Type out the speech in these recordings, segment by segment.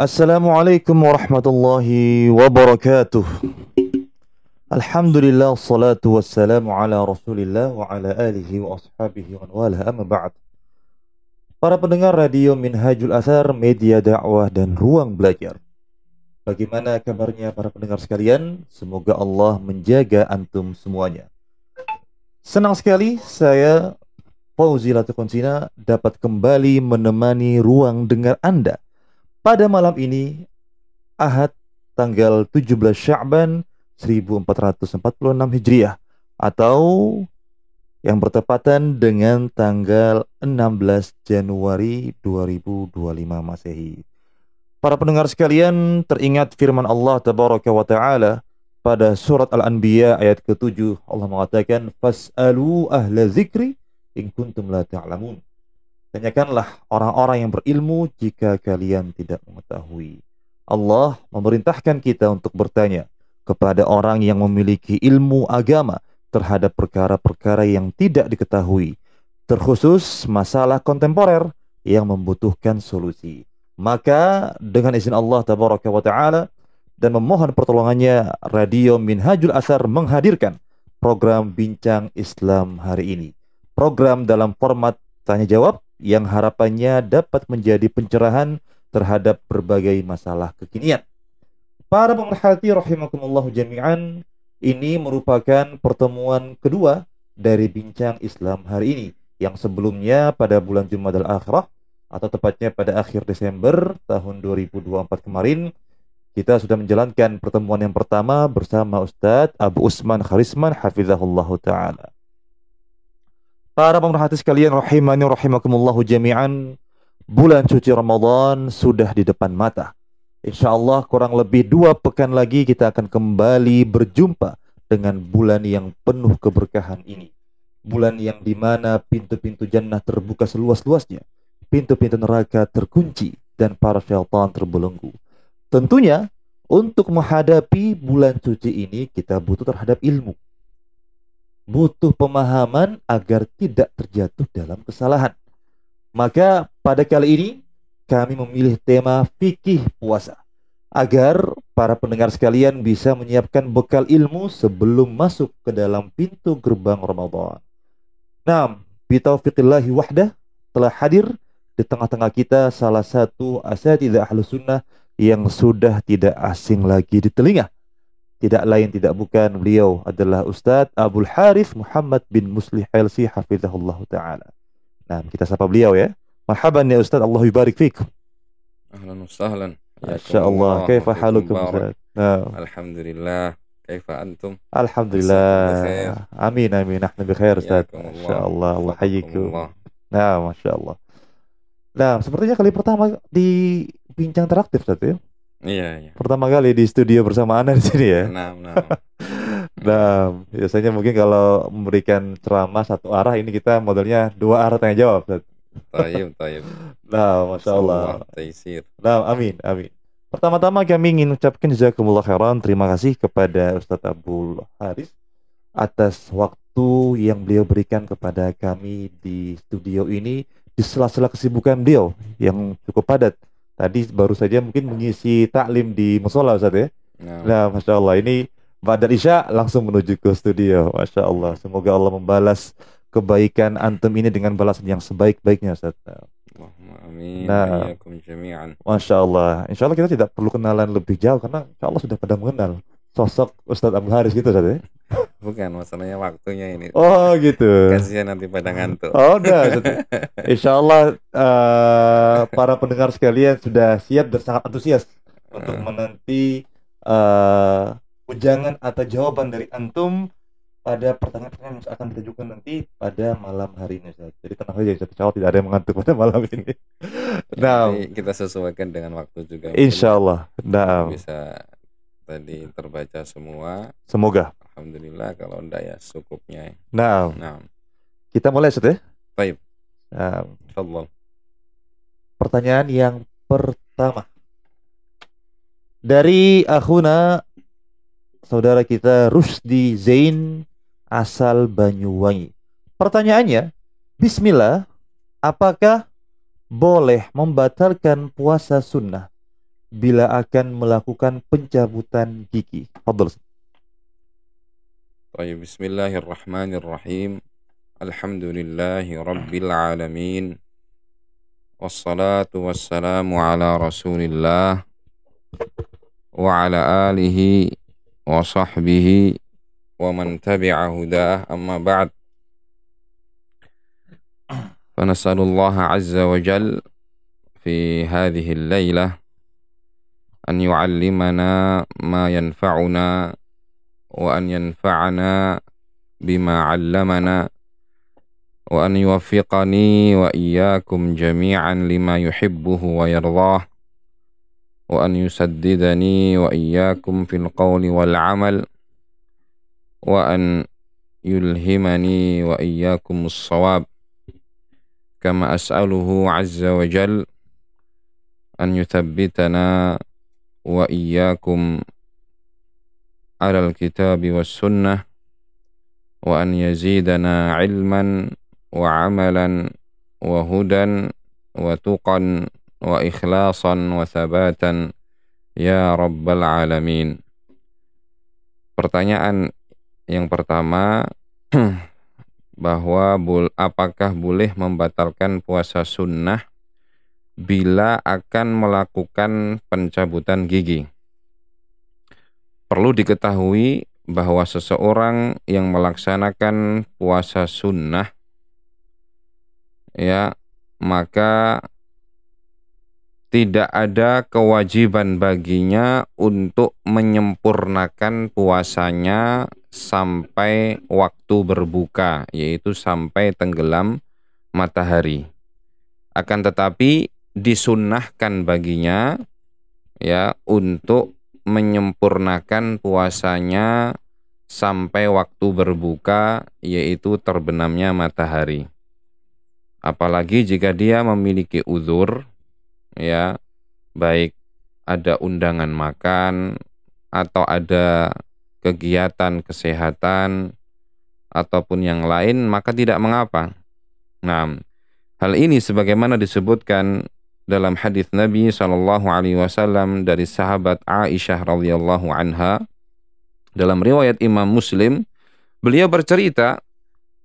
Assalamualaikum warahmatullahi wabarakatuh. Alhamdulillah salatu wassalamu ala Rasulillah wa ala alihi wa ashabihi wa wala amma ba'd. Para pendengar radio Minhajul Athar, media dakwah dan ruang belajar. Bagaimana kabarnya para pendengar sekalian? Semoga Allah menjaga antum semuanya. Senang sekali saya Fauzi Latukonsina dapat kembali menemani ruang dengar Anda pada malam ini Ahad tanggal 17 Sya'ban 1446 Hijriah atau yang bertepatan dengan tanggal 16 Januari 2025 Masehi. Para pendengar sekalian, teringat firman Allah tabaraka wa taala pada surat Al-Anbiya ayat ke-7 Allah mengatakan fas'alu ahla zikri in kuntum la ta'lamun. Tanyakanlah orang-orang yang berilmu jika kalian tidak mengetahui. Allah memerintahkan kita untuk bertanya kepada orang yang memiliki ilmu agama terhadap perkara-perkara yang tidak diketahui, terkhusus masalah kontemporer yang membutuhkan solusi. Maka dengan izin Allah tabaraka wa taala dan memohon pertolongannya, Radio Minhajul Asar menghadirkan program Bincang Islam hari ini. Program dalam format tanya jawab yang harapannya dapat menjadi pencerahan terhadap berbagai masalah kekinian. Para pemerhati rahimakumullah jami'an, ini merupakan pertemuan kedua dari bincang Islam hari ini yang sebelumnya pada bulan Jumadil Akhirah atau tepatnya pada akhir Desember tahun 2024 kemarin kita sudah menjalankan pertemuan yang pertama bersama Ustadz Abu Usman Kharisman hafizahullah taala. Para pemerhati sekalian rahimani rahimakumullahu jami'an, bulan suci Ramadan sudah di depan mata. Insya Allah kurang lebih dua pekan lagi kita akan kembali berjumpa dengan bulan yang penuh keberkahan ini. Bulan yang di mana pintu-pintu jannah terbuka seluas-luasnya. Pintu-pintu neraka terkunci dan para syaitan terbelenggu. Tentunya untuk menghadapi bulan suci ini kita butuh terhadap ilmu. Butuh pemahaman agar tidak terjatuh dalam kesalahan. Maka pada kali ini kami memilih tema fikih puasa agar para pendengar sekalian bisa menyiapkan bekal ilmu sebelum masuk ke dalam pintu gerbang Ramadan. Nah, bitaufiqillahi wahdah telah hadir di tengah-tengah kita salah satu asatidzah ahlus sunnah yang sudah tidak asing lagi di telinga. Tidak lain tidak bukan beliau adalah Ustadz Abdul Harith Muhammad bin Muslih Helsi hafizahullah taala. Nah, kita sapa beliau ya. Marhaban ya Ustaz, Allah yubarik fikum. Ahlan wa sahlan. Masya Allah, kaifa halukum Ustaz? Alhamdulillah. Kaifa antum? Alhamdulillah. Amin amin. Nahnu bi khair Ustaz. Masya Allah, Allah hayyikum. Nah, Masya Allah. Nah, sepertinya kali pertama di bincang interaktif Ustaz ya. Iya, iya. Pertama kali di studio bersama Anda di sini ya. Nah, nah. Nah, biasanya mungkin kalau memberikan ceramah satu arah ini kita modelnya dua arah tanya jawab. Ustaz. Tayyib, tayyib. Nah, masya Allah. Nah, amin, amin. Pertama-tama kami ingin ucapkan jazakumullah khairan. Terima kasih kepada Ustadz Abdul Haris atas waktu yang beliau berikan kepada kami di studio ini di sela-sela kesibukan beliau yang cukup padat. Tadi baru saja mungkin mengisi taklim di musola Ustaz ya. Nah, Nah, masya Allah ini Badar Isya langsung menuju ke studio. Masya Allah. Semoga Allah membalas kebaikan antum ini dengan balasan yang sebaik-baiknya Ustaz. Amin. Nah. Jami'an. Masya Allah. Insya Allah kita tidak perlu kenalan lebih jauh karena Insya Allah sudah pada mengenal sosok Ustadz Abdul Haris gitu Ustaz ya. Bukan masalahnya waktunya ini. Oh gitu. Kasihan nanti pada ngantuk. Oh udah. Insya Allah eh, para pendengar sekalian sudah siap dan sangat antusias untuk Eh. menanti eh ujangan atau jawaban dari antum pada pertanyaan-pertanyaan yang akan kita ajukan nanti pada malam hari ini Ustaz. Jadi tenang saja. Insya Allah tidak ada yang mengantuk pada malam ini. Nah, kita sesuaikan dengan waktu juga. Insya Allah. Nah, bisa tadi terbaca semua. semoga. Alhamdulillah kalau enggak ya cukupnya. Nah, Nah, kita mulai Ustaz ya. Baik. Nah, tafadhol. pertanyaan yang pertama dari akhuna saudara kita Rusdi Zain asal Banyuwangi. Pertanyaannya, Bismillah, apakah boleh membatalkan puasa sunnah bila akan melakukan pencabutan gigi? Fadl. طيب بسم الله الرحمن الرحيم. الحمد لله رب العالمين. والصلاة والسلام على رسول الله وعلى آله وصحبه ومن تبع هداه. أما بعد فنسأل الله عز وجل في هذه الليلة أن يعلمنا ما ينفعنا وأن ينفعنا بما علمنا وأن يوفقني وإياكم جميعا لما يحبه ويرضاه وأن يسددني وإياكم في القول والعمل وأن يلهمني وإياكم الصواب كما أسأله عز وجل أن يثبتنا وإياكم على الكتاب والسنة وأن يزيدنا علما وعملا وهدى وتقا وإخلاصا وثباتا Ya Rabbal Alamin Pertanyaan yang pertama bahwa apakah boleh membatalkan puasa sunnah bila akan melakukan pencabutan gigi? Perlu diketahui bahwa seseorang yang melaksanakan puasa sunnah ya maka tidak ada kewajiban baginya untuk menyempurnakan puasanya sampai waktu berbuka yaitu sampai tenggelam matahari. Akan tetapi disunnahkan baginya ya untuk menyempurnakan puasanya sampai waktu berbuka yaitu terbenamnya matahari. Apalagi jika dia memiliki uzur ya, baik ada undangan makan atau ada kegiatan kesehatan ataupun yang lain maka tidak mengapa. Nah, hal ini sebagaimana disebutkan dalam hadis Nabi Shallallahu Alaihi Wasallam dari sahabat Aisyah radhiyallahu anha dalam riwayat Imam Muslim beliau bercerita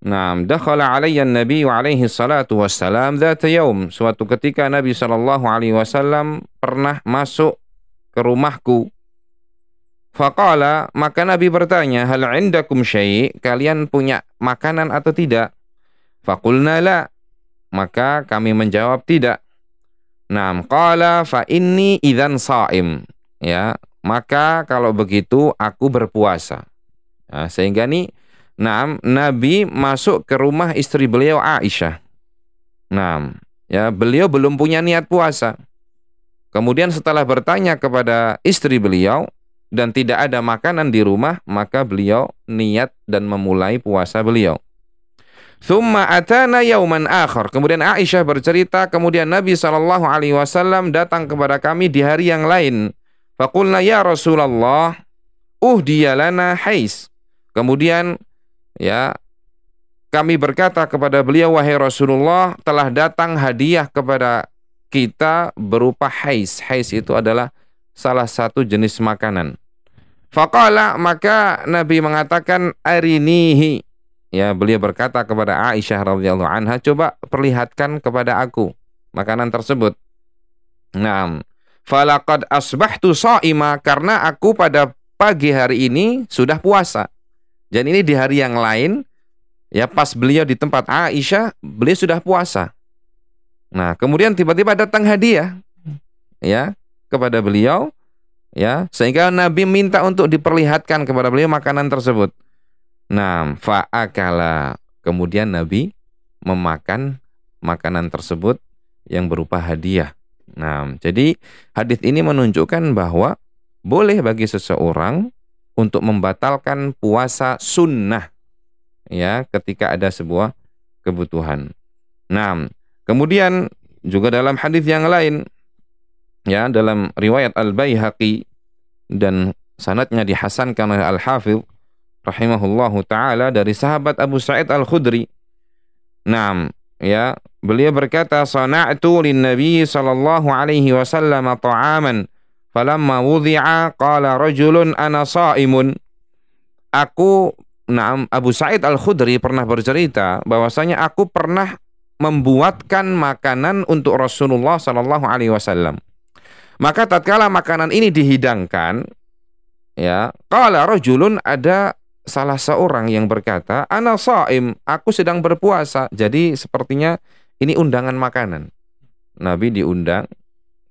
Nah, dakhala alayya Nabi alaihi salatu wassalam dzata yaum. Suatu ketika Nabi sallallahu alaihi wasallam pernah masuk ke rumahku. Faqala, maka Nabi bertanya, "Hal indakum syai'? Kalian punya makanan atau tidak?" Faqulna la. Maka kami menjawab tidak. Naam, qala fa inni idzan saim. Ya, maka kalau begitu aku berpuasa. Nah, sehingga nih Naam, Nabi masuk ke rumah istri beliau Aisyah. Naam, ya beliau belum punya niat puasa. Kemudian setelah bertanya kepada istri beliau dan tidak ada makanan di rumah, maka beliau niat dan memulai puasa beliau. Thumma atana yauman akhar. Kemudian Aisyah bercerita, kemudian Nabi sallallahu alaihi wasallam datang kepada kami di hari yang lain. Faqulna ya Rasulullah, uhdiyalana hais. Kemudian ya kami berkata kepada beliau wahai Rasulullah telah datang hadiah kepada kita berupa hais. Hais itu adalah salah satu jenis makanan. Faqala maka Nabi mengatakan arinihi Ya, beliau berkata kepada Aisyah radhiyallahu anha, "Coba perlihatkan kepada aku makanan tersebut." Naam. Falaqad asbahtu sha'ima karena aku pada pagi hari ini sudah puasa. Dan ini di hari yang lain ya pas beliau di tempat Aisyah, beliau sudah puasa. Nah, kemudian tiba-tiba datang hadiah ya kepada beliau ya sehingga Nabi minta untuk diperlihatkan kepada beliau makanan tersebut. Nah, fa'akala. Kemudian Nabi memakan makanan tersebut yang berupa hadiah. Nah, jadi hadis ini menunjukkan bahwa boleh bagi seseorang untuk membatalkan puasa sunnah ya ketika ada sebuah kebutuhan. Nah, kemudian juga dalam hadis yang lain ya dalam riwayat Al-Baihaqi dan sanatnya dihasankan oleh Al-Hafidh rahimahullahu taala dari sahabat Abu Sa'id Al-Khudri. Naam, ya, beliau berkata, "Sana'tu lin Nabi sallallahu alaihi wasallam ta'aman falamma wudhi'a qala rajulun ana shaimun aku Nah, Abu Sa'id Al-Khudri pernah bercerita bahwasanya aku pernah membuatkan makanan untuk Rasulullah Sallallahu Alaihi Wasallam. Maka tatkala makanan ini dihidangkan, ya, kalau rojulun ada salah seorang yang berkata, "Ana saim, aku sedang berpuasa." Jadi sepertinya ini undangan makanan. Nabi diundang,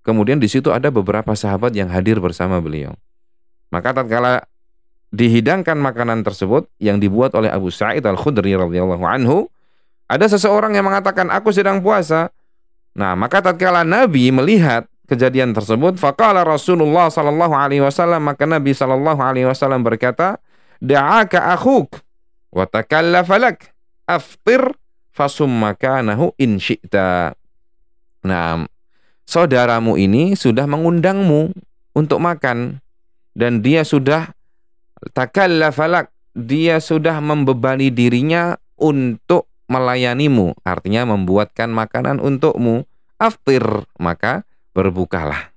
kemudian di situ ada beberapa sahabat yang hadir bersama beliau. Maka tatkala dihidangkan makanan tersebut yang dibuat oleh Abu Sa'id Al-Khudri radhiyallahu anhu, ada seseorang yang mengatakan aku sedang puasa. Nah, maka tatkala Nabi melihat kejadian tersebut, faqala Rasulullah sallallahu alaihi wasallam, maka Nabi sallallahu alaihi wasallam berkata, "Da'aka akhuk wa takallafa lak, aftir fasum makanahu in syi'ta." Nah, saudaramu ini sudah mengundangmu untuk makan dan dia sudah takallafalak dia sudah membebani dirinya untuk melayanimu artinya membuatkan makanan untukmu. Aftir maka berbukalah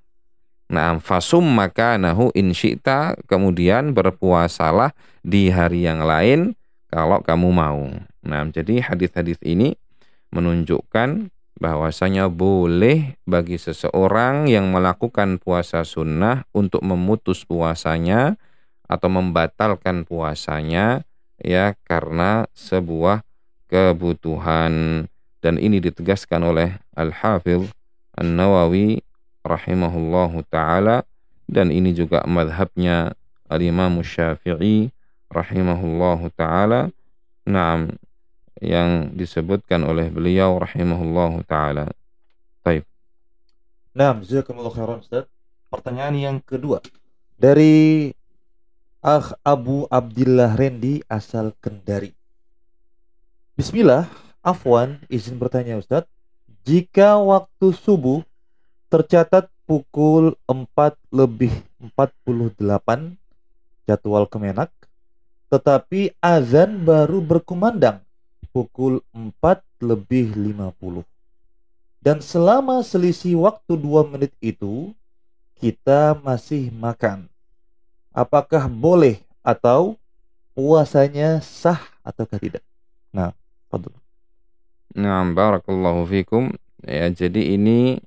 Nah, fasum maka nahu insyita kemudian berpuasalah di hari yang lain kalau kamu mau. Nah, jadi hadis-hadis ini menunjukkan bahwasanya boleh bagi seseorang yang melakukan puasa sunnah untuk memutus puasanya atau membatalkan puasanya ya karena sebuah kebutuhan dan ini ditegaskan oleh Al-Hafidh An-Nawawi rahimahullahu taala dan ini juga madhabnya Al-Imam Syafi'i rahimahullahu taala Naam yang disebutkan oleh beliau rahimahullahu taala. Baik. Nah, jazakumullah khairan Ustaz. Pertanyaan yang kedua dari Ah Abu Abdillah Rendi asal Kendari. Bismillah, Afwan izin bertanya Ustadz. Jika waktu subuh tercatat pukul 4 lebih 48 jadwal Kemenak, tetapi azan baru berkumandang pukul 4 lebih 50. Dan selama selisih waktu 2 menit itu, kita masih makan apakah boleh atau puasanya sah ataukah tidak? Nah, fadl. Nah, barakallahu fikum. Ya, jadi ini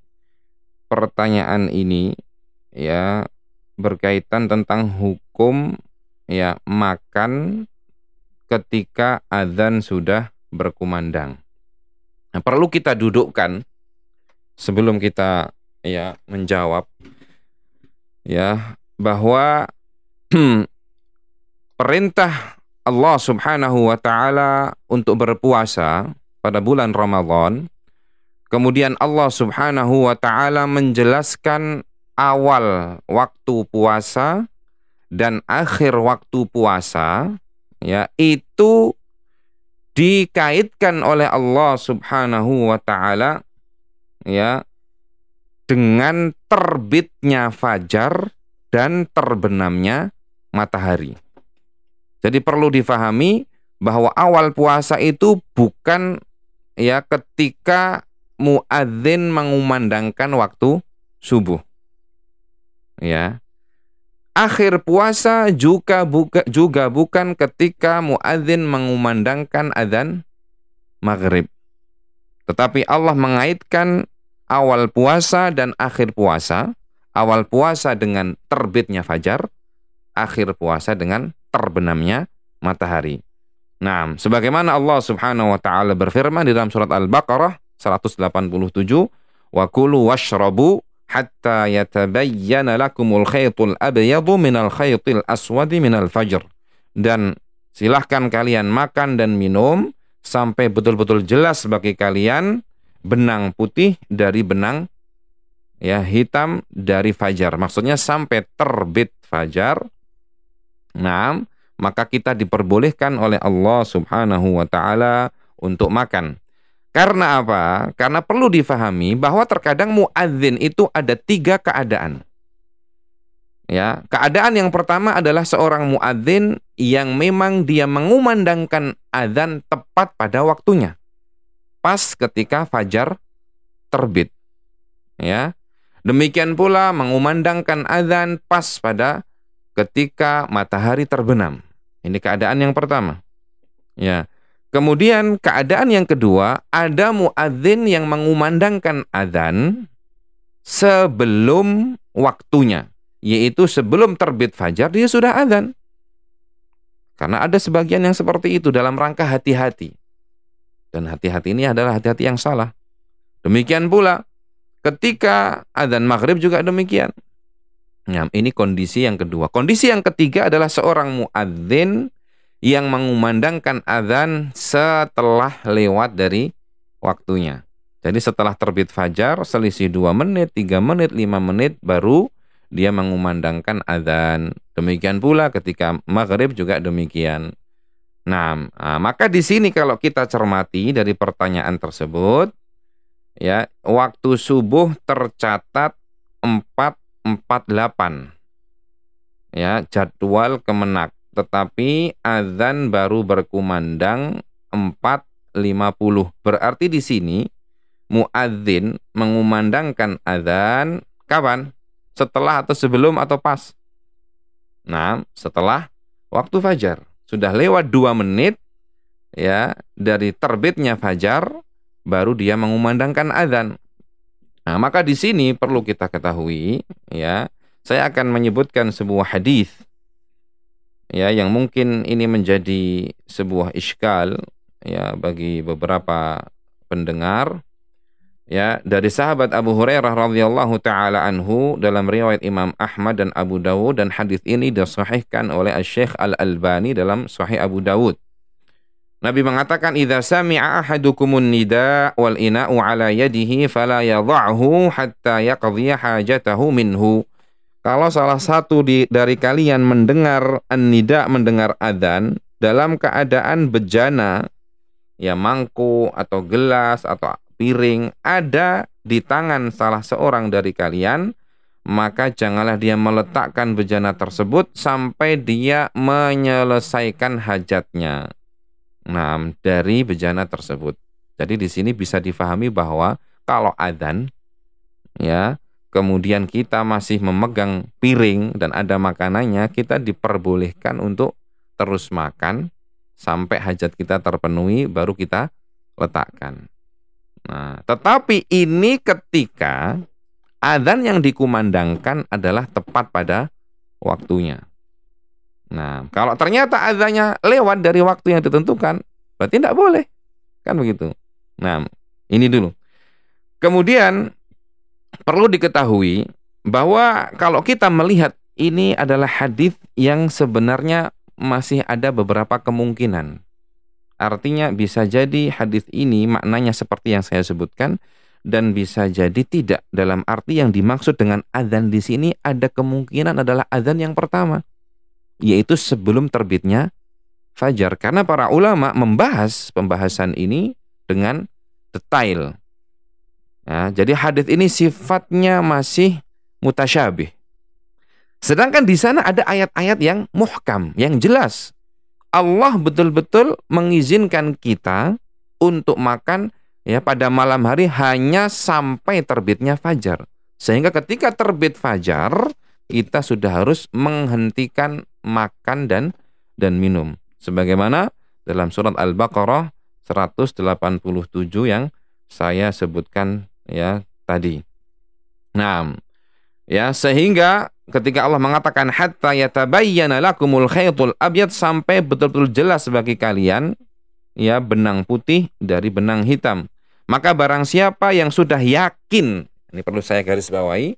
pertanyaan ini ya berkaitan tentang hukum ya makan ketika azan sudah berkumandang. Nah, perlu kita dudukkan sebelum kita ya menjawab ya bahwa perintah Allah Subhanahu wa taala untuk berpuasa pada bulan Ramadan kemudian Allah Subhanahu wa taala menjelaskan awal waktu puasa dan akhir waktu puasa ya itu dikaitkan oleh Allah Subhanahu wa taala ya dengan terbitnya fajar dan terbenamnya matahari. Jadi perlu difahami bahwa awal puasa itu bukan ya ketika muadzin mengumandangkan waktu subuh. Ya. Akhir puasa juga buka, juga bukan ketika muadzin mengumandangkan adzan maghrib. Tetapi Allah mengaitkan awal puasa dan akhir puasa, awal puasa dengan terbitnya fajar, akhir puasa dengan terbenamnya matahari. Nah, sebagaimana Allah Subhanahu wa taala berfirman di dalam surat Al-Baqarah 187, "Wa kulu washrabu hatta yatabayyana lakumul khaytul abyadu minal khaytil aswadi minal fajr." Dan silahkan kalian makan dan minum sampai betul-betul jelas bagi kalian benang putih dari benang ya hitam dari fajar. Maksudnya sampai terbit fajar Nah, maka kita diperbolehkan oleh Allah Subhanahu wa taala untuk makan. Karena apa? Karena perlu difahami bahwa terkadang muadzin itu ada tiga keadaan. Ya, keadaan yang pertama adalah seorang muadzin yang memang dia mengumandangkan azan tepat pada waktunya. Pas ketika fajar terbit. Ya. Demikian pula mengumandangkan azan pas pada ketika matahari terbenam. Ini keadaan yang pertama. Ya. Kemudian keadaan yang kedua, ada muadzin yang mengumandangkan azan sebelum waktunya, yaitu sebelum terbit fajar dia sudah azan. Karena ada sebagian yang seperti itu dalam rangka hati-hati. Dan hati-hati ini adalah hati-hati yang salah. Demikian pula ketika adzan maghrib juga demikian. Nah, ini kondisi yang kedua. Kondisi yang ketiga adalah seorang muadzin yang mengumandangkan adzan setelah lewat dari waktunya. Jadi setelah terbit fajar, selisih 2 menit, 3 menit, 5 menit, baru dia mengumandangkan adzan. Demikian pula ketika maghrib juga demikian. Nah, maka di sini kalau kita cermati dari pertanyaan tersebut, ya waktu subuh tercatat 448 ya jadwal kemenak tetapi azan baru berkumandang 4.50 berarti di sini muadzin mengumandangkan azan kapan? Setelah atau sebelum atau pas? Nah setelah waktu fajar. Sudah lewat dua menit ya dari terbitnya fajar baru dia mengumandangkan azan. Nah, maka di sini perlu kita ketahui ya, saya akan menyebutkan sebuah hadis ya yang mungkin ini menjadi sebuah iskal ya bagi beberapa pendengar ya dari sahabat Abu Hurairah radhiyallahu taala anhu dalam riwayat Imam Ahmad dan Abu Dawud dan hadis ini disahihkan oleh Syekh Al Albani dalam Sahih Abu Dawud. Nabi mengatakan idza sami'a ahadukumun nida wal ina'u ala yadihi fala yadha'hu hatta yaqdhiya hajatahu minhu. Kalau salah satu di, dari kalian mendengar an-nida mendengar adzan dalam keadaan bejana ya mangkuk atau gelas atau piring ada di tangan salah seorang dari kalian maka janganlah dia meletakkan bejana tersebut sampai dia menyelesaikan hajatnya. Nah, dari bejana tersebut. Jadi di sini bisa difahami bahwa kalau adzan ya, kemudian kita masih memegang piring dan ada makanannya, kita diperbolehkan untuk terus makan sampai hajat kita terpenuhi baru kita letakkan. Nah, tetapi ini ketika adzan yang dikumandangkan adalah tepat pada waktunya. Nah, kalau ternyata adanya lewat dari waktu yang ditentukan, berarti tidak boleh. Kan begitu. Nah, ini dulu. Kemudian perlu diketahui bahwa kalau kita melihat ini adalah hadis yang sebenarnya masih ada beberapa kemungkinan. Artinya bisa jadi hadis ini maknanya seperti yang saya sebutkan dan bisa jadi tidak dalam arti yang dimaksud dengan azan di sini ada kemungkinan adalah azan yang pertama yaitu sebelum terbitnya fajar karena para ulama membahas pembahasan ini dengan detail. Ya, jadi hadis ini sifatnya masih mutasyabih. Sedangkan di sana ada ayat-ayat yang muhkam, yang jelas. Allah betul-betul mengizinkan kita untuk makan ya pada malam hari hanya sampai terbitnya fajar. Sehingga ketika terbit fajar, kita sudah harus menghentikan makan dan dan minum. Sebagaimana dalam surat Al-Baqarah 187 yang saya sebutkan ya tadi. Nah, ya sehingga ketika Allah mengatakan hatta yatabayyana lakumul khaytul abyad sampai betul-betul jelas bagi kalian ya benang putih dari benang hitam. Maka barang siapa yang sudah yakin, ini perlu saya garis bawahi,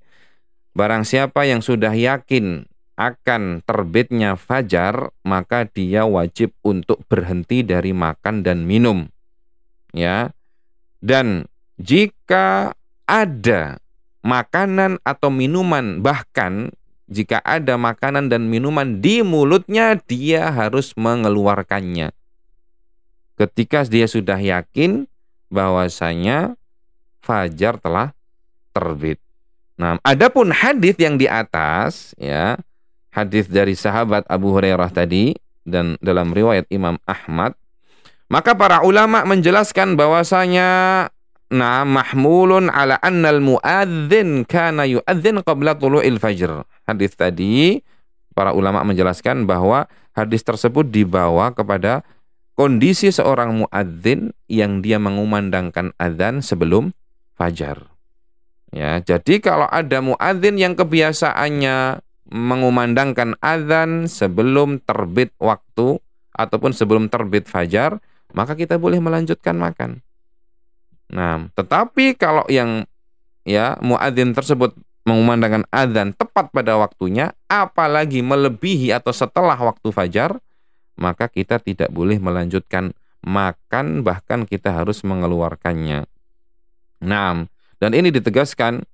Barang siapa yang sudah yakin akan terbitnya fajar, maka dia wajib untuk berhenti dari makan dan minum. Ya. Dan jika ada makanan atau minuman bahkan jika ada makanan dan minuman di mulutnya dia harus mengeluarkannya. Ketika dia sudah yakin bahwasanya fajar telah terbit. Nah, adapun hadis yang di atas ya, hadis dari sahabat Abu Hurairah tadi dan dalam riwayat Imam Ahmad, maka para ulama menjelaskan bahwasanya nah mahmulun ala annal muadzin kana yuadzin qabla tulu'il fajr. Hadis tadi para ulama menjelaskan bahwa hadis tersebut dibawa kepada kondisi seorang muadzin yang dia mengumandangkan azan sebelum fajar. Ya, jadi kalau ada muadzin yang kebiasaannya mengumandangkan azan sebelum terbit waktu ataupun sebelum terbit fajar, maka kita boleh melanjutkan makan. Nah, tetapi kalau yang ya muadzin tersebut mengumandangkan azan tepat pada waktunya, apalagi melebihi atau setelah waktu fajar, maka kita tidak boleh melanjutkan makan bahkan kita harus mengeluarkannya. Nah, dan ini ditegaskan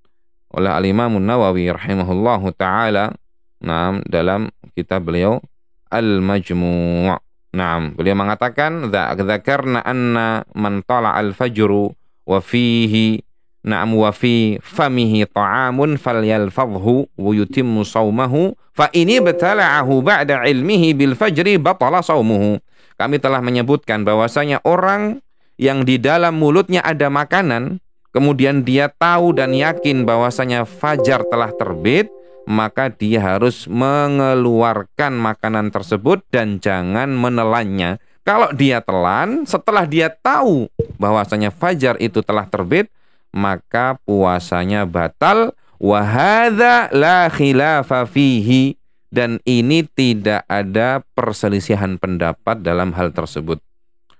oleh Al-Imam Nawawi rahimahullahu taala Nah, dalam kitab beliau Al-Majmu'. Nah, beliau mengatakan dzakarna anna man tala al-fajru wa fihi na'am wa fi famihi ta'amun falyalfadhu wa yutimmu sawmahu fa ini batala'ahu ba'da ilmihi bil fajri batala sawmuhu. Kami telah menyebutkan bahwasanya orang yang di dalam mulutnya ada makanan kemudian dia tahu dan yakin bahwasanya fajar telah terbit maka dia harus mengeluarkan makanan tersebut dan jangan menelannya. Kalau dia telan, setelah dia tahu bahwasanya fajar itu telah terbit, maka puasanya batal. Wahada la khilafa fihi dan ini tidak ada perselisihan pendapat dalam hal tersebut.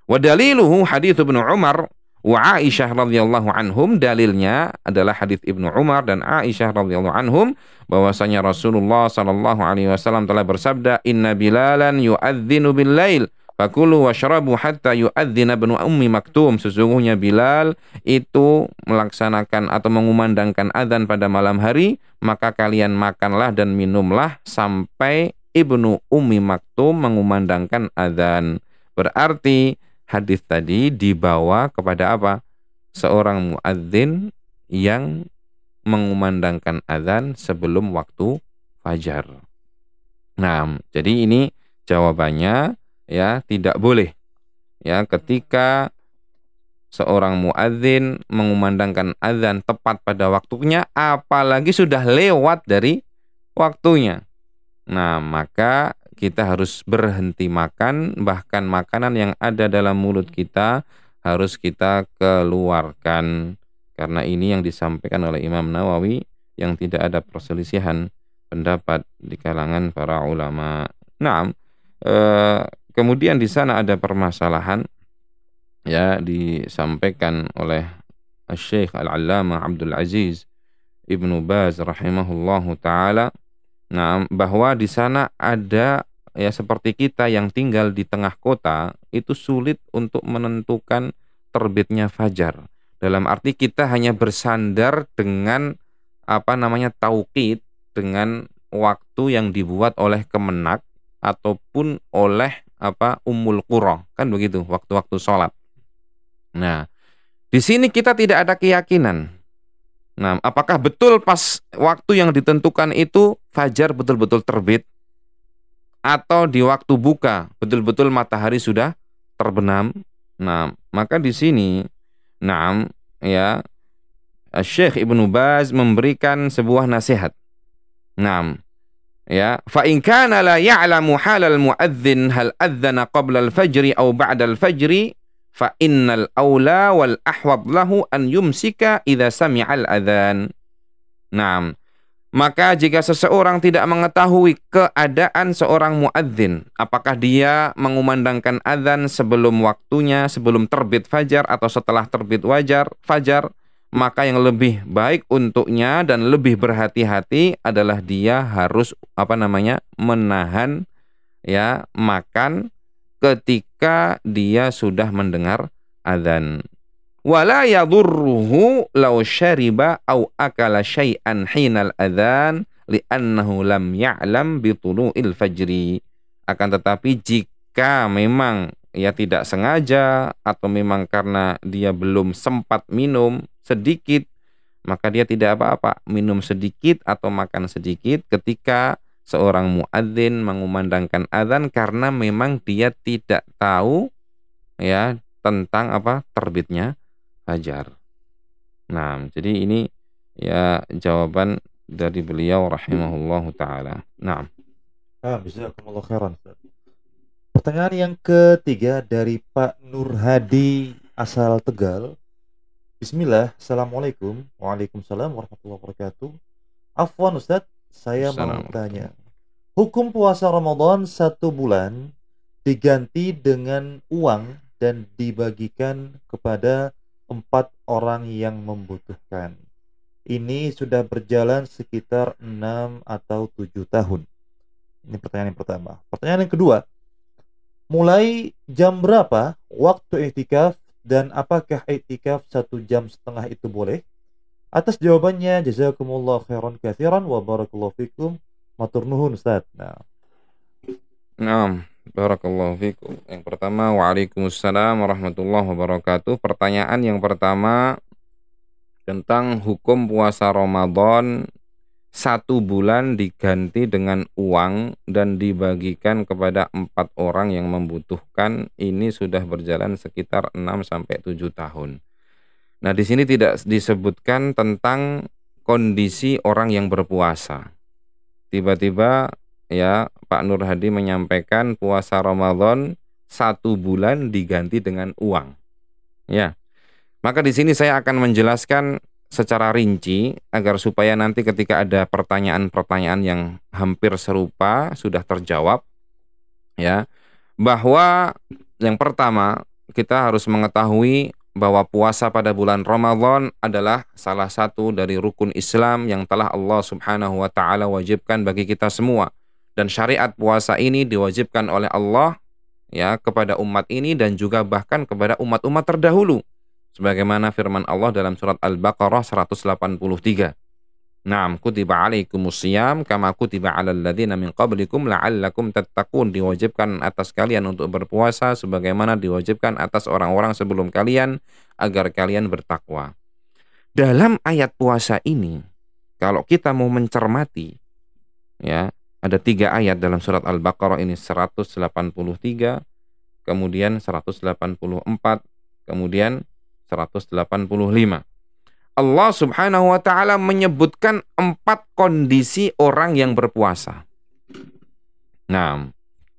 Wadaliluhu hadits Ibnu Umar Wa Aisyah radhiyallahu anhum dalilnya adalah hadis Ibnu Umar dan Aisyah radhiyallahu anhum bahwasanya Rasulullah sallallahu alaihi wasallam telah bersabda inna bilalan yu'adzinu bil lail fakulu washrabu hatta yu'adzina ibnu ummi maktum. Sesungguhnya Bilal itu melaksanakan atau mengumandangkan azan pada malam hari maka kalian makanlah dan minumlah sampai Ibnu Ummi Maktum mengumandangkan azan berarti hadis tadi dibawa kepada apa? Seorang muadzin yang mengumandangkan azan sebelum waktu fajar. Nah, jadi ini jawabannya ya tidak boleh ya ketika seorang muadzin mengumandangkan azan tepat pada waktunya apalagi sudah lewat dari waktunya. Nah, maka kita harus berhenti makan, bahkan makanan yang ada dalam mulut kita harus kita keluarkan. Karena ini yang disampaikan oleh Imam Nawawi yang tidak ada perselisihan pendapat di kalangan para ulama. Nah, eh, kemudian di sana ada permasalahan ya disampaikan oleh Syekh Al-Allamah Abdul Aziz Ibnu Baz rahimahullahu taala Nah, bahwa di sana ada ya seperti kita yang tinggal di tengah kota itu sulit untuk menentukan terbitnya fajar. Dalam arti kita hanya bersandar dengan apa namanya tauqid dengan waktu yang dibuat oleh Kemenak ataupun oleh apa Ummul Qura kan begitu waktu-waktu sholat. Nah, di sini kita tidak ada keyakinan. Nah, apakah betul pas waktu yang ditentukan itu fajar betul-betul terbit atau di waktu buka betul-betul matahari sudah terbenam. Nah, maka di sini nah ya Syekh Ibnu Baz memberikan sebuah nasihat. Nah, ya, fa in kana la ya'lamu halal muadzin hal adzana qabla al-fajri aw ba'da al-fajri fa innal aula wal ahwad lahu an yumsika idza sami'a al-adzan. Naam. Maka jika seseorang tidak mengetahui keadaan seorang muadzin, apakah dia mengumandangkan adzan sebelum waktunya, sebelum terbit fajar atau setelah terbit wajar fajar, maka yang lebih baik untuknya dan lebih berhati-hati adalah dia harus apa namanya? menahan ya makan ketika dia sudah mendengar adzan wala yadurruhu law syariba au akala syai'an hinal adzan li'annahu lam ya'lam bitulu'il fajri. Akan tetapi jika memang ya tidak sengaja atau memang karena dia belum sempat minum sedikit maka dia tidak apa-apa. Minum sedikit atau makan sedikit ketika seorang muadzin mengumandangkan adzan karena memang dia tidak tahu ya tentang apa terbitnya fajar. Nah, jadi ini ya jawaban dari beliau rahimahullahu taala. Nah. Ah, bisa khairan. Pertanyaan yang ketiga dari Pak Nur Hadi asal Tegal. Bismillah, Assalamualaikum Waalaikumsalam warahmatullahi wabarakatuh Afwan Ustadz, saya mau tanya Hukum puasa Ramadan satu bulan diganti dengan uang dan dibagikan kepada empat orang yang membutuhkan. Ini sudah berjalan sekitar enam atau tujuh tahun. Ini pertanyaan yang pertama. Pertanyaan yang kedua, mulai jam berapa waktu etikaf dan apakah iktikaf satu jam setengah itu boleh? Atas jawabannya, jazakumullah khairan kathiran wa barakallahu fikum. Matur nuhun Ustaz. Nah. Nah, barakallahu fikum. Yang pertama, waalaikumsalam warahmatullahi wabarakatuh. Pertanyaan yang pertama tentang hukum puasa Ramadan satu bulan diganti dengan uang dan dibagikan kepada empat orang yang membutuhkan ini sudah berjalan sekitar 6 sampai 7 tahun. Nah, di sini tidak disebutkan tentang kondisi orang yang berpuasa. Tiba-tiba ya Pak Nur Hadi menyampaikan puasa Ramadan satu bulan diganti dengan uang. Ya. Maka di sini saya akan menjelaskan secara rinci agar supaya nanti ketika ada pertanyaan-pertanyaan yang hampir serupa sudah terjawab ya bahwa yang pertama kita harus mengetahui bahwa puasa pada bulan Ramadan adalah salah satu dari rukun Islam yang telah Allah Subhanahu wa taala wajibkan bagi kita semua dan syariat puasa ini diwajibkan oleh Allah ya kepada umat ini dan juga bahkan kepada umat-umat terdahulu sebagaimana firman Allah dalam surat Al-Baqarah 183. Naam kutiba alaikumusiyam kama kutiba alal ladzina min qablikum la'allakum tattaqun diwajibkan atas kalian untuk berpuasa sebagaimana diwajibkan atas orang-orang sebelum kalian agar kalian bertakwa. Dalam ayat puasa ini kalau kita mau mencermati ya ada tiga ayat dalam surat Al-Baqarah ini 183 kemudian 184 kemudian 185. Allah Subhanahu wa taala menyebutkan empat kondisi orang yang berpuasa. Nah,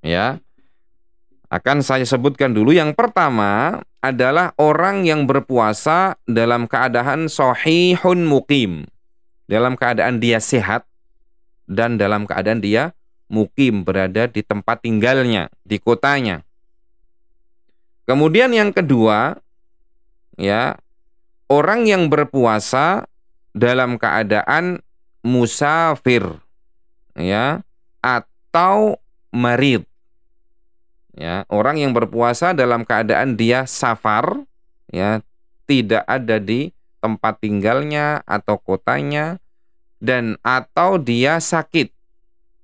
ya. Akan saya sebutkan dulu yang pertama adalah orang yang berpuasa dalam keadaan sahihun mukim. Dalam keadaan dia sehat dan dalam keadaan dia mukim berada di tempat tinggalnya, di kotanya. Kemudian yang kedua, ya orang yang berpuasa dalam keadaan musafir ya atau marid ya orang yang berpuasa dalam keadaan dia safar ya tidak ada di tempat tinggalnya atau kotanya dan atau dia sakit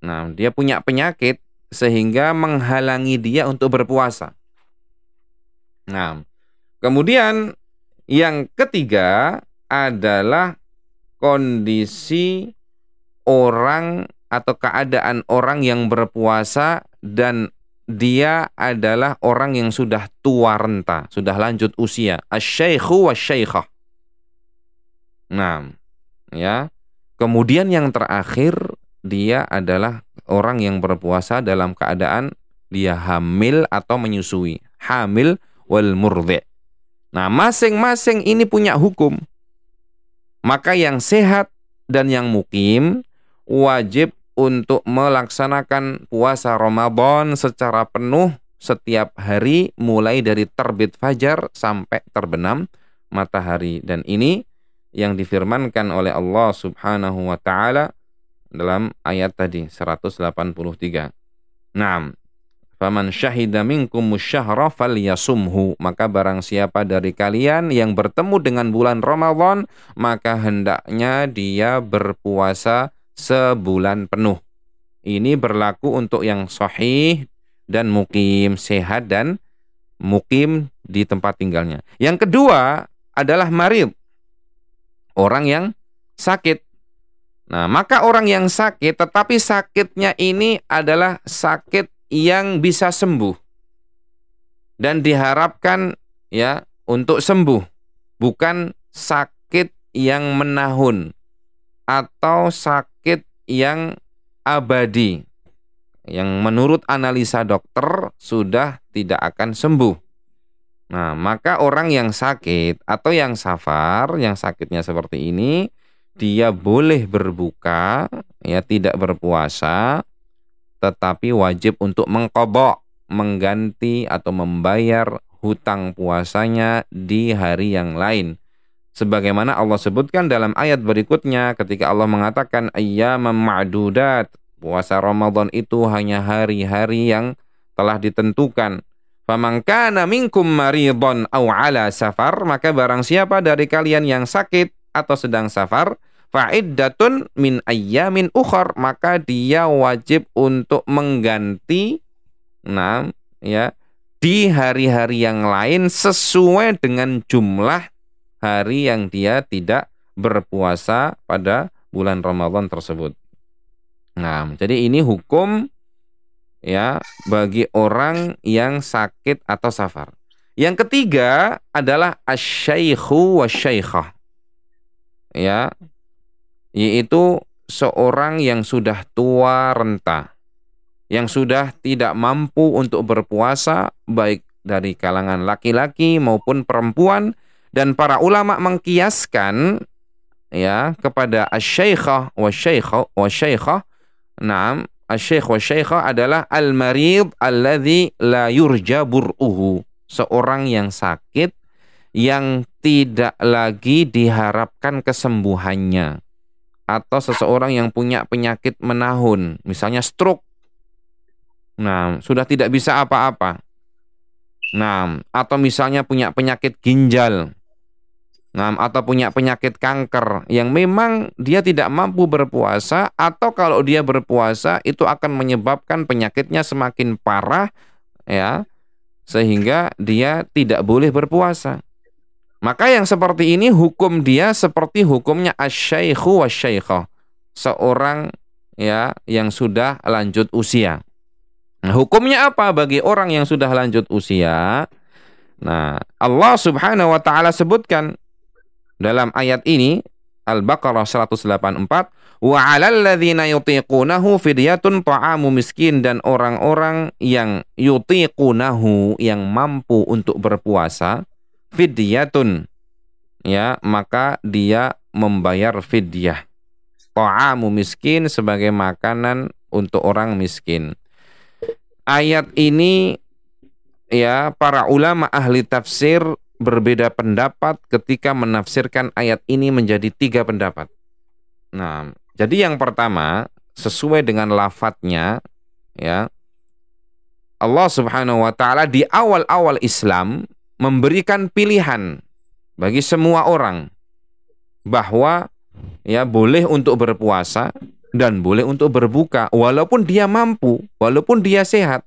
nah dia punya penyakit sehingga menghalangi dia untuk berpuasa nah kemudian yang ketiga adalah kondisi orang atau keadaan orang yang berpuasa dan dia adalah orang yang sudah tua renta, sudah lanjut usia. Asy-syaikhu wasyaikhah. Nah, ya. Kemudian yang terakhir dia adalah orang yang berpuasa dalam keadaan dia hamil atau menyusui. Hamil wal murdhi. Nah, masing-masing ini punya hukum. Maka yang sehat dan yang mukim wajib untuk melaksanakan puasa Ramadan secara penuh setiap hari mulai dari terbit fajar sampai terbenam matahari dan ini yang difirmankan oleh Allah Subhanahu wa taala dalam ayat tadi 183. Nah, Faman syahida minkum musyahra falyasumhu. Maka barang siapa dari kalian yang bertemu dengan bulan Ramadan, maka hendaknya dia berpuasa sebulan penuh. Ini berlaku untuk yang sahih dan mukim, sehat dan mukim di tempat tinggalnya. Yang kedua adalah marid. Orang yang sakit. Nah, maka orang yang sakit tetapi sakitnya ini adalah sakit yang bisa sembuh dan diharapkan ya untuk sembuh bukan sakit yang menahun atau sakit yang abadi yang menurut analisa dokter sudah tidak akan sembuh. Nah, maka orang yang sakit atau yang safar, yang sakitnya seperti ini, dia boleh berbuka, ya tidak berpuasa, tetapi wajib untuk mengkobok, mengganti atau membayar hutang puasanya di hari yang lain. Sebagaimana Allah sebutkan dalam ayat berikutnya ketika Allah mengatakan ayyamam ma'dudat. Puasa Ramadan itu hanya hari-hari yang telah ditentukan. Faman kana minkum maridon aw ala safar, maka barang siapa dari kalian yang sakit atau sedang safar, fa'iddatun min ayyamin ukhar, maka dia wajib untuk mengganti nah ya di hari-hari yang lain sesuai dengan jumlah hari yang dia tidak berpuasa pada bulan Ramadan tersebut. Nah, jadi ini hukum ya bagi orang yang sakit atau safar. Yang ketiga adalah asyaikhu wasyaikhah. Ya, yaitu seorang yang sudah tua renta, yang sudah tidak mampu untuk berpuasa baik dari kalangan laki-laki maupun perempuan dan para ulama mengkiaskan ya kepada asy-syaikhah wa syaikhah wa syaikhah Naam asy-syekh wa syaikhah adalah al-marid alladzi la yurja bur'uhu seorang yang sakit yang tidak lagi diharapkan kesembuhannya. Atau seseorang yang punya penyakit menahun misalnya stroke. Nah sudah tidak bisa apa-apa. Nah atau misalnya punya penyakit ginjal Nah, atau punya penyakit kanker yang memang dia tidak mampu berpuasa atau kalau dia berpuasa itu akan menyebabkan penyakitnya semakin parah ya sehingga dia tidak boleh berpuasa. Maka yang seperti ini hukum dia seperti hukumnya asyaikhu wasyaikhah. Seorang ya yang sudah lanjut usia. Nah, hukumnya apa bagi orang yang sudah lanjut usia? Nah, Allah Subhanahu wa taala sebutkan dalam ayat ini Al-Baqarah 184 wa 'alal ladzina yutiqunahu fidyatun ta'amu miskin dan orang-orang yang yutiqunahu yang mampu untuk berpuasa fidyatun ya maka dia membayar fidyah. Ta'amu miskin sebagai makanan untuk orang miskin. Ayat ini ya para ulama ahli tafsir berbeda pendapat ketika menafsirkan ayat ini menjadi tiga pendapat. Nah, jadi yang pertama sesuai dengan lafadznya ya Allah Subhanahu wa taala di awal-awal Islam memberikan pilihan bagi semua orang bahwa ya boleh untuk berpuasa dan boleh untuk berbuka walaupun dia mampu, walaupun dia sehat.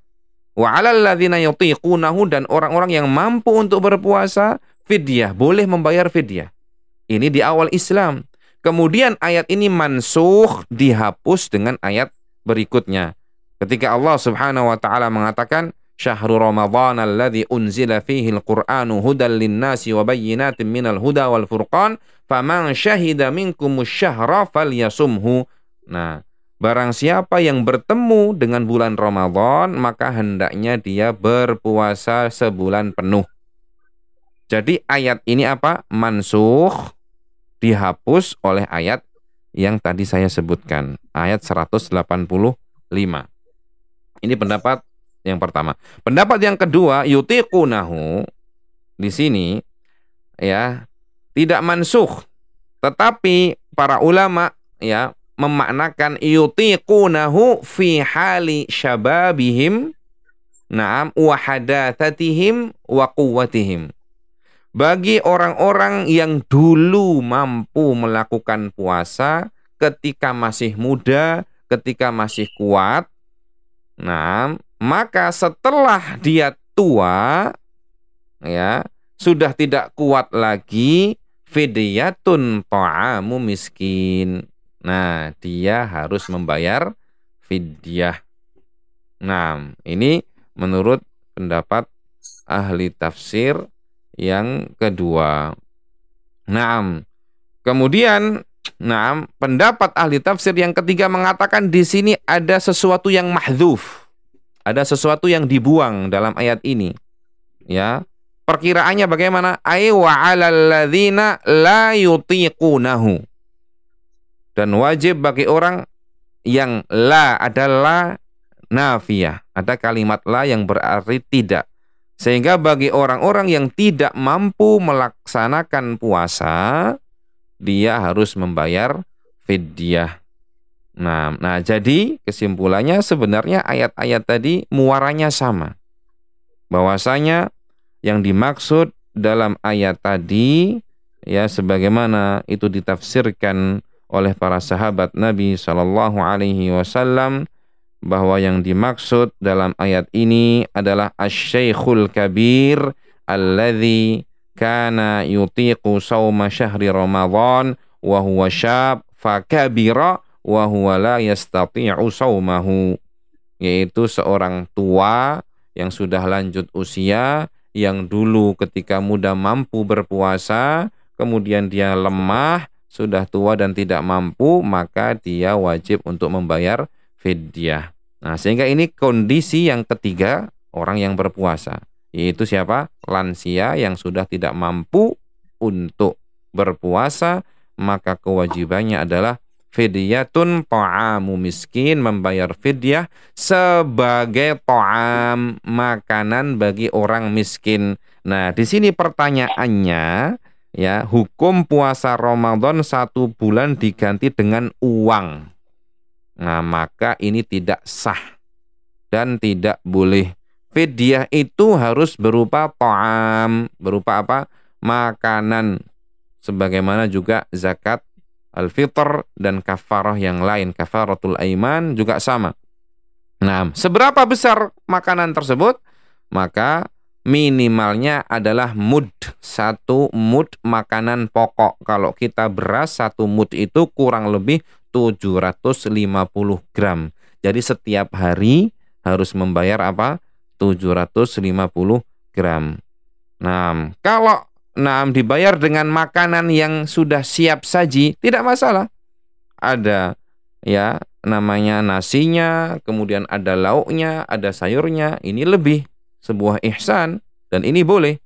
Wa dan orang-orang yang mampu untuk berpuasa fidyah, boleh membayar fidyah. Ini di awal Islam. Kemudian ayat ini mansuh dihapus dengan ayat berikutnya. Ketika Allah Subhanahu wa taala mengatakan Syahrul Ramadan alladzi unzila fihi al-Qur'anu hudan lin-nasi wa bayyinatin minal huda wal furqan faman syahida minkumus syahra falyasumhu. Nah, Barang siapa yang bertemu dengan bulan Ramadan, maka hendaknya dia berpuasa sebulan penuh. Jadi ayat ini apa? Mansuh dihapus oleh ayat yang tadi saya sebutkan, ayat 185. Ini pendapat yang pertama. Pendapat yang kedua, yutiqunahu di sini ya tidak mansuh, tetapi para ulama ya memaknakan yutiqunahu fi hali syababihim na'am wa hadathatihim wa quwwatihim bagi orang-orang yang dulu mampu melakukan puasa ketika masih muda, ketika masih kuat. Nah, maka setelah dia tua ya, sudah tidak kuat lagi fidyatun ta'amu miskin. Nah, dia harus membayar fidyah. Nah, ini menurut pendapat ahli tafsir yang kedua. Nah, kemudian nah pendapat ahli tafsir yang ketiga mengatakan di sini ada sesuatu yang mahdzuf. Ada sesuatu yang dibuang dalam ayat ini. Ya. Perkiraannya bagaimana? Ay wa 'alal ladzina la yutiqunahu. Dan wajib bagi orang yang la adalah nafiyah. Ada kalimat la yang berarti tidak. Sehingga bagi orang-orang yang tidak mampu melaksanakan puasa, dia harus membayar fidyah. Nah, nah jadi kesimpulannya sebenarnya ayat-ayat tadi muaranya sama. Bahwasanya yang dimaksud dalam ayat tadi ya sebagaimana itu ditafsirkan oleh para sahabat Nabi Shallallahu alaihi wasallam bahwa yang dimaksud dalam ayat ini adalah asy-syaikhul kabir alladzi kana yutiqu sauma syahri ramadhan wa huwa syab fakabira wa huwa la yastati'u saumahu yaitu seorang tua yang sudah lanjut usia yang dulu ketika muda mampu berpuasa kemudian dia lemah sudah tua dan tidak mampu maka dia wajib untuk membayar fidyah. Nah, sehingga ini kondisi yang ketiga orang yang berpuasa, yaitu siapa? Lansia yang sudah tidak mampu untuk berpuasa, maka kewajibannya adalah fidyatun ta'amu miskin membayar fidyah sebagai ta'am makanan bagi orang miskin. Nah, di sini pertanyaannya ya, hukum puasa Ramadan satu bulan diganti dengan uang. Nah, maka ini tidak sah dan tidak boleh. Fidyah itu harus berupa ta'am, berupa apa? Makanan. Sebagaimana juga zakat al-fitr dan kafarah yang lain, kafaratul aiman juga sama. Nah, seberapa besar makanan tersebut? Maka minimalnya adalah mud satu mud makanan pokok. Kalau kita beras satu mud itu kurang lebih 750 gram. Jadi setiap hari harus membayar apa? 750 gram. Nah kalau nah dibayar dengan makanan yang sudah siap saji tidak masalah. Ada ya namanya nasinya kemudian ada lauknya ada sayurnya ini lebih sebuah ihsan dan ini boleh.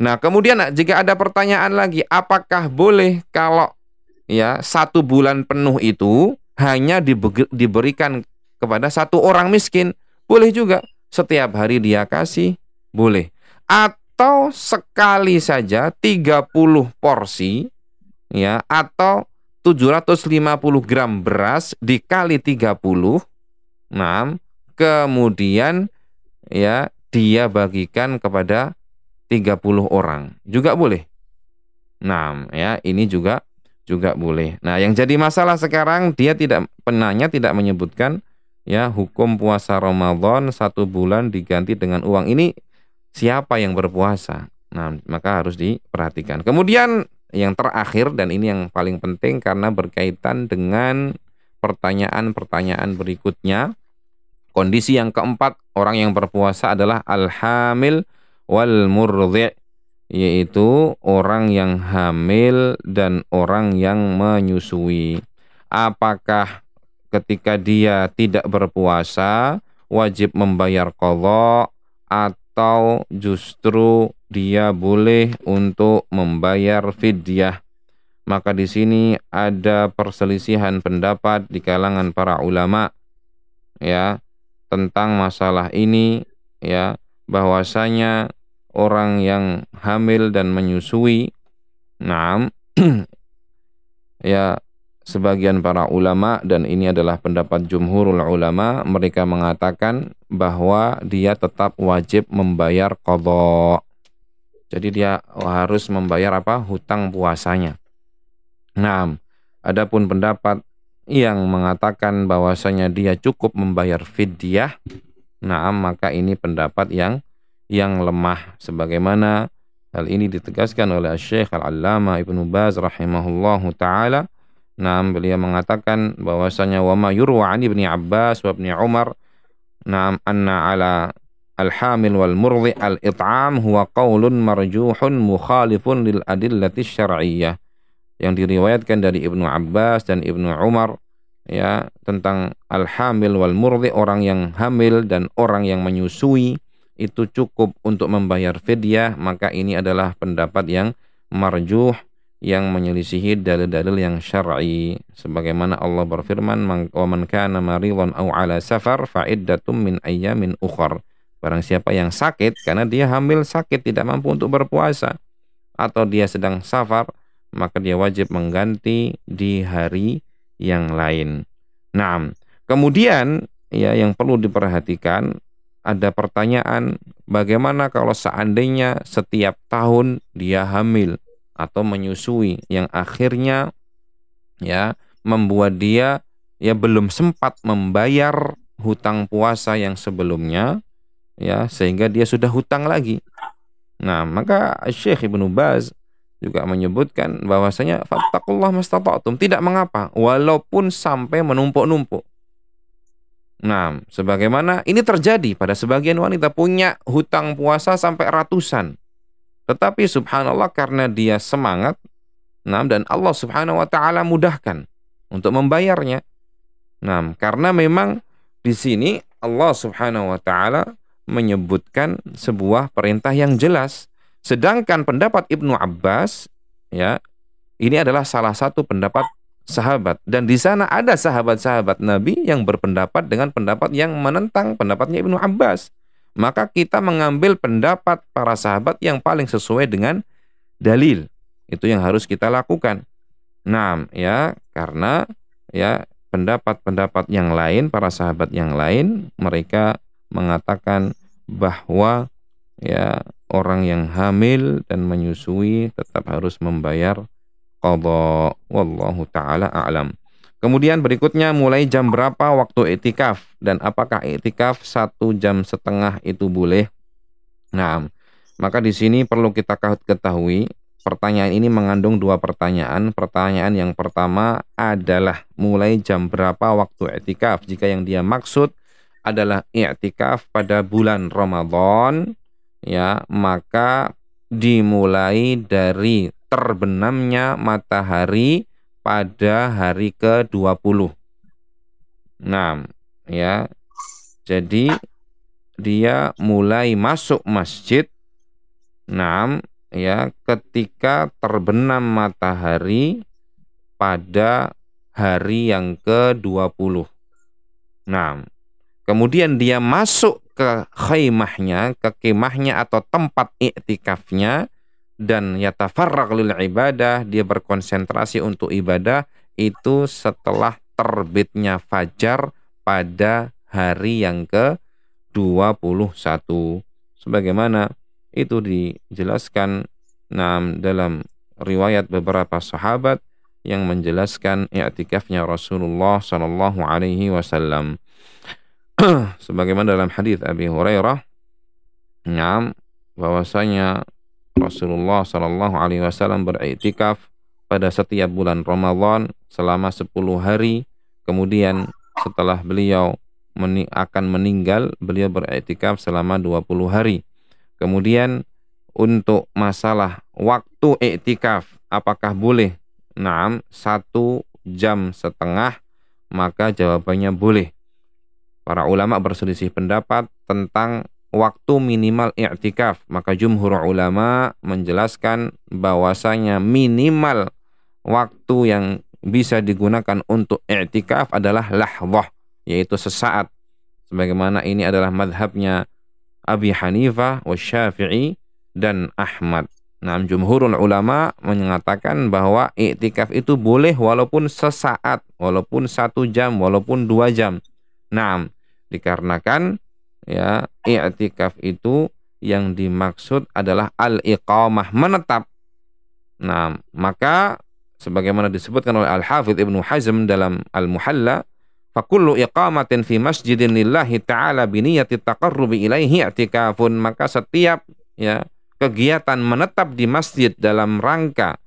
Nah, kemudian jika ada pertanyaan lagi, apakah boleh kalau ya satu bulan penuh itu hanya diberikan kepada satu orang miskin? Boleh juga. Setiap hari dia kasih, boleh. Atau sekali saja 30 porsi ya atau 750 gram beras dikali 30 nah kemudian ya dia bagikan kepada 30 orang. Juga boleh. Nah, ya, ini juga juga boleh. Nah, yang jadi masalah sekarang dia tidak penanya tidak menyebutkan ya hukum puasa Ramadan satu bulan diganti dengan uang ini siapa yang berpuasa. Nah, maka harus diperhatikan. Kemudian yang terakhir dan ini yang paling penting karena berkaitan dengan pertanyaan-pertanyaan berikutnya Kondisi yang keempat orang yang berpuasa adalah al-hamil wal murdhi yaitu orang yang hamil dan orang yang menyusui. Apakah ketika dia tidak berpuasa wajib membayar qadha atau justru dia boleh untuk membayar fidyah? Maka di sini ada perselisihan pendapat di kalangan para ulama ya tentang masalah ini ya bahwasanya orang yang hamil dan menyusui nah ya sebagian para ulama dan ini adalah pendapat jumhurul ulama mereka mengatakan bahwa dia tetap wajib membayar qadha. Jadi dia harus membayar apa? Hutang puasanya. Nah adapun pendapat yang mengatakan bahwasanya dia cukup membayar fidyah, nah maka ini pendapat yang yang lemah. Sebagaimana hal ini ditegaskan oleh Syekh Al-Allamah Ibnu Baz rahimahullahu taala. Nah, beliau mengatakan bahwasanya wa ma yurwa an Ibnu Abbas wa Ibnu Umar. Naam anna ala al-hamil wal murdi al-it'am huwa qaulun marjuhun mukhalifun lil adillati syar'iyyah yang diriwayatkan dari Ibnu Abbas dan Ibnu Umar ya tentang al-hamil wal murdi orang yang hamil dan orang yang menyusui itu cukup untuk membayar fidyah maka ini adalah pendapat yang marjuh yang menyelisihi dalil-dalil yang syar'i. Sebagaimana Allah berfirman wa man kana maridan aw ala safar fa iddatum min ayyamin ukhra barang siapa yang sakit karena dia hamil sakit tidak mampu untuk berpuasa atau dia sedang safar maka dia wajib mengganti di hari yang lain. Nah, kemudian ya yang perlu diperhatikan ada pertanyaan bagaimana kalau seandainya setiap tahun dia hamil atau menyusui yang akhirnya ya membuat dia ya belum sempat membayar hutang puasa yang sebelumnya ya sehingga dia sudah hutang lagi. Nah, maka Syekh Ibnu Baz juga menyebutkan bahwasanya fattakullah mastata'tum tidak mengapa walaupun sampai menumpuk-numpuk. Nah, sebagaimana ini terjadi pada sebagian wanita punya hutang puasa sampai ratusan. Tetapi subhanallah karena dia semangat, nah dan Allah subhanahu wa taala mudahkan untuk membayarnya. Nah, karena memang di sini Allah subhanahu wa taala menyebutkan sebuah perintah yang jelas. Sedangkan pendapat Ibnu Abbas ya ini adalah salah satu pendapat sahabat dan di sana ada sahabat-sahabat Nabi yang berpendapat dengan pendapat yang menentang pendapatnya Ibnu Abbas. Maka kita mengambil pendapat para sahabat yang paling sesuai dengan dalil. Itu yang harus kita lakukan. Nah, ya, karena ya pendapat-pendapat yang lain, para sahabat yang lain, mereka mengatakan bahwa ya orang yang hamil dan menyusui tetap harus membayar qadha wallahu taala a'lam. Kemudian berikutnya mulai jam berapa waktu etikaf dan apakah etikaf satu jam setengah itu boleh? Nah, maka di sini perlu kita ketahui pertanyaan ini mengandung dua pertanyaan. Pertanyaan yang pertama adalah mulai jam berapa waktu etikaf? Jika yang dia maksud adalah i'tikaf pada bulan Ramadan ya maka dimulai dari terbenamnya matahari pada hari ke-20. Nah, ya. Jadi dia mulai masuk masjid Nah, ya ketika terbenam matahari pada hari yang ke-20. Nah, Kemudian dia masuk ke khaimahnya, ke kemahnya atau tempat iktikafnya dan yatafarraq lil ibadah, dia berkonsentrasi untuk ibadah itu setelah terbitnya fajar pada hari yang ke-21. Sebagaimana itu dijelaskan dalam riwayat beberapa sahabat yang menjelaskan i'tikafnya Rasulullah sallallahu alaihi wasallam. sebagaimana dalam hadis Abi Hurairah Naam bahwasanya Rasulullah Shallallahu alaihi wasallam beriktikaf pada setiap bulan Ramadan selama 10 hari. Kemudian setelah beliau meni akan meninggal beliau beriktikaf selama 20 hari. Kemudian untuk masalah waktu iktikaf apakah boleh? Naam satu jam setengah maka jawabannya boleh Para ulama berselisih pendapat tentang waktu minimal i'tikaf. Maka jumhur ulama menjelaskan bahwasanya minimal waktu yang bisa digunakan untuk i'tikaf adalah lahwah, yaitu sesaat. Sebagaimana ini adalah madhabnya Abi Hanifah, Syafi'i, dan Ahmad. Nah, jumhurul ulama mengatakan bahwa iktikaf itu boleh walaupun sesaat, walaupun satu jam, walaupun dua jam. Nah, dikarenakan ya i'tikaf itu yang dimaksud adalah al-iqamah menetap. Nah, maka sebagaimana disebutkan oleh Al-Hafidh Ibnu Hazm dalam Al-Muhalla, fakullu iqamatin fi masjidin lillahi ta'ala biniyati taqarrubi ilaihi i'tikafun, maka setiap ya kegiatan menetap di masjid dalam rangka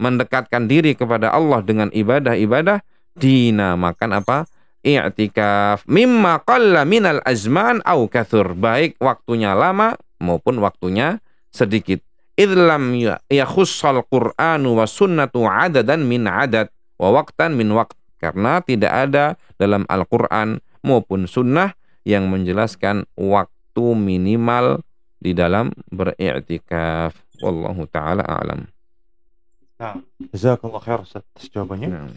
mendekatkan diri kepada Allah dengan ibadah-ibadah dinamakan apa? I'tikaf mimma qalla minal azman au kathur baik waktunya lama maupun waktunya sedikit idlam yakhussal Qur'anu wa sunnatu adadan min adad wa waqtan min waqt. Karena tidak ada dalam Al-Quran maupun sunnah yang menjelaskan waktu minimal di dalam beriktikaf. Wallahu taala a'lam. Nah, jazakallah khair atas jawabannya. Nah,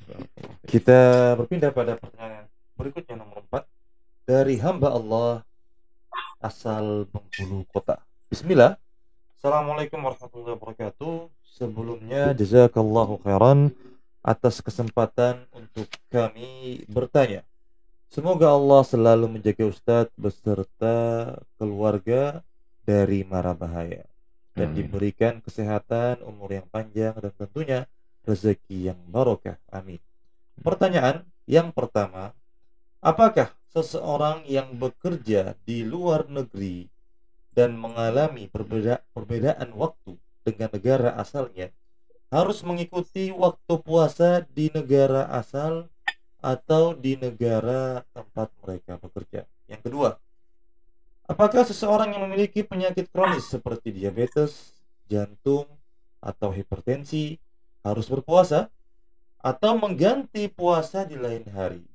Kita berpindah pada pertanyaan berikutnya nomor 4 dari hamba Allah asal Bengkulu Kota. Bismillah. Assalamualaikum warahmatullahi wabarakatuh. Sebelumnya jazakallahu khairan atas kesempatan untuk kami bertanya. Semoga Allah selalu menjaga Ustadz beserta keluarga dari mara bahaya dan diberikan kesehatan, umur yang panjang dan tentunya rezeki yang barokah. Amin. Pertanyaan yang pertama, apakah seseorang yang bekerja di luar negeri dan mengalami perbeda perbedaan waktu dengan negara asalnya harus mengikuti waktu puasa di negara asal atau di negara tempat mereka bekerja. Yang kedua, apakah seseorang yang memiliki penyakit kronis seperti diabetes, jantung, atau hipertensi harus berpuasa atau mengganti puasa di lain hari?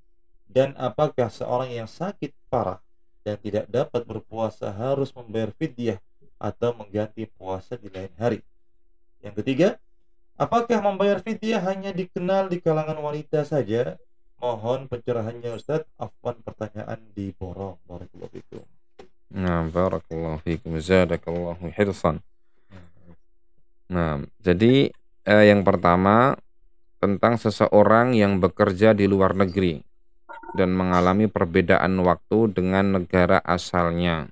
Dan apakah seorang yang sakit parah dan tidak dapat berpuasa harus membayar fidyah atau mengganti puasa di lain hari? Yang ketiga, Apakah membayar fidyah hanya dikenal di kalangan wanita saja? Mohon pencerahannya Ustaz. Afwan pertanyaan di borong. Barakallahu fikum. Nah, barakallahu fikum. Nah, jadi eh, yang pertama tentang seseorang yang bekerja di luar negeri dan mengalami perbedaan waktu dengan negara asalnya.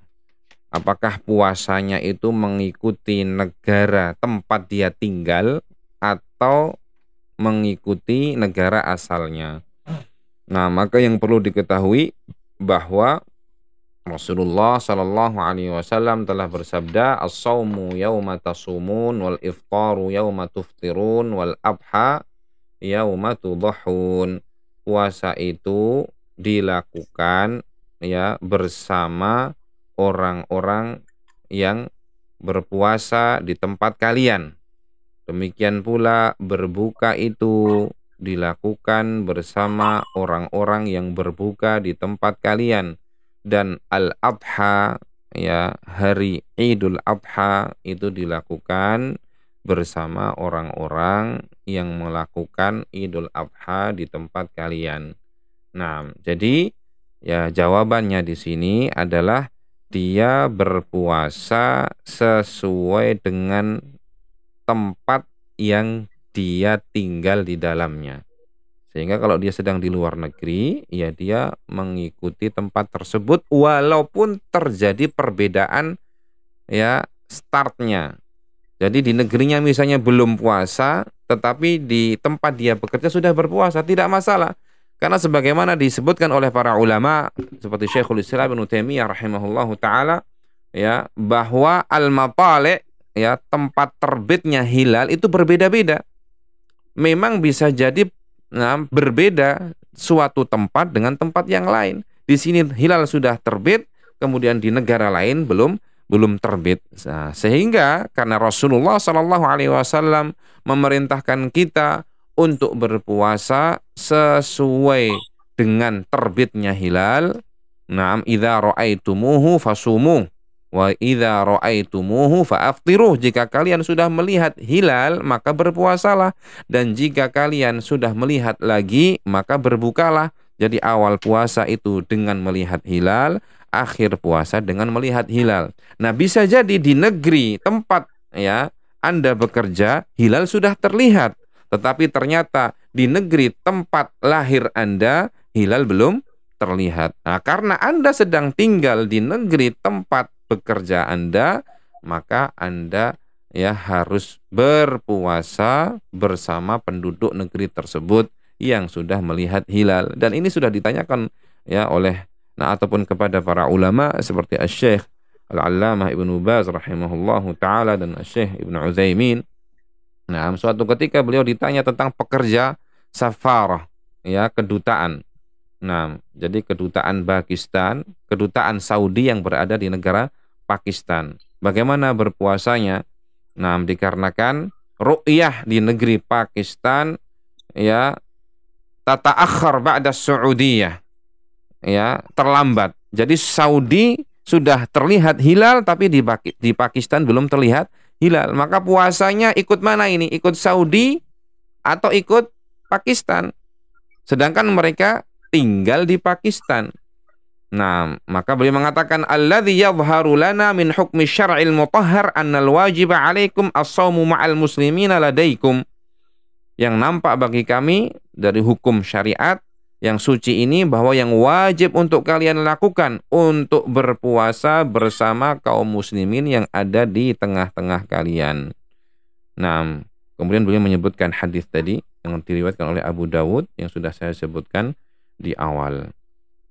Apakah puasanya itu mengikuti negara tempat dia tinggal atau mengikuti negara asalnya. Nah, maka yang perlu diketahui bahwa Rasulullah Shallallahu Alaihi Wasallam telah bersabda, "As-saumu yauma tasumun, wal iftaru yauma tuftirun, wal abha yauma tudhahun." Puasa itu dilakukan ya bersama orang-orang yang berpuasa di tempat kalian. Demikian pula berbuka itu dilakukan bersama orang-orang yang berbuka di tempat kalian. Dan al-adha ya hari Idul Adha itu dilakukan bersama orang-orang yang melakukan Idul Adha di tempat kalian. Nah, jadi ya jawabannya di sini adalah dia berpuasa sesuai dengan tempat yang dia tinggal di dalamnya. Sehingga kalau dia sedang di luar negeri, ya dia mengikuti tempat tersebut walaupun terjadi perbedaan ya startnya. Jadi di negerinya misalnya belum puasa, tetapi di tempat dia bekerja sudah berpuasa, tidak masalah. Karena sebagaimana disebutkan oleh para ulama seperti Syekhul Islam Ibnu Taimiyah rahimahullahu taala ya bahwa al-matali' ya tempat terbitnya hilal itu berbeda-beda. Memang bisa jadi nah, berbeda suatu tempat dengan tempat yang lain. Di sini hilal sudah terbit, kemudian di negara lain belum belum terbit. Nah, sehingga karena Rasulullah Shallallahu Alaihi Wasallam memerintahkan kita untuk berpuasa sesuai dengan terbitnya hilal. Naam idza ra'aitumuhu fasumu Wa idza ra'aitumuhu fa'aftiruh. Jika kalian sudah melihat hilal, maka berpuasalah. Dan jika kalian sudah melihat lagi, maka berbukalah. Jadi awal puasa itu dengan melihat hilal, akhir puasa dengan melihat hilal. Nah, bisa jadi di negeri tempat ya Anda bekerja, hilal sudah terlihat. Tetapi ternyata di negeri tempat lahir Anda, hilal belum terlihat. Nah, karena Anda sedang tinggal di negeri tempat bekerja Anda, maka Anda ya harus berpuasa bersama penduduk negeri tersebut yang sudah melihat hilal dan ini sudah ditanyakan ya oleh nah ataupun kepada para ulama seperti Asy-Syaikh Al-Allamah Ibnu Baz rahimahullahu taala dan Asy-Syaikh Ibnu Utsaimin. Nah, suatu ketika beliau ditanya tentang pekerja safarah ya kedutaan. Nah, jadi kedutaan Pakistan, kedutaan Saudi yang berada di negara Pakistan. Bagaimana berpuasanya? Nah, dikarenakan ru'yah di negeri Pakistan ya tata akhir ba'da Saudiyah ya terlambat. Jadi Saudi sudah terlihat hilal tapi di di Pakistan belum terlihat hilal. Maka puasanya ikut mana ini? Ikut Saudi atau ikut Pakistan? Sedangkan mereka tinggal di Pakistan. Nah, maka beliau mengatakan alladzi yadhharu lana min hukmi syar'il mutahhar annal wajiba 'alaikum as-shaumu ma'al muslimina ladaikum. Yang nampak bagi kami dari hukum syariat yang suci ini bahwa yang wajib untuk kalian lakukan untuk berpuasa bersama kaum muslimin yang ada di tengah-tengah kalian. Nah, kemudian beliau menyebutkan hadis tadi yang diriwayatkan oleh Abu Dawud yang sudah saya sebutkan di awal.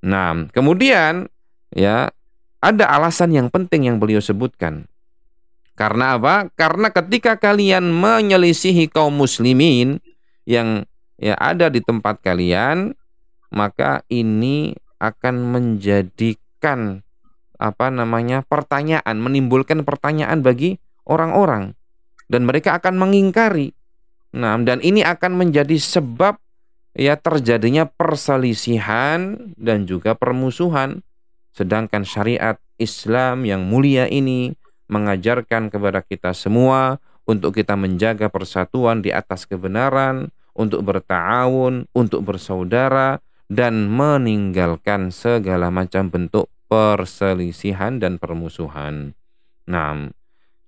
Nah, kemudian ya ada alasan yang penting yang beliau sebutkan. Karena apa? Karena ketika kalian menyelisihi kaum muslimin yang ya ada di tempat kalian, maka ini akan menjadikan apa namanya? pertanyaan, menimbulkan pertanyaan bagi orang-orang dan mereka akan mengingkari. Nah, dan ini akan menjadi sebab ya terjadinya perselisihan dan juga permusuhan. Sedangkan syariat Islam yang mulia ini mengajarkan kepada kita semua untuk kita menjaga persatuan di atas kebenaran, untuk bertawun, untuk bersaudara, dan meninggalkan segala macam bentuk perselisihan dan permusuhan. Nah,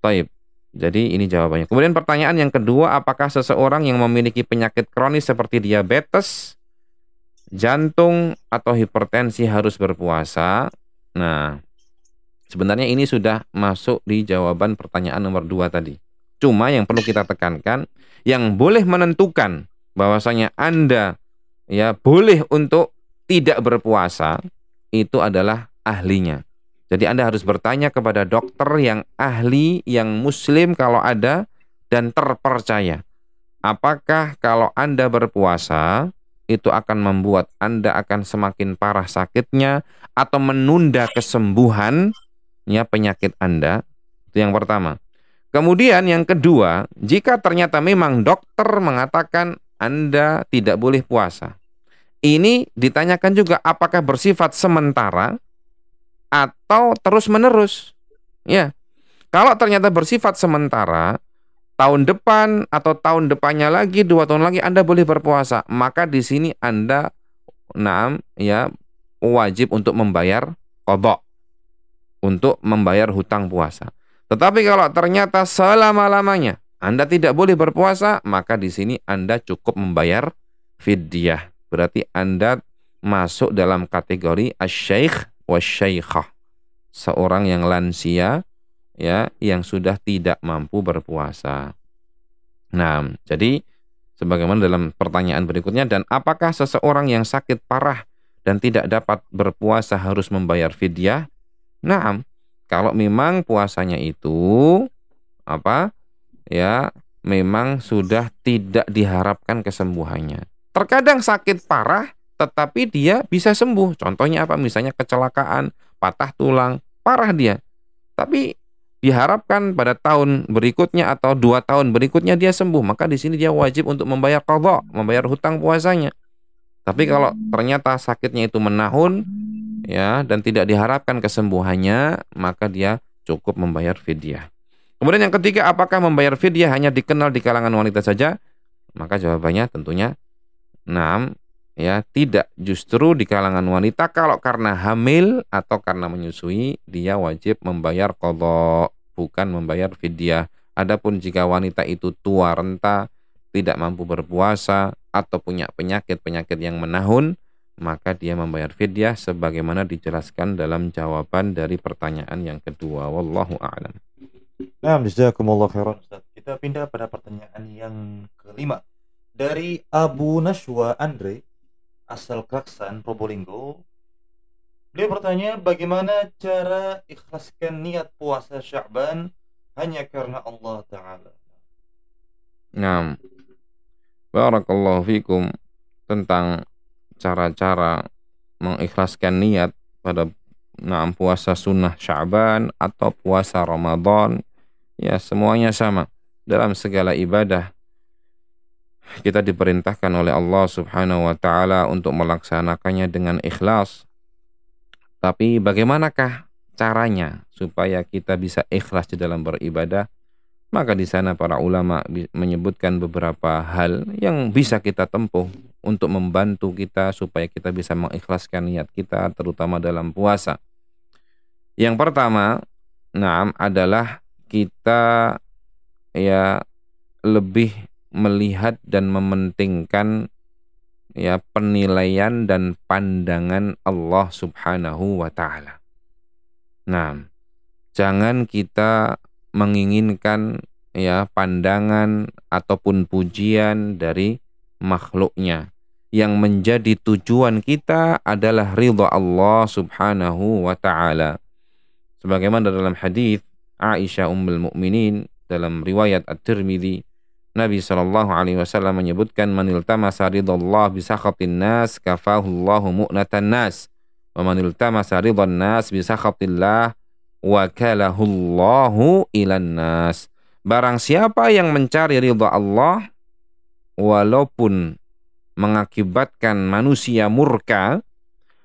taib. Jadi ini jawabannya. Kemudian pertanyaan yang kedua, apakah seseorang yang memiliki penyakit kronis seperti diabetes, jantung atau hipertensi harus berpuasa? Nah, sebenarnya ini sudah masuk di jawaban pertanyaan nomor dua tadi. Cuma yang perlu kita tekankan, yang boleh menentukan bahwasanya Anda ya boleh untuk tidak berpuasa itu adalah ahlinya. Jadi Anda harus bertanya kepada dokter yang ahli, yang muslim kalau ada dan terpercaya. Apakah kalau Anda berpuasa itu akan membuat Anda akan semakin parah sakitnya atau menunda kesembuhan ya penyakit Anda? Itu yang pertama. Kemudian yang kedua, jika ternyata memang dokter mengatakan Anda tidak boleh puasa. Ini ditanyakan juga apakah bersifat sementara atau terus-menerus. Ya. Kalau ternyata bersifat sementara, tahun depan atau tahun depannya lagi, dua tahun lagi Anda boleh berpuasa. Maka di sini Anda enam ya wajib untuk membayar kodok untuk membayar hutang puasa. Tetapi kalau ternyata selama-lamanya Anda tidak boleh berpuasa, maka di sini Anda cukup membayar fidyah. Berarti Anda masuk dalam kategori asy-syaikh wasyaikhah. Seorang yang lansia ya yang sudah tidak mampu berpuasa. Nah, jadi sebagaimana dalam pertanyaan berikutnya dan apakah seseorang yang sakit parah dan tidak dapat berpuasa harus membayar fidyah? Nah, kalau memang puasanya itu apa? Ya, memang sudah tidak diharapkan kesembuhannya. Terkadang sakit parah tetapi dia bisa sembuh. Contohnya apa? Misalnya kecelakaan, patah tulang, parah dia. Tapi diharapkan pada tahun berikutnya atau dua tahun berikutnya dia sembuh. Maka di sini dia wajib untuk membayar qadha, membayar hutang puasanya. Tapi kalau ternyata sakitnya itu menahun ya dan tidak diharapkan kesembuhannya, maka dia cukup membayar fidyah. Kemudian yang ketiga, apakah membayar fidyah hanya dikenal di kalangan wanita saja? Maka jawabannya tentunya Nah, ya tidak justru di kalangan wanita kalau karena hamil atau karena menyusui dia wajib membayar kodok bukan membayar fidyah. Adapun jika wanita itu tua renta tidak mampu berpuasa atau punya penyakit-penyakit yang menahun maka dia membayar fidyah sebagaimana dijelaskan dalam jawaban dari pertanyaan yang kedua wallahu a'lam. Nah, jazakumullah khairan Ustaz. Kita pindah pada pertanyaan yang kelima dari Abu Nashwa Andre asal Kraksan, Probolinggo. Beliau bertanya bagaimana cara ikhlaskan niat puasa Sya'ban hanya karena Allah Ta'ala. Nah, Barakallahu fikum tentang cara-cara mengikhlaskan niat pada nah, puasa sunnah Sya'ban atau puasa Ramadan ya semuanya sama dalam segala ibadah kita diperintahkan oleh Allah Subhanahu wa taala untuk melaksanakannya dengan ikhlas. Tapi bagaimanakah caranya supaya kita bisa ikhlas di dalam beribadah? Maka di sana para ulama menyebutkan beberapa hal yang bisa kita tempuh untuk membantu kita supaya kita bisa mengikhlaskan niat kita terutama dalam puasa. Yang pertama, nah adalah kita ya lebih melihat dan mementingkan ya penilaian dan pandangan Allah Subhanahu wa taala. Nah, jangan kita menginginkan ya pandangan ataupun pujian dari makhluknya. Yang menjadi tujuan kita adalah ridha Allah Subhanahu wa taala. Sebagaimana dalam hadis Aisyah Ummul Mukminin dalam riwayat At-Tirmidzi Nabi Shallallahu Alaihi Wasallam menyebutkan maniltamasa ridallah bisakhatin nas kafahullahu mu'natan nas wa maniltamasa ridhan nas bisakhatillah wakalahullahu ilan nas barang siapa yang mencari ridha Allah walaupun mengakibatkan manusia murka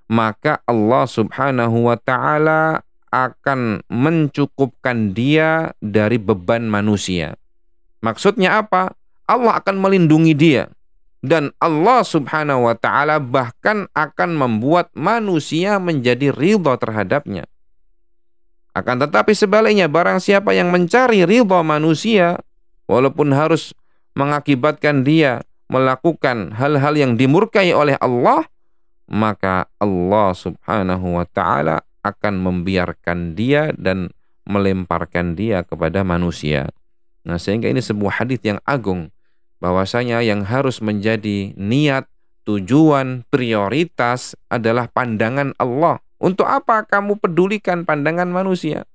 maka Allah Subhanahu wa taala akan mencukupkan dia dari beban manusia Maksudnya apa? Allah akan melindungi dia. Dan Allah subhanahu wa ta'ala bahkan akan membuat manusia menjadi ridha terhadapnya. Akan tetapi sebaliknya barang siapa yang mencari ridha manusia walaupun harus mengakibatkan dia melakukan hal-hal yang dimurkai oleh Allah maka Allah Subhanahu wa taala akan membiarkan dia dan melemparkan dia kepada manusia. Nah, sehingga ini sebuah hadis yang agung bahwasanya yang harus menjadi niat, tujuan, prioritas adalah pandangan Allah. Untuk apa kamu pedulikan pandangan manusia?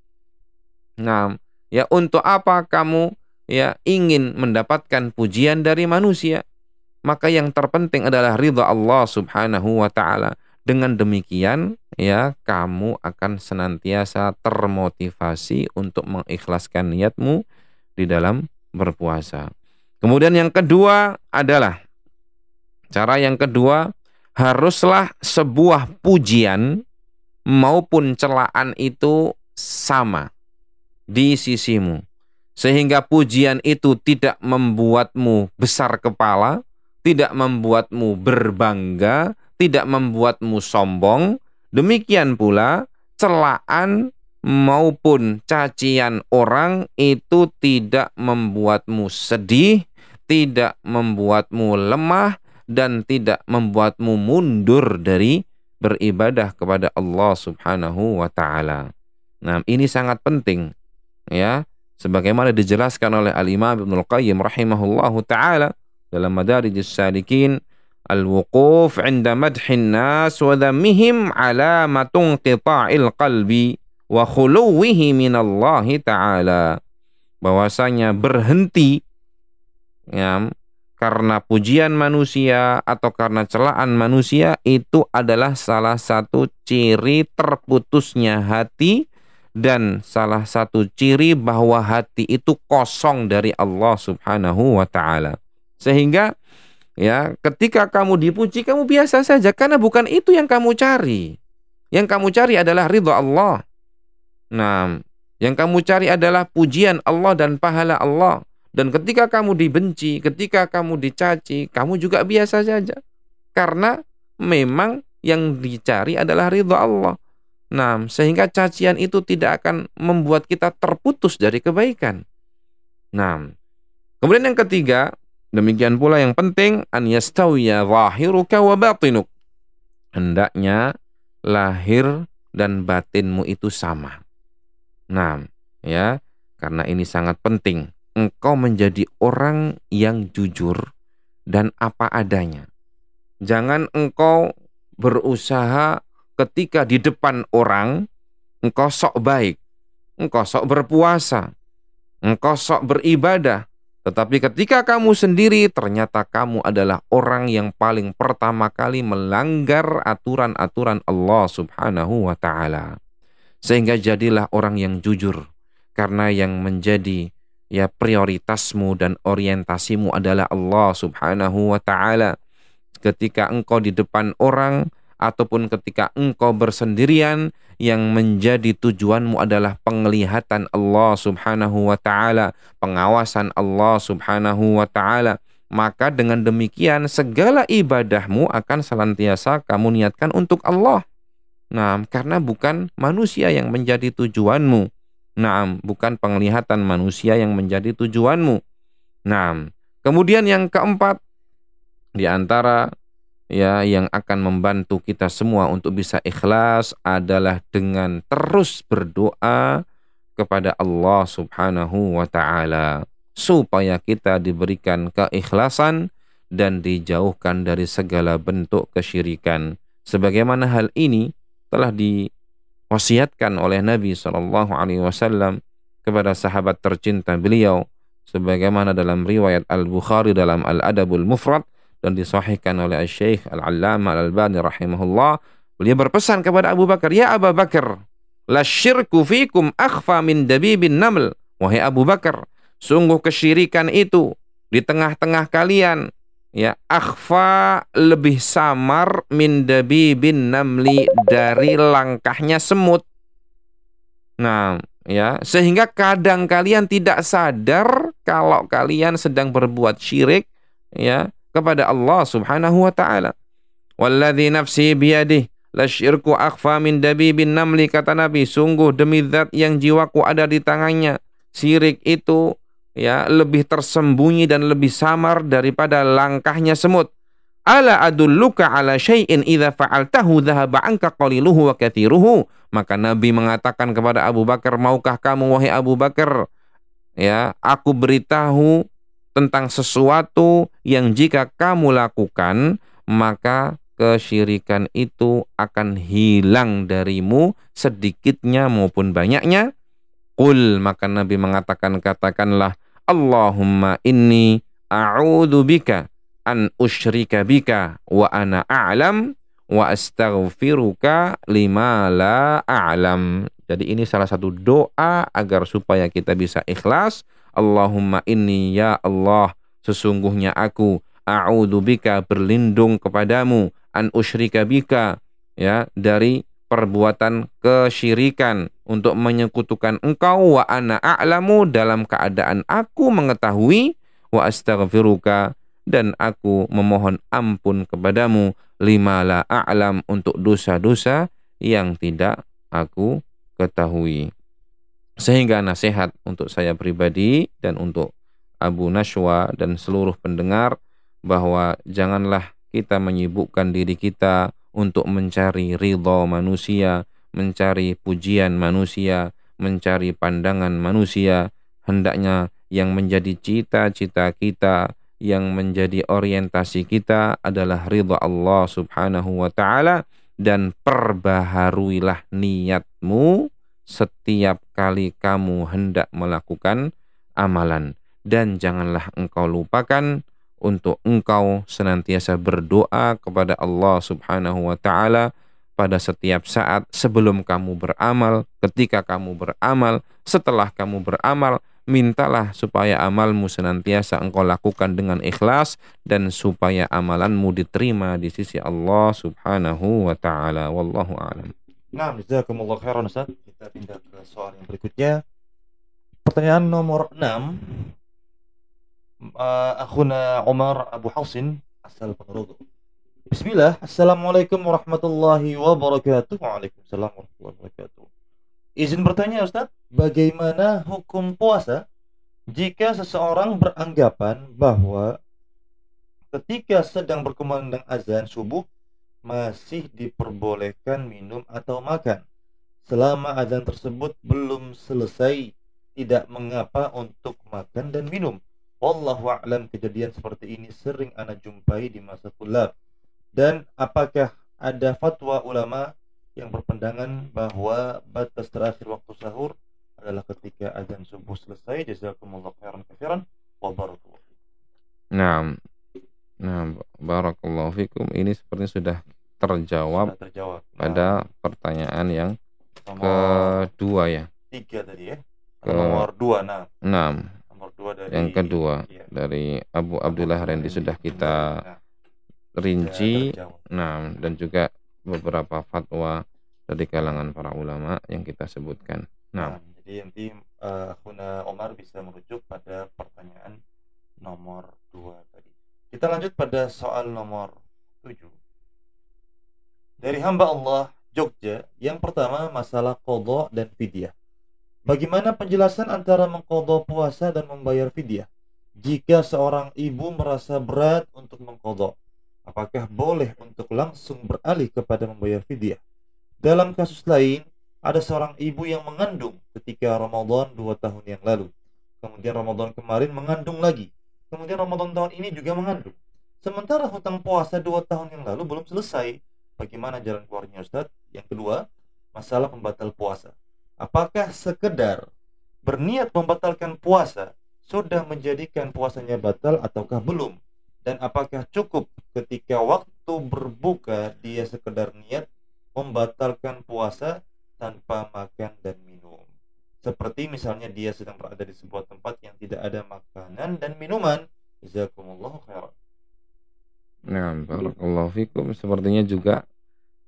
Nah, ya untuk apa kamu ya ingin mendapatkan pujian dari manusia? Maka yang terpenting adalah ridha Allah Subhanahu wa taala. Dengan demikian, ya kamu akan senantiasa termotivasi untuk mengikhlaskan niatmu di dalam berpuasa. Kemudian yang kedua adalah cara yang kedua haruslah sebuah pujian maupun celaan itu sama di sisimu. Sehingga pujian itu tidak membuatmu besar kepala, tidak membuatmu berbangga, tidak membuatmu sombong. Demikian pula celaan maupun cacian orang itu tidak membuatmu sedih, tidak membuatmu lemah dan tidak membuatmu mundur dari beribadah kepada Allah Subhanahu wa taala. Nah, ini sangat penting ya, sebagaimana dijelaskan oleh Al-Imam Ibnu Qayyim rahimahullahu taala dalam Madarijus Salikin Al-wuquf 'inda madhin nas wa dhammihim alamatun qita'il qalbi wa khuluwihi minallahi ta'ala bahwasanya berhenti ya, karena pujian manusia atau karena celaan manusia itu adalah salah satu ciri terputusnya hati dan salah satu ciri bahwa hati itu kosong dari Allah Subhanahu wa taala. Sehingga ya, ketika kamu dipuji kamu biasa saja karena bukan itu yang kamu cari. Yang kamu cari adalah ridha Allah. Nah, yang kamu cari adalah pujian Allah dan pahala Allah. Dan ketika kamu dibenci, ketika kamu dicaci, kamu juga biasa saja. Karena memang yang dicari adalah ridha Allah. Nah, sehingga cacian itu tidak akan membuat kita terputus dari kebaikan. Nah, kemudian yang ketiga, demikian pula yang penting an yastawiya zahiruka wa batinuk. Hendaknya lahir dan batinmu itu sama. Nah, ya, karena ini sangat penting. Engkau menjadi orang yang jujur dan apa adanya. Jangan engkau berusaha ketika di depan orang, engkau sok baik, engkau sok berpuasa, engkau sok beribadah. Tetapi ketika kamu sendiri ternyata kamu adalah orang yang paling pertama kali melanggar aturan-aturan Allah Subhanahu wa taala. Sehingga jadilah orang yang jujur. Karena yang menjadi ya prioritasmu dan orientasimu adalah Allah Subhanahu wa taala. Ketika engkau di depan orang ataupun ketika engkau bersendirian yang menjadi tujuanmu adalah penglihatan Allah Subhanahu wa taala, pengawasan Allah Subhanahu wa taala, maka dengan demikian segala ibadahmu akan senantiasa kamu niatkan untuk Allah. Nah, karena bukan manusia yang menjadi tujuanmu. Nah, bukan penglihatan manusia yang menjadi tujuanmu. Nah, kemudian yang keempat di antara ya yang akan membantu kita semua untuk bisa ikhlas adalah dengan terus berdoa kepada Allah Subhanahu wa taala supaya kita diberikan keikhlasan dan dijauhkan dari segala bentuk kesyirikan. Sebagaimana hal ini telah diwasiatkan oleh Nabi Shallallahu Alaihi Wasallam kepada sahabat tercinta beliau, sebagaimana dalam riwayat Al Bukhari dalam Al Adabul Mufrad dan disahihkan oleh Syekh Al Allama Al Albani rahimahullah. Beliau berpesan kepada Abu Bakar, ya Abu Bakar, la syirku fikum akhfa min dabibin naml. Wahai Abu Bakar, sungguh kesyirikan itu di tengah-tengah kalian ya akhfa lebih samar min dabibin namli dari langkahnya semut. Nah, ya, sehingga kadang kalian tidak sadar kalau kalian sedang berbuat syirik ya kepada Allah Subhanahu wa taala. Walladzi nafsi biyadih lasyirku akhfa min dabibin namli kata Nabi sungguh demi zat yang jiwaku ada di tangannya syirik itu ya lebih tersembunyi dan lebih samar daripada langkahnya semut. Ala adulluka ala syai'in idza fa'altahu dhahaba anka qaliluhu wa kathiruhu. Maka Nabi mengatakan kepada Abu Bakar, "Maukah kamu wahai Abu Bakar, ya, aku beritahu tentang sesuatu yang jika kamu lakukan, maka kesyirikan itu akan hilang darimu sedikitnya maupun banyaknya." Qul maka Nabi mengatakan katakanlah Allahumma inni a'udzu bika an usyrika bika wa ana a'lam wa astaghfiruka lima la a'lam. Jadi ini salah satu doa agar supaya kita bisa ikhlas. Allahumma inni ya Allah sesungguhnya aku a'udzu bika berlindung kepadamu an usyrika bika ya dari perbuatan kesyirikan untuk menyekutukan engkau wa ana a'lamu dalam keadaan aku mengetahui wa astaghfiruka dan aku memohon ampun kepadamu lima la a'lam untuk dosa-dosa yang tidak aku ketahui. Sehingga nasihat untuk saya pribadi dan untuk Abu Nashwa dan seluruh pendengar bahwa janganlah kita menyibukkan diri kita untuk mencari ridho manusia, mencari pujian manusia, mencari pandangan manusia, hendaknya yang menjadi cita-cita kita, yang menjadi orientasi kita adalah ridho Allah Subhanahu wa taala dan perbaharuilah niatmu setiap kali kamu hendak melakukan amalan dan janganlah engkau lupakan untuk engkau senantiasa berdoa kepada Allah Subhanahu wa taala pada setiap saat sebelum kamu beramal, ketika kamu beramal, setelah kamu beramal, mintalah supaya amalmu senantiasa engkau lakukan dengan ikhlas dan supaya amalanmu diterima di sisi Allah Subhanahu wa taala. Wallahu a'lam. Nah, jazakumullah khairan Ustaz. Kita pindah ke soal yang berikutnya. Pertanyaan nomor 6 uh, akhuna Umar Abu Hafsin asal Ponorogo. Bismillah, Assalamualaikum warahmatullahi wabarakatuh. Waalaikumsalam warahmatullahi wabarakatuh. Izin bertanya Ustaz, bagaimana hukum puasa jika seseorang beranggapan bahwa ketika sedang berkumandang azan subuh masih diperbolehkan minum atau makan. Selama azan tersebut belum selesai tidak mengapa untuk makan dan minum. Wallahu a'lam kejadian seperti ini sering ana jumpai di masa kulab. Dan apakah ada fatwa ulama yang berpendangan bahwa batas terakhir waktu sahur adalah ketika azan subuh selesai. Jazakumullah khairan katsiran. Wa barakallahu Nah, barakallahu fikum. Ini sepertinya sudah terjawab, terjawab. Nah, pada pertanyaan yang kedua ya. Tiga tadi ya. Ke, nomor dua, nah. Enam nomor kedua dari yang kedua ya, dari Abu Abdullah Rendi sudah kita Nah, rinci. Nah, dan juga beberapa fatwa dari kalangan para ulama yang kita sebutkan. Nah, Nah, jadi nanti eh, Huna Omar bisa merujuk pada pertanyaan nomor 2 tadi. Kita lanjut pada soal nomor 7. Dari hamba Allah Jogja, yang pertama masalah kodok dan fidyah. Bagaimana penjelasan antara mengkodok puasa dan membayar fidyah? Jika seorang ibu merasa berat untuk mengkodok, apakah boleh untuk langsung beralih kepada membayar fidyah? Dalam kasus lain, ada seorang ibu yang mengandung ketika Ramadan dua tahun yang lalu. Kemudian Ramadan kemarin mengandung lagi. Kemudian Ramadan tahun ini juga mengandung. Sementara hutang puasa dua tahun yang lalu belum selesai. Bagaimana jalan keluarnya Ustadz? Yang kedua, masalah pembatal puasa. Apakah sekedar berniat membatalkan puasa sudah menjadikan puasanya batal ataukah belum? Dan apakah cukup ketika waktu berbuka dia sekedar niat membatalkan puasa tanpa makan dan minum. Seperti misalnya dia sedang berada di sebuah tempat yang tidak ada makanan dan minuman. Jazakumullahu khairan. Nah barakallahu fikum. Sepertinya juga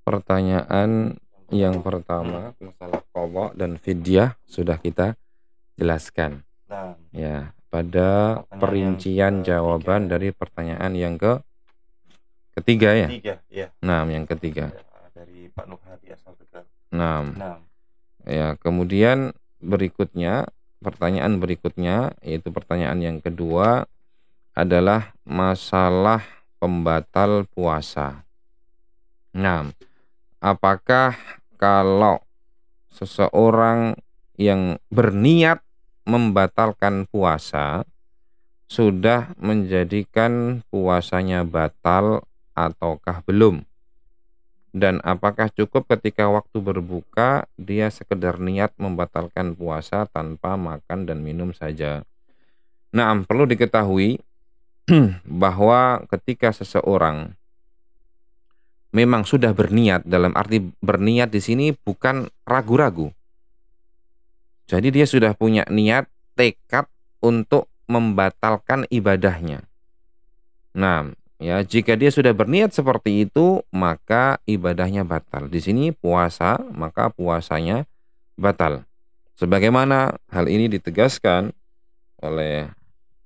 pertanyaan yang pertama masalah qadha dan fidyah sudah kita jelaskan. Nah, Ya, pada Pertanyaan perincian yang jawaban ketiga. dari pertanyaan yang ke ketiga ya. tiga ya Nah, yang ketiga. dari Pak Nuh Hadi asal. Nah, Nah, ya kemudian berikutnya pertanyaan berikutnya yaitu pertanyaan yang kedua adalah masalah pembatal puasa. Nah, apakah kalau seseorang yang berniat membatalkan puasa sudah menjadikan puasanya batal ataukah belum? Dan apakah cukup ketika waktu berbuka dia sekedar niat membatalkan puasa tanpa makan dan minum saja? Nah, perlu diketahui bahwa ketika seseorang memang sudah berniat dalam arti berniat di sini bukan ragu-ragu. Jadi dia sudah punya niat tekad untuk membatalkan ibadahnya. Nah, ya jika dia sudah berniat seperti itu, maka ibadahnya batal. Di sini puasa, maka puasanya batal. Sebagaimana hal ini ditegaskan oleh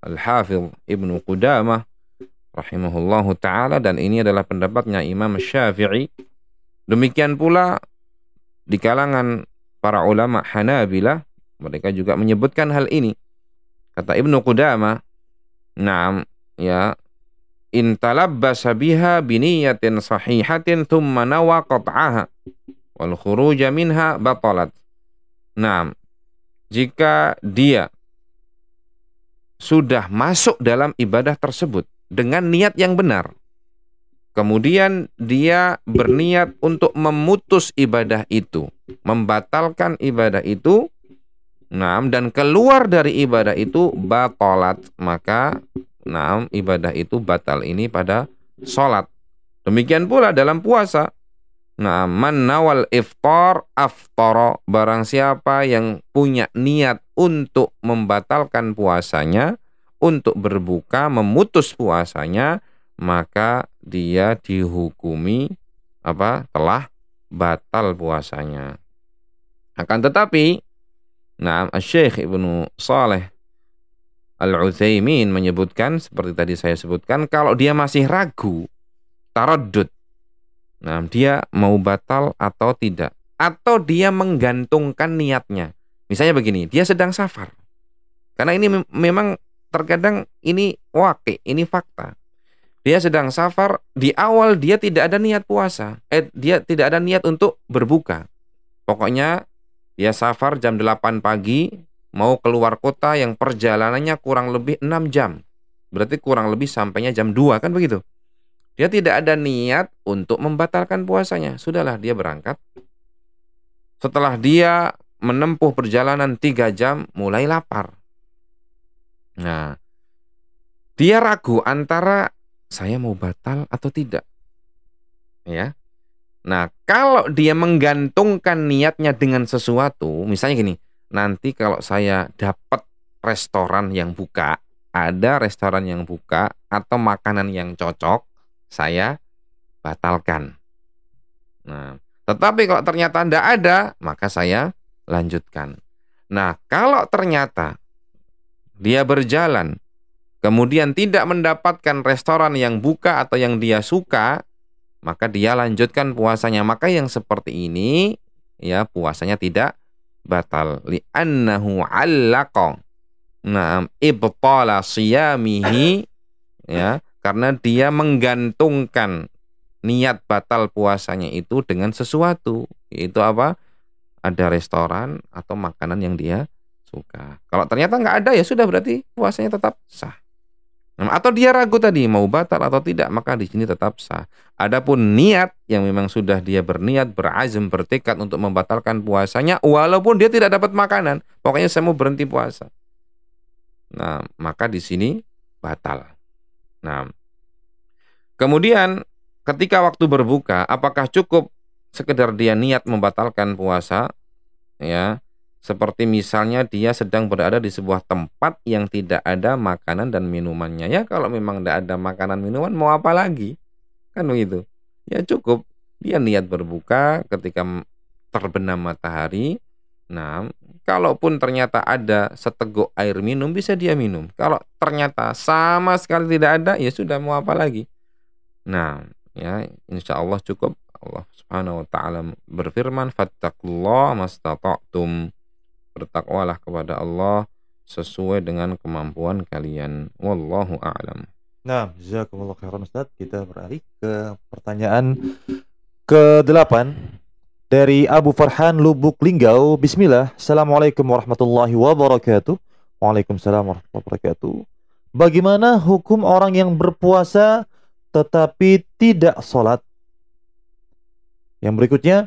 Al-Hafidh Ibnu Qudamah rahimahullahu taala dan ini adalah pendapatnya Imam Syafi'i. Demikian pula di kalangan para ulama Hanabilah mereka juga menyebutkan hal ini. Kata Ibnu Qudamah, "Na'am, ya in talabbasa biha biniyatin sahihatin thumma nawa qat'aha wal khuruja minha batalat." Nah, jika dia sudah masuk dalam ibadah tersebut dengan niat yang benar, kemudian dia berniat untuk memutus ibadah itu, membatalkan ibadah itu, nah, dan keluar dari ibadah itu batalat, maka nah, ibadah itu batal ini pada sholat. Demikian pula dalam puasa. Nah, man nawal iftar aftara barang siapa yang punya niat untuk membatalkan puasanya, untuk berbuka, memutus puasanya, maka dia dihukumi apa? telah batal puasanya. Akan tetapi, nah, Syekh Ibnu Saleh Al-Utsaimin menyebutkan seperti tadi saya sebutkan kalau dia masih ragu, taraddud Nah, dia mau batal atau tidak atau dia menggantungkan niatnya. Misalnya begini, dia sedang safar. Karena ini mem memang terkadang ini wakil, ini fakta. Dia sedang safar, di awal dia tidak ada niat puasa. Eh, dia tidak ada niat untuk berbuka. Pokoknya dia safar jam 8 pagi, mau keluar kota yang perjalanannya kurang lebih 6 jam. Berarti kurang lebih sampainya jam 2 kan begitu. Dia tidak ada niat untuk membatalkan puasanya. Sudahlah dia berangkat. Setelah dia menempuh perjalanan tiga jam, mulai lapar. Nah, dia ragu antara saya mau batal atau tidak. Ya. Nah, kalau dia menggantungkan niatnya dengan sesuatu, misalnya gini, nanti kalau saya dapat restoran yang buka, ada restoran yang buka atau makanan yang cocok, saya batalkan. Nah, tetapi kalau ternyata tidak ada, maka saya lanjutkan. Nah, kalau ternyata dia berjalan, kemudian tidak mendapatkan restoran yang buka atau yang dia suka, maka dia lanjutkan puasanya. Maka yang seperti ini, ya puasanya tidak batal. Li'annahu allaqa. Nah, ibtala siyamihi ya, karena dia menggantungkan niat batal puasanya itu dengan sesuatu. Itu apa? Ada restoran atau makanan yang dia suka. Kalau ternyata nggak ada ya sudah berarti puasanya tetap sah. Nah, atau dia ragu tadi mau batal atau tidak, maka di sini tetap sah. Adapun niat yang memang sudah dia berniat, berazam, bertekad untuk membatalkan puasanya, walaupun dia tidak dapat makanan, pokoknya saya mau berhenti puasa. Nah, maka di sini batal. Nah, kemudian ketika waktu berbuka, apakah cukup sekedar dia niat membatalkan puasa? Ya, seperti misalnya dia sedang berada di sebuah tempat yang tidak ada makanan dan minumannya. Ya kalau memang tidak ada makanan minuman mau apa lagi? Kan begitu. Ya cukup dia niat berbuka ketika terbenam matahari. Nah, kalaupun ternyata ada seteguk air minum bisa dia minum. Kalau ternyata sama sekali tidak ada ya sudah mau apa lagi? Nah, ya insya Allah cukup Allah Subhanahu wa taala berfirman fattaqullaha mastata'tum bertakwalah kepada Allah sesuai dengan kemampuan kalian. Wallahu a'lam. Nah, jazakumullah khairan Ustaz. Kita beralih ke pertanyaan ke-8 dari Abu Farhan Lubuk Linggau. Bismillah. Assalamualaikum warahmatullahi wabarakatuh. Waalaikumsalam warahmatullahi wabarakatuh. Bagaimana hukum orang yang berpuasa tetapi tidak sholat? Yang berikutnya,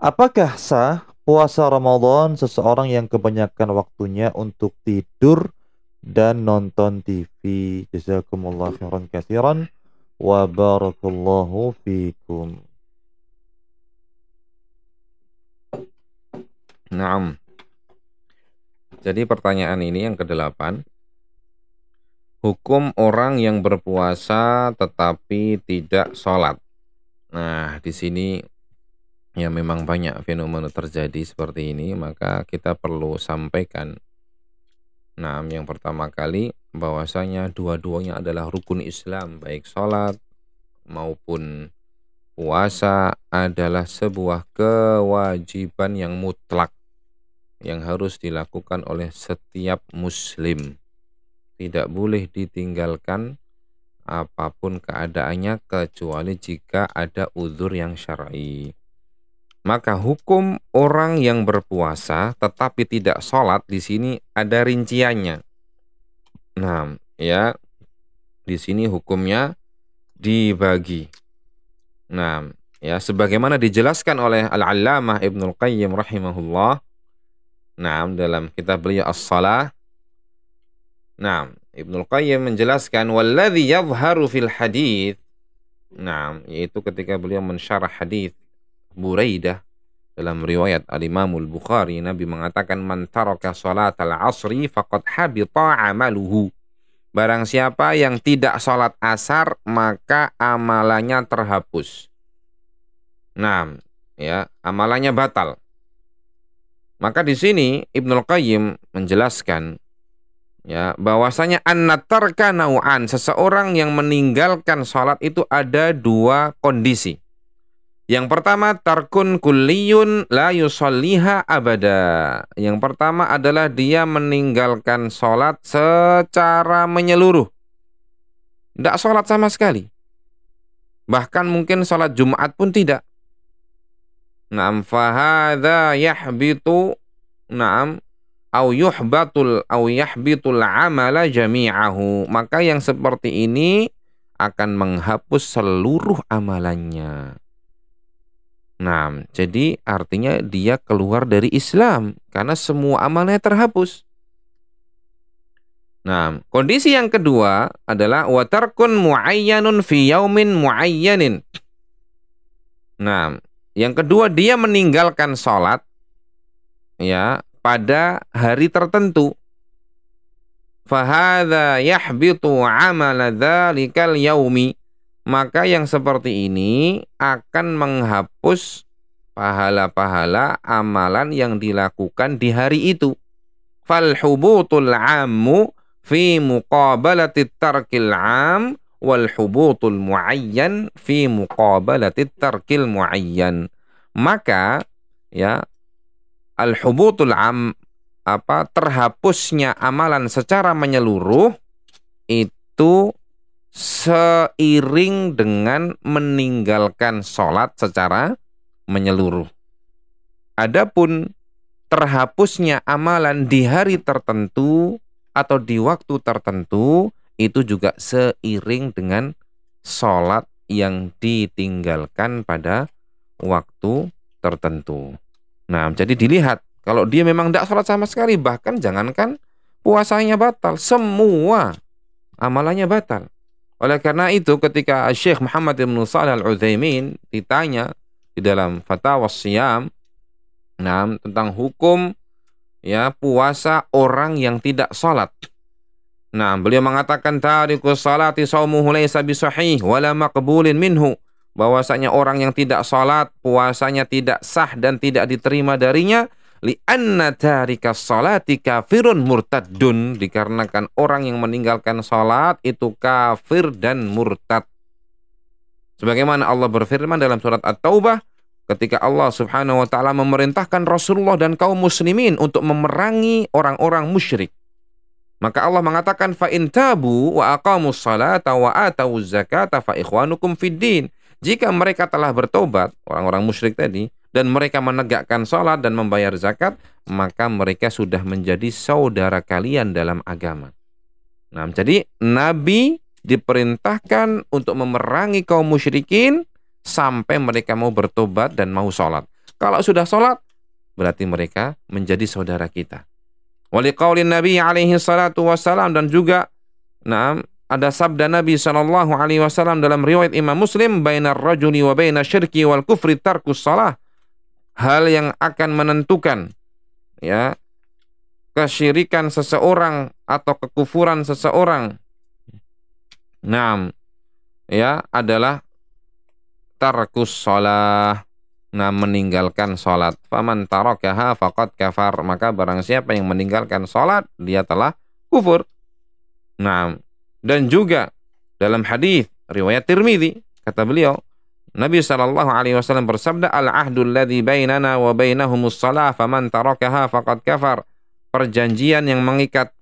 apakah sah puasa Ramadan seseorang yang kebanyakan waktunya untuk tidur dan nonton TV. Jazakumullah khairan katsiran wa barakallahu fikum. Naam. Jadi pertanyaan ini yang kedelapan. Hukum orang yang berpuasa tetapi tidak sholat. Nah, di sini ya memang banyak fenomena terjadi seperti ini, maka kita perlu sampaikan. Nah, yang pertama kali bahwasanya dua-duanya adalah rukun Islam, baik sholat maupun puasa adalah sebuah kewajiban yang mutlak yang harus dilakukan oleh setiap muslim. Tidak boleh ditinggalkan apa pun keadaannya kecuali jika ada uzur yang syar'i. Maka hukum orang yang berpuasa tetapi tidak sholat di sini ada rinciannya. Nah, ya di sini hukumnya dibagi. Nah, ya sebagaimana dijelaskan oleh Al-Allamah Ibnu Qayyim rahimahullah. Nah, dalam kitab beliau As-Salah. Ibnu Qayyim menjelaskan walladzi yadhharu fil hadis. Nah, yaitu ketika beliau mensyarah hadis Buraidah dalam riwayat Al-Imamul Bukhari Nabi mengatakan man taraka salatal asri faqad habita amaluhu Barang siapa yang tidak sholat asar maka amalannya terhapus. Nah, ya, amalannya batal. Maka di sini Ibnul Qayyim menjelaskan ya bahwasanya an-natarka nau'an seseorang yang meninggalkan sholat itu ada dua kondisi. Yang pertama tarkun kulliyun la yusalliha abada. Yang pertama adalah dia meninggalkan sholat secara menyeluruh. Tidak sholat sama sekali. Bahkan mungkin sholat Jumat pun tidak. Naam fahadha yahbitu naam au yuhbatul au yahbitul amala jami'ahu. Maka yang seperti ini akan menghapus seluruh amalannya. Nah, jadi artinya dia keluar dari Islam karena semua amalnya terhapus. Nah, kondisi yang kedua adalah watarkun muayyanun fi yaumin muayyanin. Nah, yang kedua dia meninggalkan sholat ya pada hari tertentu. fahadha yahbitu amala yaumi. Maka yang seperti ini akan menghapus pahala-pahala amalan yang dilakukan di hari itu. Fal hubutul ammu fi muqabalati tarkil am wal hubutul muayyan fi muqabalati tarkil muayyan maka ya al hubutul am apa terhapusnya amalan secara menyeluruh itu seiring dengan meninggalkan sholat secara menyeluruh. Adapun terhapusnya amalan di hari tertentu atau di waktu tertentu itu juga seiring dengan sholat yang ditinggalkan pada waktu tertentu. Nah, jadi dilihat kalau dia memang tidak sholat sama sekali, bahkan jangankan puasanya batal, semua amalannya batal. Oleh karena itu ketika Syekh Muhammad bin Shalih Al-Utsaimin ditanya di dalam Fatwa Siyam nah, tentang hukum ya puasa orang yang tidak sholat. Nah, beliau mengatakan tariku salati saumuhu laisa bisahih wala maqbulin minhu. Bahwasanya orang yang tidak sholat, puasanya tidak sah dan tidak diterima darinya li'anna tarika salati kafirun murtadun dikarenakan orang yang meninggalkan salat itu kafir dan murtad. Sebagaimana Allah berfirman dalam surat At-Taubah ketika Allah Subhanahu wa taala memerintahkan Rasulullah dan kaum muslimin untuk memerangi orang-orang musyrik maka Allah mengatakan fa in tabu wa aqamus salata wa atawuz zakata fa ikhwanukum fid din jika mereka telah bertobat orang-orang musyrik tadi dan mereka menegakkan sholat dan membayar zakat, maka mereka sudah menjadi saudara kalian dalam agama. Nah, jadi Nabi diperintahkan untuk memerangi kaum musyrikin sampai mereka mau bertobat dan mau sholat. Kalau sudah sholat, berarti mereka menjadi saudara kita. Wali qaulin Nabi alaihi salatu wassalam dan juga nah, ada sabda Nabi sallallahu alaihi wasallam dalam riwayat Imam Muslim bainar rajuli wa baina syirki wal kufri tarkus salah hal yang akan menentukan ya kesyirikan seseorang atau kekufuran seseorang. Naam. Ya, adalah tarkus shalah. Nah, meninggalkan salat. Faman tarakaha faqad kafar. Maka barang siapa yang meninggalkan salat, dia telah kufur. Nah, dan juga dalam hadis riwayat Tirmidzi kata beliau, Nabi sallallahu alaihi wasallam bersabda al-ahdu alladhi bainana wa bainahumus shalah faman tarakaha faqad kafar. Perjanjian yang mengikat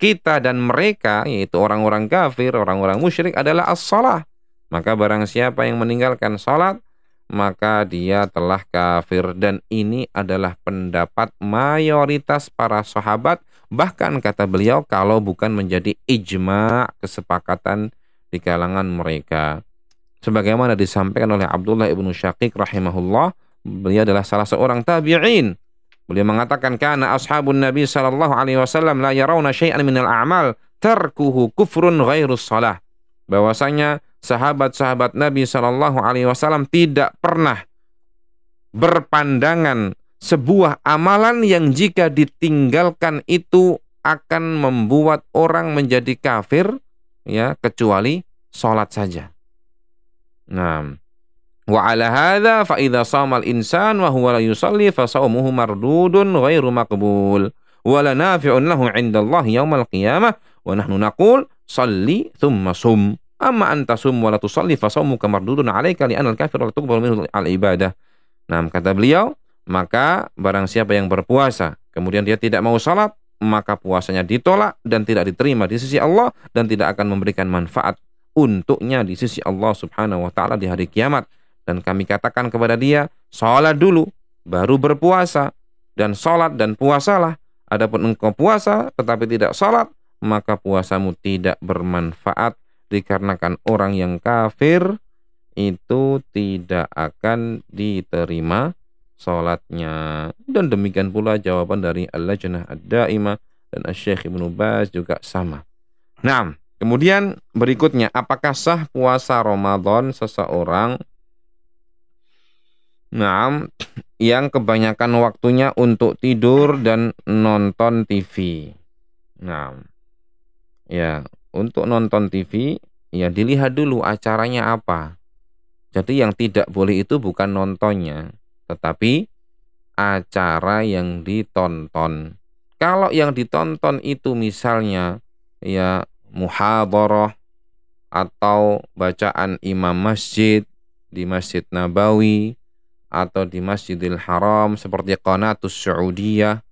kita dan mereka yaitu orang-orang kafir, orang-orang musyrik adalah as-salah. Maka barang siapa yang meninggalkan salat maka dia telah kafir. Dan ini adalah pendapat mayoritas para sahabat. Bahkan kata beliau kalau bukan menjadi ijma kesepakatan di kalangan mereka. Sebagaimana disampaikan oleh Abdullah ibnu Syaqiq rahimahullah beliau adalah salah seorang tabi'in. Beliau mengatakan kana ashabun nabi sallallahu alaihi wasallam la yarawna syai'an minal a'mal tarkuhu kufrun ghairu salah bahwasanya sahabat-sahabat Nabi sallallahu alaihi wasallam tidak pernah berpandangan sebuah amalan yang jika ditinggalkan itu akan membuat orang menjadi kafir ya kecuali salat saja. Nah, wa ala hadza fa idza shama al-insan wa huwa la yusalli fa shaumuhu mardudun ghairu maqbul. Wa la nafi'un lahu 'inda Allah al qiyamah. Wa nahnu naqul salli thumma sum. Amma anta sum wa la tusalli fa shaumuka mardudun 'alaika li anna al-kafir la tuqbal minhu al-ibadah. Nah, kata beliau, maka barang siapa yang berpuasa kemudian dia tidak mau salat maka puasanya ditolak dan tidak diterima di sisi Allah dan tidak akan memberikan manfaat untuknya di sisi Allah Subhanahu wa taala di hari kiamat. Dan kami katakan kepada dia salat dulu baru berpuasa. Dan salat dan puasalah. Adapun engkau puasa tetapi tidak salat maka puasamu tidak bermanfaat dikarenakan orang yang kafir itu tidak akan diterima salatnya dan demikian pula jawaban dari Al-Lajnah Ad-Daimah dan Asy-Syaikh Ibnu Baz juga sama. Nah, Kemudian berikutnya, apakah sah puasa Ramadan seseorang Nah, yang kebanyakan waktunya untuk tidur dan nonton TV. Nah, ya untuk nonton TV ya dilihat dulu acaranya apa. Jadi yang tidak boleh itu bukan nontonnya, tetapi acara yang ditonton. Kalau yang ditonton itu misalnya ya muhadharah atau bacaan imam masjid di Masjid Nabawi atau di Masjidil Haram seperti Qanatus Saudiyah.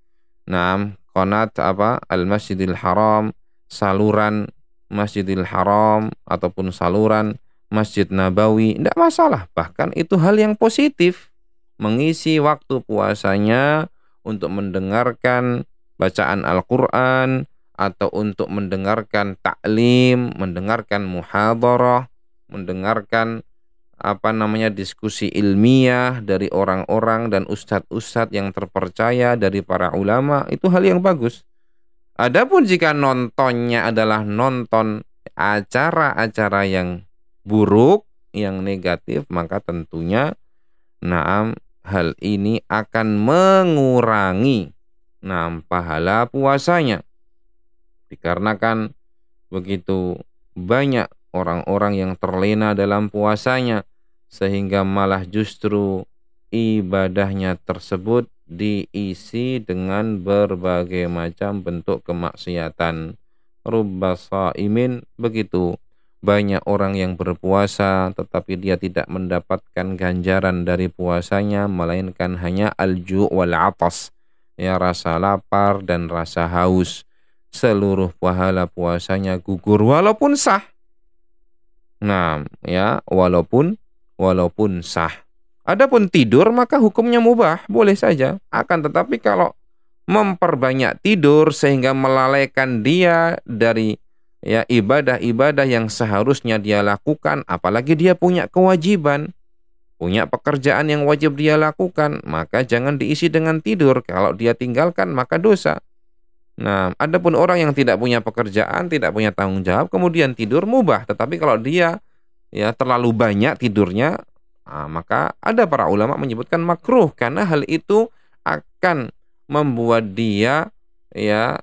Nah, Qanat apa? Al-Masjidil Haram, saluran Masjidil Haram ataupun saluran Masjid Nabawi, tidak masalah. Bahkan itu hal yang positif. Mengisi waktu puasanya untuk mendengarkan bacaan Al-Quran atau untuk mendengarkan taklim, mendengarkan muhadarah, mendengarkan apa namanya diskusi ilmiah dari orang-orang dan ustadz-ustadz yang terpercaya dari para ulama itu hal yang bagus. Adapun jika nontonnya adalah nonton acara-acara yang buruk, yang negatif, maka tentunya naam hal ini akan mengurangi Nah, pahala puasanya. Dikarenakan begitu banyak orang-orang yang terlena dalam puasanya sehingga malah justru ibadahnya tersebut diisi dengan berbagai macam bentuk kemaksiatan. Rubba imin begitu banyak orang yang berpuasa tetapi dia tidak mendapatkan ganjaran dari puasanya melainkan hanya alju wal atas ya rasa lapar dan rasa haus. Seluruh pahala puasanya gugur walaupun sah. Nah, ya, walaupun walaupun sah. Adapun tidur maka hukumnya mubah, boleh saja. Akan tetapi kalau memperbanyak tidur sehingga melalaikan dia dari ya ibadah-ibadah yang seharusnya dia lakukan, apalagi dia punya kewajiban punya pekerjaan yang wajib dia lakukan, maka jangan diisi dengan tidur. Kalau dia tinggalkan, maka dosa. Nah, adapun orang yang tidak punya pekerjaan, tidak punya tanggung jawab, kemudian tidur mubah. Tetapi kalau dia ya terlalu banyak tidurnya, nah, maka ada para ulama menyebutkan makruh karena hal itu akan membuat dia ya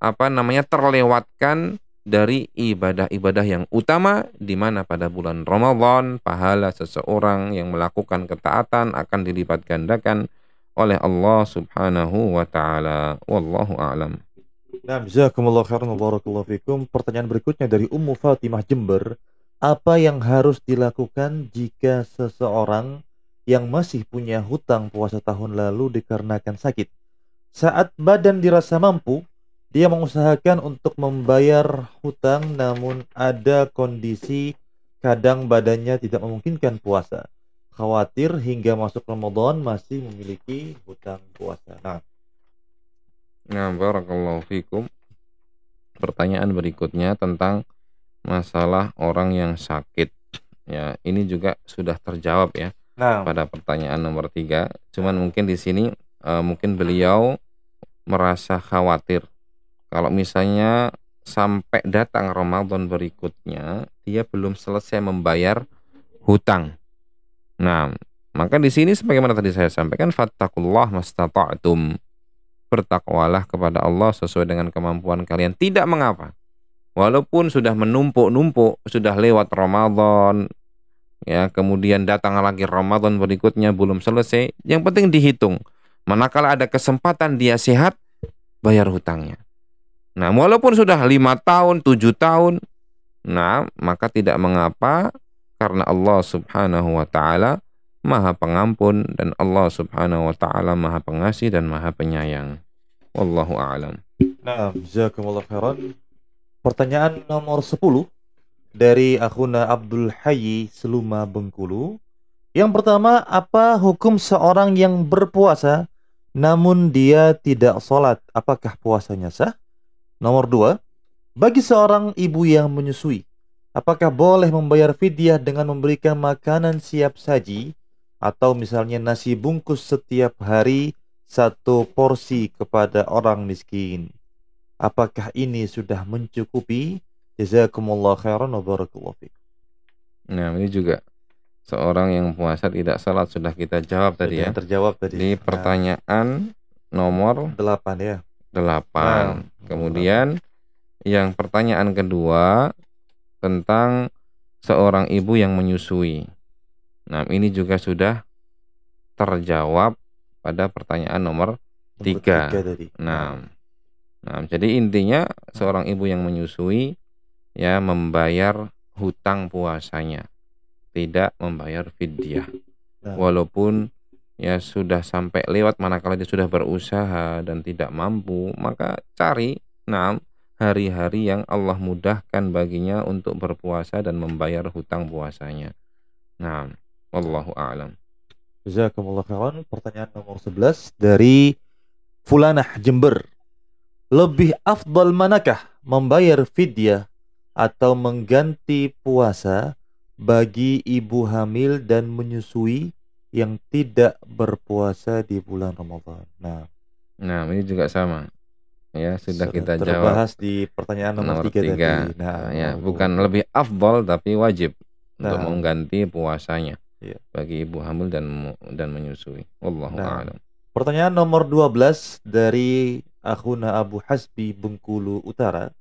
apa namanya terlewatkan dari ibadah-ibadah yang utama di mana pada bulan Ramadan pahala seseorang yang melakukan ketaatan akan dilipat gandakan oleh Allah Subhanahu wa taala. Wallahu a'lam. Nah. Pertanyaan berikutnya dari Ummu Fatimah Jember. Apa yang harus dilakukan jika seseorang yang masih punya hutang puasa tahun lalu dikarenakan sakit? Saat badan dirasa mampu, dia mengusahakan untuk membayar hutang namun ada kondisi kadang badannya tidak memungkinkan puasa. Khawatir hingga masuk Ramadan masih memiliki hutang puasa. Nah, Nah, barakallahu fikum. Pertanyaan berikutnya tentang masalah orang yang sakit. Ya, ini juga sudah terjawab ya nah. pada pertanyaan nomor tiga. Cuman mungkin di sini uh, mungkin beliau merasa khawatir kalau misalnya sampai datang Ramadan berikutnya dia belum selesai membayar hutang. Nah, maka di sini sebagaimana tadi saya sampaikan fattakullah mastata'tum. Bertakwalah kepada Allah sesuai dengan kemampuan kalian. Tidak mengapa. Walaupun sudah menumpuk-numpuk, sudah lewat Ramadan, ya kemudian datang lagi Ramadan berikutnya belum selesai, yang penting dihitung. Manakala ada kesempatan dia sehat, bayar hutangnya. Nah, walaupun sudah lima tahun, tujuh tahun, nah maka tidak mengapa karena Allah Subhanahu wa taala Maha Pengampun dan Allah Subhanahu wa taala Maha Pengasih dan Maha Penyayang. Wallahu a'lam. Nah, jazakumullah khairan. Pertanyaan nomor 10 dari akhuna Abdul Hayy Seluma Bengkulu. Yang pertama, apa hukum seorang yang berpuasa namun dia tidak sholat? Apakah puasanya sah? Nomor dua, bagi seorang ibu yang menyusui, apakah boleh membayar fidyah dengan memberikan makanan siap saji atau misalnya nasi bungkus setiap hari satu porsi kepada orang miskin? Apakah ini sudah mencukupi? Jazakumullah khairan wa barakallahu fikum. Nah, ini juga seorang yang puasa tidak salat sudah kita jawab sudah tadi ya. Terjawab tadi. Di pertanyaan nomor 8 ya. 8. Nah, Kemudian yang pertanyaan kedua tentang seorang ibu yang menyusui. Nah, ini juga sudah terjawab pada pertanyaan nomor, nomor tiga. tiga tadi. Nah, nah, jadi intinya seorang ibu yang menyusui ya membayar hutang puasanya, tidak membayar fidyah. Nah. Walaupun ya sudah sampai lewat manakala dia sudah berusaha dan tidak mampu maka cari enam hari-hari yang Allah mudahkan baginya untuk berpuasa dan membayar hutang puasanya. Nah, wallahu a'lam. Jazakumullah khairan. Pertanyaan nomor 11 dari Fulanah Jember. Lebih afdal manakah membayar fidyah atau mengganti puasa bagi ibu hamil dan menyusui yang tidak berpuasa di bulan Ramadan. Nah, nah ini juga sama. Ya, sudah, sudah kita terbahas jawab. di pertanyaan nomor, nomor 3 tadi. Nah, ya, bukan lebih afdol tapi wajib nah. untuk mengganti puasanya ya. bagi ibu hamil dan dan menyusui. Wallahu nah, a'lam. Pertanyaan nomor 12 dari Akhuna Abu Hasbi Bengkulu Utara.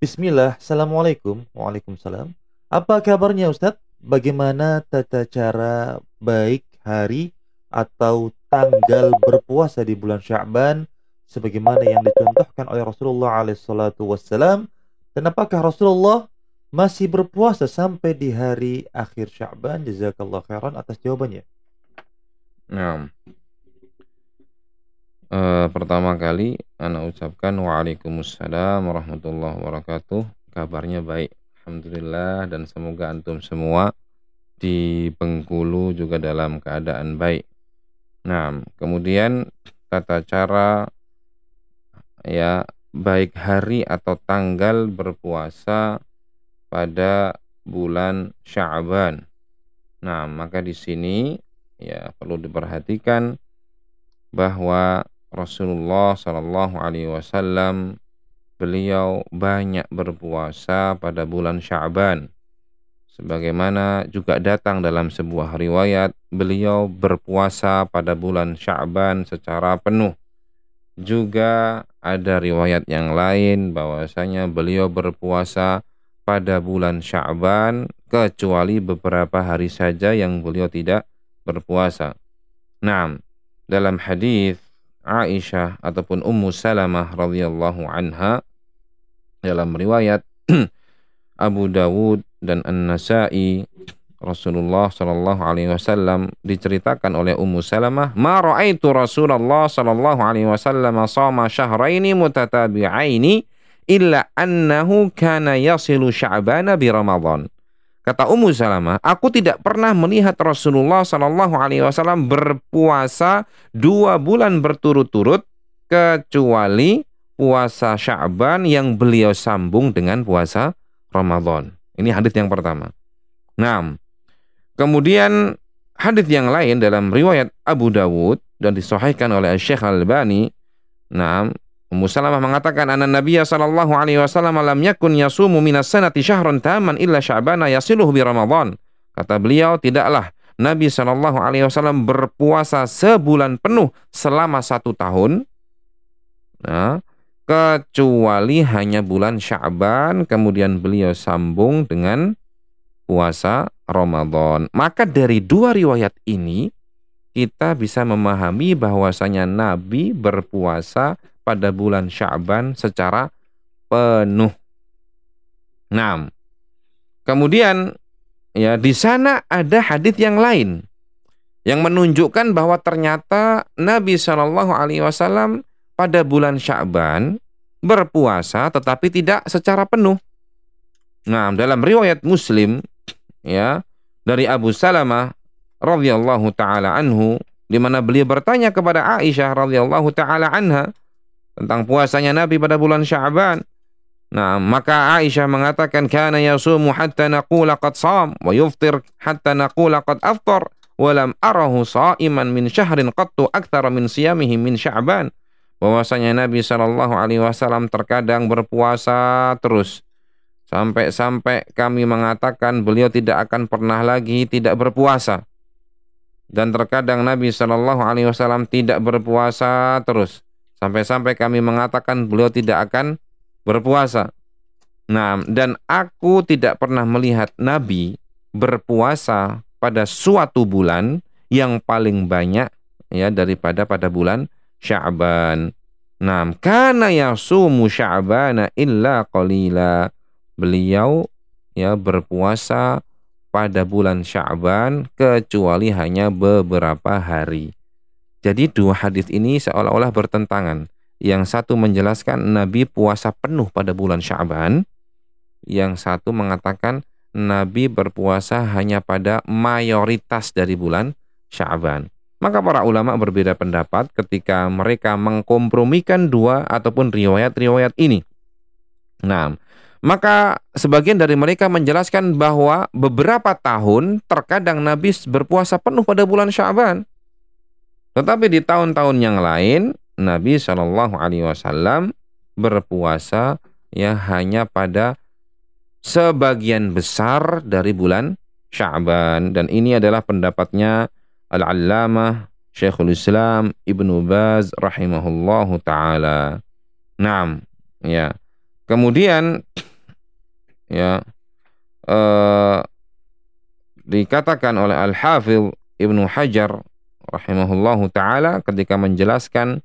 Bismillah, Assalamualaikum. Waalaikumsalam. Apa kabarnya Ustadz? Bagaimana tata cara baik hari atau tanggal berpuasa di bulan Sya'ban sebagaimana yang dicontohkan oleh Rasulullah alaihissalatu wassalam. Dan apakah Rasulullah masih berpuasa sampai di hari akhir Sya'ban jazakallah khairan atas jawabannya. Nah uh, pertama kali anak ucapkan waalaikumsalam warahmatullahi wabarakatuh kabarnya baik Alhamdulillah dan semoga antum semua di Bengkulu juga dalam keadaan baik. Nah, kemudian tata cara ya baik hari atau tanggal berpuasa pada bulan Sya'ban. Nah, maka di sini ya perlu diperhatikan bahwa Rasulullah Shallallahu Alaihi Wasallam beliau banyak berpuasa pada bulan Sya'ban Sebagaimana juga datang dalam sebuah riwayat, beliau berpuasa pada bulan Sya'ban secara penuh. Juga ada riwayat yang lain bahwasanya beliau berpuasa pada bulan Sya'ban kecuali beberapa hari saja yang beliau tidak berpuasa. Nah, dalam hadis Aisyah ataupun Ummu Salamah radhiyallahu anha dalam riwayat Abu Dawud dan An-Nasa'i Rasulullah Shallallahu Alaihi Wasallam diceritakan oleh Ummu Salamah, "Ma ra'aitu Rasulullah Shallallahu Alaihi Wasallam sama syahraini mutatabi'aini illa annahu kana yasilu Sya'bana bi Ramadan." Kata Ummu Salamah, aku tidak pernah melihat Rasulullah Shallallahu Alaihi Wasallam berpuasa dua bulan berturut-turut kecuali puasa Sya'ban yang beliau sambung dengan puasa Ramadan. Ini hadis yang pertama. Nah, kemudian hadis yang lain dalam riwayat Abu Dawud dan disahihkan oleh Syekh Al-Albani. Nah, Ummu Salamah mengatakan anna Nabiya sallallahu alaihi wasallam lam yakun yasumu minas sanati syahran taman illa sya'bana yasiluhu bi Ramadan. Kata beliau, tidaklah Nabi sallallahu alaihi wasallam berpuasa sebulan penuh selama satu tahun. Nah, kecuali hanya bulan Sya'ban kemudian beliau sambung dengan puasa Ramadan. Maka dari dua riwayat ini kita bisa memahami bahwasanya Nabi berpuasa pada bulan Sya'ban secara penuh. Nah, kemudian ya di sana ada hadis yang lain yang menunjukkan bahwa ternyata Nabi Shallallahu Alaihi Wasallam pada bulan Sya'ban berpuasa tetapi tidak secara penuh. Nah, dalam riwayat Muslim ya dari Abu Salamah radhiyallahu taala anhu di mana beliau bertanya kepada Aisyah radhiyallahu taala anha tentang puasanya Nabi pada bulan Sya'ban. Nah, maka Aisyah mengatakan kana yasumu hatta naqula qad sham wa yuftir hatta naqula qad aftar wa lam arahu sha'iman min syahrin qattu akthara min siyamihi min Sya'ban. Bahwasanya Nabi Shallallahu Alaihi Wasallam terkadang berpuasa terus. Sampai-sampai kami mengatakan beliau tidak akan pernah lagi tidak berpuasa. Dan terkadang Nabi Shallallahu Alaihi Wasallam tidak berpuasa terus sampai-sampai kami mengatakan beliau tidak akan berpuasa Nah, dan aku tidak pernah melihat Nabi berpuasa pada suatu bulan yang paling banyak ya daripada pada bulan Sya'ban. Nah, karena yasumu Sya'bana illa qalila. Beliau ya berpuasa pada bulan Sya'ban kecuali hanya beberapa hari. Jadi dua hadis ini seolah-olah bertentangan. Yang satu menjelaskan Nabi puasa penuh pada bulan Sya'ban, yang satu mengatakan Nabi berpuasa hanya pada mayoritas dari bulan Sya'ban. Maka para ulama berbeda pendapat ketika mereka mengkompromikan dua ataupun riwayat-riwayat ini. Nah, maka sebagian dari mereka menjelaskan bahwa beberapa tahun terkadang Nabi berpuasa penuh pada bulan Sya'ban. Tetapi di tahun-tahun yang lain Nabi Shallallahu Alaihi Wasallam berpuasa ya hanya pada sebagian besar dari bulan Sya'ban dan ini adalah pendapatnya Al-Allamah Syekhul Islam Ibnu Baz rahimahullahu taala. Naam, ya. Kemudian ya eh, dikatakan oleh Al-Hafidh Ibnu Hajar rahimahullahu taala ketika menjelaskan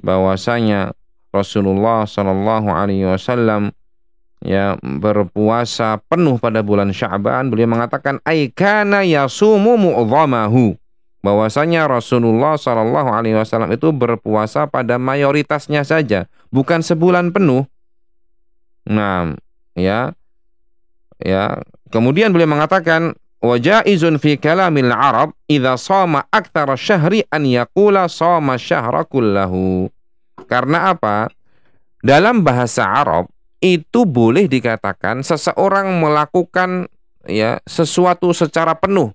bahwasanya Rasulullah Shallallahu alaihi wasallam ya berpuasa penuh pada bulan Sya'ban beliau mengatakan aikana yasumu mu'dhamahu bahwasanya Rasulullah Shallallahu alaihi wasallam itu berpuasa pada mayoritasnya saja bukan sebulan penuh. Nah ya. Ya kemudian beliau mengatakan wajaizun fi kalamil arab idza shama aktsara syahri an yaqula shama syahra kullahu. Karena apa? Dalam bahasa Arab itu boleh dikatakan seseorang melakukan ya sesuatu secara penuh.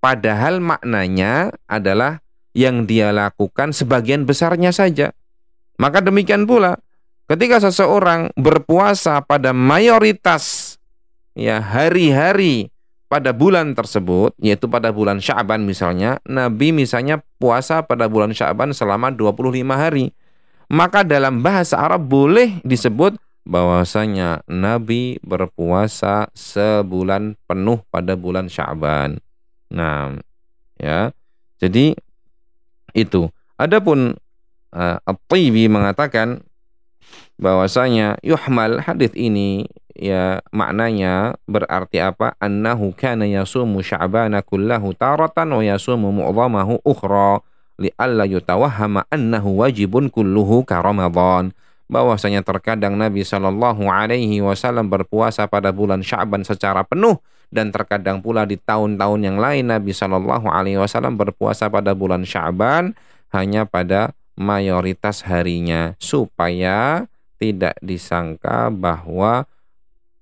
Padahal maknanya adalah yang dia lakukan sebagian besarnya saja. Maka demikian pula ketika seseorang berpuasa pada mayoritas ya hari-hari pada bulan tersebut yaitu pada bulan Sya'ban misalnya Nabi misalnya puasa pada bulan Sya'ban selama 25 hari maka dalam bahasa Arab boleh disebut bahwasanya Nabi berpuasa sebulan penuh pada bulan Sya'ban. Nah, ya. Jadi itu. Adapun uh, At-Tibi mengatakan bahwasanya yuhmal hadis ini ya maknanya berarti apa? Annahu kana yasumu Sya'bana kullahu taratan wa yasumu mu'dhamahu ukhra li'alla yutawahhama annahu wajibun kulluhu ka Ramadan bahwasanya terkadang Nabi Shallallahu Alaihi Wasallam berpuasa pada bulan Syaban secara penuh dan terkadang pula di tahun-tahun yang lain Nabi Shallallahu Alaihi Wasallam berpuasa pada bulan Syaban hanya pada mayoritas harinya supaya tidak disangka bahwa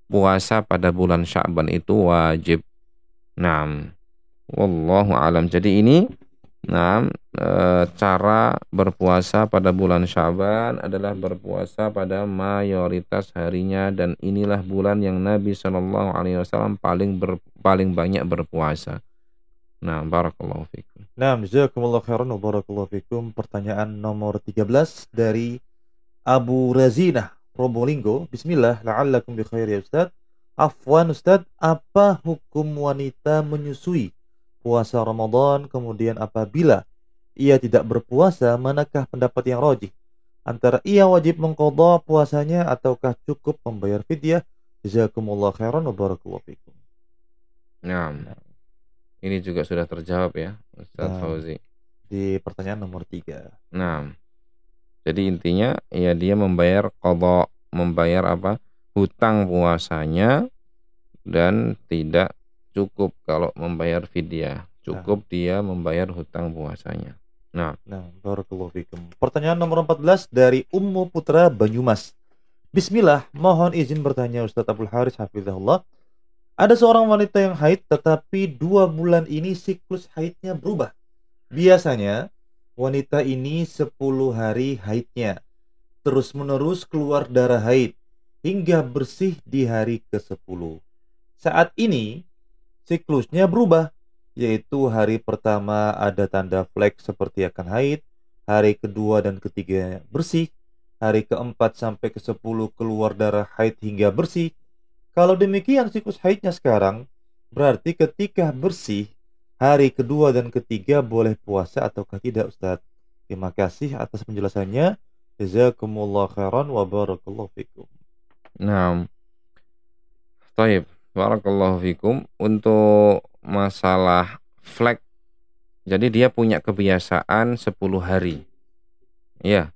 puasa pada bulan Syaban itu wajib. Nah, wallahu alam. Jadi ini Nah, e, cara berpuasa pada bulan Syaban adalah berpuasa pada mayoritas harinya dan inilah bulan yang Nabi Shallallahu Alaihi Wasallam paling ber, paling banyak berpuasa. Nah, barakallahu fikum. Nah, jazakumullah khairan wa barakallahu fikum. Pertanyaan nomor 13 dari Abu Razina Probolinggo. Bismillah, la'allakum bi khair ya Ustaz. Afwan Ustaz, apa hukum wanita menyusui puasa Ramadan, kemudian apabila ia tidak berpuasa, manakah pendapat yang rojih? Antara ia wajib mengkodok puasanya ataukah cukup membayar fidyah? Jazakumullah khairan wa barakallahu fikum. Nah, ini juga sudah terjawab ya, Ustaz nah, Fauzi. Di pertanyaan nomor tiga. Nah, jadi intinya ya dia membayar kodok, membayar apa? Hutang puasanya dan tidak cukup kalau membayar fidyah. Cukup nah. dia membayar hutang puasanya. Nah. Nah barakallahu fikum. Pertanyaan nomor 14 dari Ummu Putra Banyumas. Bismillah mohon izin bertanya Ustadz Abdul Haris Hafizahullah. Ada seorang wanita yang haid tetapi dua bulan ini siklus haidnya berubah. Biasanya wanita ini 10 hari haidnya terus menerus keluar darah haid hingga bersih di hari ke-10 saat ini siklusnya berubah, yaitu hari pertama ada tanda flek seperti akan haid, hari kedua dan ketiga bersih, hari keempat sampai ke sepuluh keluar darah haid hingga bersih. Kalau demikian siklus haidnya sekarang, berarti ketika bersih, hari kedua dan ketiga boleh puasa ataukah tidak Ustaz? Terima kasih atas penjelasannya. Jazakumullah khairan wa barakallahu fikum. Nah, Taib, barakallahu fikum untuk masalah flag. Jadi dia punya kebiasaan 10 hari. Ya.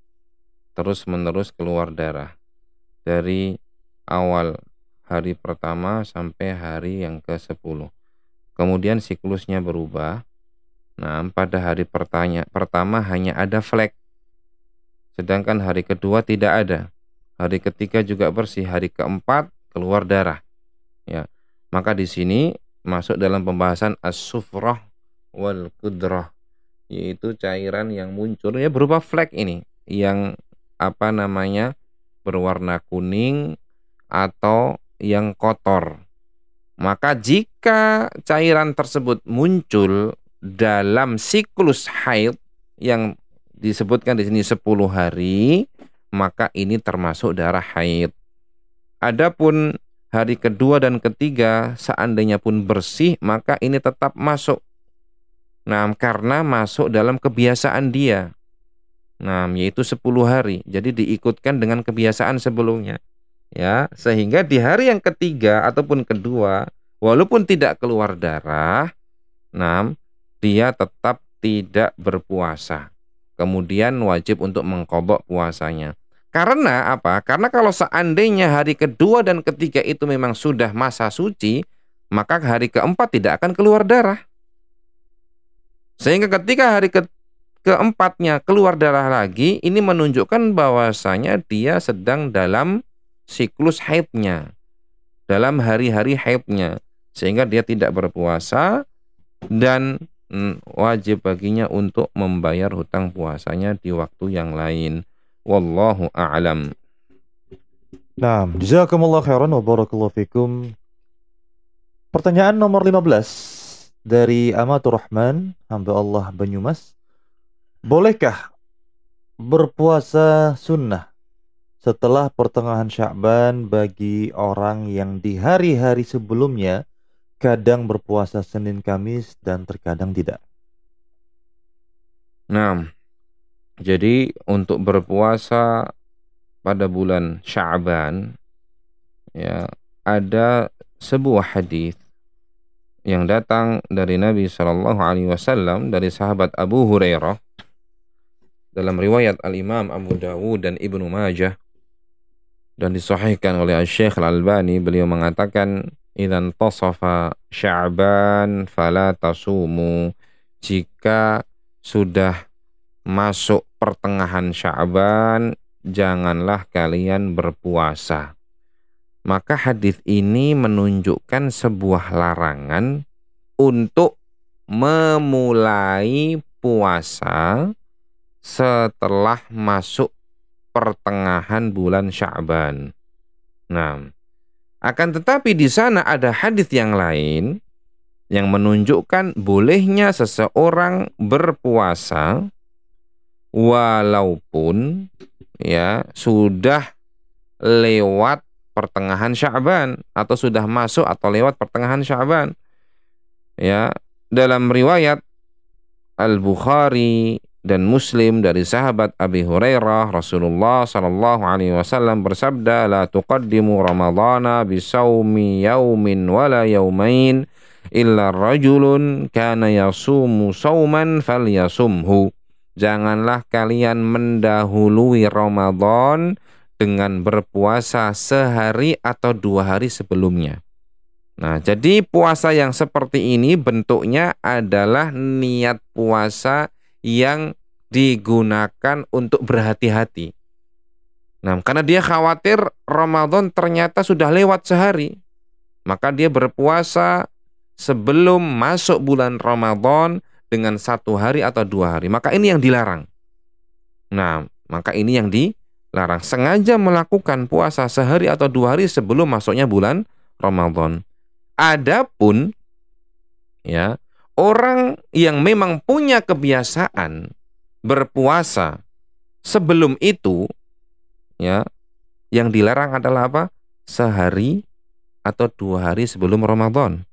Terus menerus keluar darah. Dari awal hari pertama sampai hari yang ke-10. Kemudian siklusnya berubah. Nah, pada hari pertanya, pertama hanya ada flag. Sedangkan hari kedua tidak ada. Hari ketiga juga bersih, hari keempat keluar darah. Ya. Maka di sini masuk dalam pembahasan as-sufrah wal kudrah yaitu cairan yang muncul ya berupa flek ini yang apa namanya berwarna kuning atau yang kotor. Maka jika cairan tersebut muncul dalam siklus haid yang disebutkan di sini 10 hari, maka ini termasuk darah haid. Adapun hari kedua dan ketiga seandainya pun bersih maka ini tetap masuk. Nah, karena masuk dalam kebiasaan dia. Nah, yaitu 10 hari. Jadi diikutkan dengan kebiasaan sebelumnya. Ya, sehingga di hari yang ketiga ataupun kedua, walaupun tidak keluar darah, nah, dia tetap tidak berpuasa. Kemudian wajib untuk mengkobok puasanya. Karena apa? Karena kalau seandainya hari kedua dan ketiga itu memang sudah masa suci, maka hari keempat tidak akan keluar darah. Sehingga ketika hari ke keempatnya keluar darah lagi, ini menunjukkan bahwasanya dia sedang dalam siklus haidnya. Dalam hari-hari haidnya. Sehingga dia tidak berpuasa dan mm, wajib baginya untuk membayar hutang puasanya di waktu yang lain. Wallahu a'lam. Nah, jazakumullah khairan wa barakallahu fikum. Pertanyaan nomor 15 dari Amatur Rahman, hamba Allah Banyumas. Bolehkah berpuasa sunnah setelah pertengahan Sya'ban bagi orang yang di hari-hari sebelumnya kadang berpuasa Senin Kamis dan terkadang tidak? Nah, jadi untuk berpuasa pada bulan Sya'ban ya ada sebuah hadis yang datang dari Nabi Shallallahu Alaihi Wasallam dari sahabat Abu Hurairah dalam riwayat Al Imam Abu Dawud dan Ibnu Majah dan disahihkan oleh Syekh Al Albani beliau mengatakan idan tasafa Sya'ban fala tasumu jika sudah masuk pertengahan Sya'ban, janganlah kalian berpuasa. Maka hadis ini menunjukkan sebuah larangan untuk memulai puasa setelah masuk pertengahan bulan Sya'ban. Nah, akan tetapi di sana ada hadis yang lain yang menunjukkan bolehnya seseorang berpuasa walaupun ya sudah lewat pertengahan Sya'ban atau sudah masuk atau lewat pertengahan Sya'ban. Ya, dalam riwayat Al-Bukhari dan Muslim dari sahabat Abi Hurairah Rasulullah sallallahu alaihi wasallam bersabda la tuqaddimu ramadhana bisawmi yaumin wala yaumain illa rajulun kana yasumu sauman falyasumhu janganlah kalian mendahului Ramadan dengan berpuasa sehari atau dua hari sebelumnya. Nah, jadi puasa yang seperti ini bentuknya adalah niat puasa yang digunakan untuk berhati-hati. Nah, karena dia khawatir Ramadan ternyata sudah lewat sehari, maka dia berpuasa sebelum masuk bulan Ramadan dengan satu hari atau dua hari. Maka ini yang dilarang. Nah, maka ini yang dilarang. Sengaja melakukan puasa sehari atau dua hari sebelum masuknya bulan Ramadan. Adapun ya orang yang memang punya kebiasaan berpuasa sebelum itu ya yang dilarang adalah apa? Sehari atau dua hari sebelum Ramadan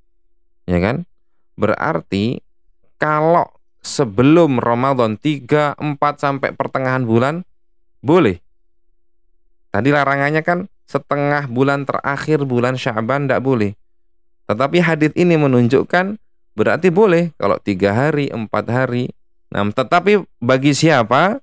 ya kan? Berarti kalau sebelum Ramadan 3, 4 sampai pertengahan bulan boleh. Tadi larangannya kan setengah bulan terakhir bulan Syaban tidak boleh. Tetapi hadis ini menunjukkan berarti boleh kalau tiga hari, empat hari. Nah, tetapi bagi siapa?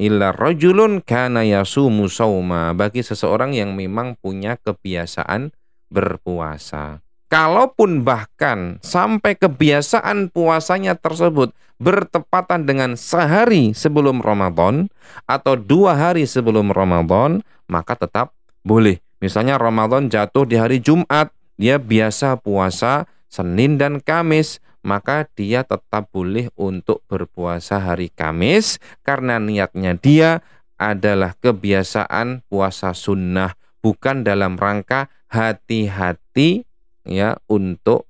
Illa rajulun kana yasumu sauma. Bagi seseorang yang memang punya kebiasaan berpuasa. Kalaupun bahkan sampai kebiasaan puasanya tersebut bertepatan dengan sehari sebelum Ramadan atau dua hari sebelum Ramadan, maka tetap boleh. Misalnya Ramadan jatuh di hari Jumat, dia biasa puasa Senin dan Kamis, maka dia tetap boleh untuk berpuasa hari Kamis karena niatnya dia adalah kebiasaan puasa sunnah, bukan dalam rangka hati-hati ya untuk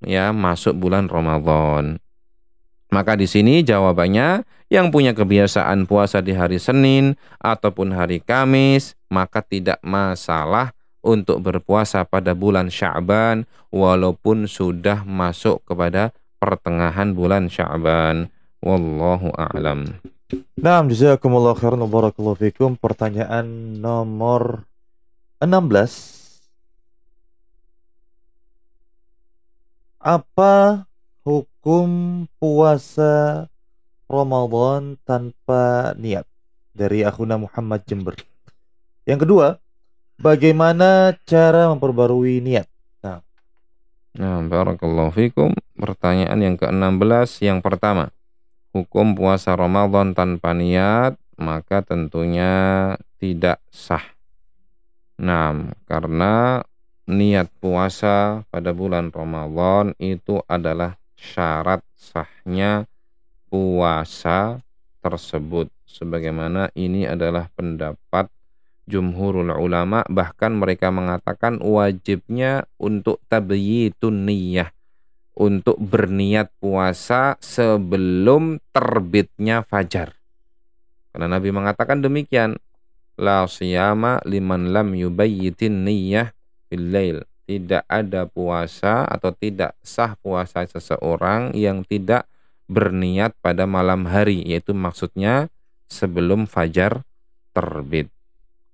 ya masuk bulan Ramadan. Maka di sini jawabannya yang punya kebiasaan puasa di hari Senin ataupun hari Kamis, maka tidak masalah untuk berpuasa pada bulan Sya'ban walaupun sudah masuk kepada pertengahan bulan Sya'ban. Wallahu a'lam. Nah, jazakumullah khairan wa barakallahu fikum. Pertanyaan nomor 16. Apa hukum puasa Ramadan tanpa niat? Dari Akhuna Muhammad Jember. Yang kedua, Bagaimana cara memperbarui niat? Nah, nah barakallahu fikum. Pertanyaan yang ke-16 yang pertama. Hukum puasa Ramadan tanpa niat maka tentunya tidak sah. Nah, karena niat puasa pada bulan Ramadan itu adalah syarat sahnya puasa tersebut sebagaimana ini adalah pendapat jumhurul ulama bahkan mereka mengatakan wajibnya untuk tabyitun niyah untuk berniat puasa sebelum terbitnya fajar. Karena Nabi mengatakan demikian, la siyama liman lam yubayyitin niyah bil lail. Tidak ada puasa atau tidak sah puasa seseorang yang tidak berniat pada malam hari, yaitu maksudnya sebelum fajar terbit.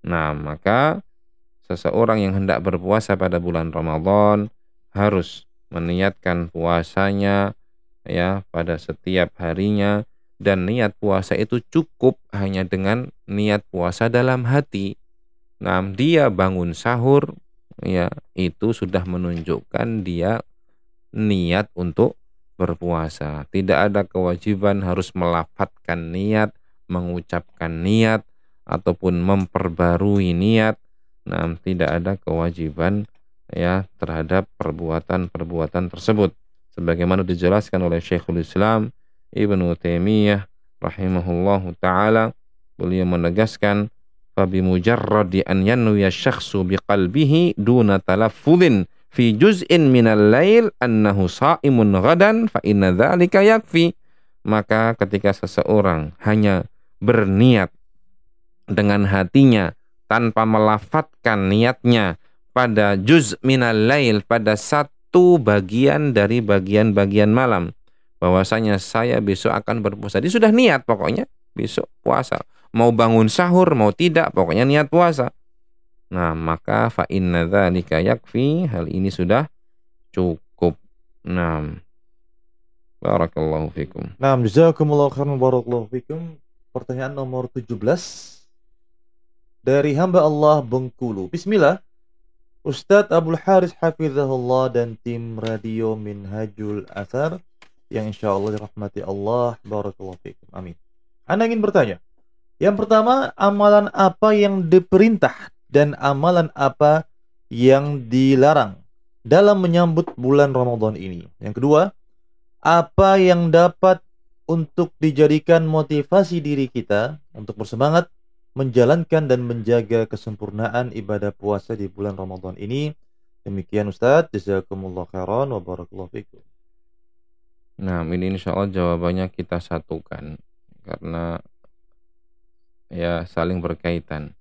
Nah, maka seseorang yang hendak berpuasa pada bulan Ramadan harus meniatkan puasanya ya pada setiap harinya dan niat puasa itu cukup hanya dengan niat puasa dalam hati. Nah, dia bangun sahur ya itu sudah menunjukkan dia niat untuk berpuasa. Tidak ada kewajiban harus melafatkan niat, mengucapkan niat ataupun memperbarui niat. Nah tidak ada kewajiban ya terhadap perbuatan-perbuatan tersebut. Sebagaimana dijelaskan oleh Syekhul Islam Ibnu Taimiyah rahimahullahu taala beliau menegaskan fabi mujarradi an yanwiya syakhsu biqalbihi duna talaffuzin fi juz'in minal lail annahu sa'imun ghadan fa inna dzalika yakfi. Maka ketika seseorang hanya berniat dengan hatinya tanpa melafatkan niatnya pada juz minal lail pada satu bagian dari bagian-bagian malam bahwasanya saya besok akan berpuasa. Dia sudah niat pokoknya besok puasa. Mau bangun sahur mau tidak pokoknya niat puasa. Nah, maka fa inna dzalika yakfi. Hal ini sudah cukup. Nah, barakallahu fikum. Nah, jazakumullahu khairan barakallahu fikum. Pertanyaan nomor 17 dari hamba Allah Bengkulu. Bismillah. Ustadz Abdul Haris Hafizahullah dan tim Radio Minhajul Athar yang insya Allah dirahmati Allah. Barakallahu fikum. Amin. Anda ingin bertanya. Yang pertama, amalan apa yang diperintah dan amalan apa yang dilarang dalam menyambut bulan Ramadan ini. Yang kedua, apa yang dapat untuk dijadikan motivasi diri kita untuk bersemangat menjalankan dan menjaga kesempurnaan ibadah puasa di bulan Ramadan ini. Demikian Ustaz, jazakumullah khairan wa barakallahu fikum. Nah, ini insya Allah jawabannya kita satukan karena ya saling berkaitan.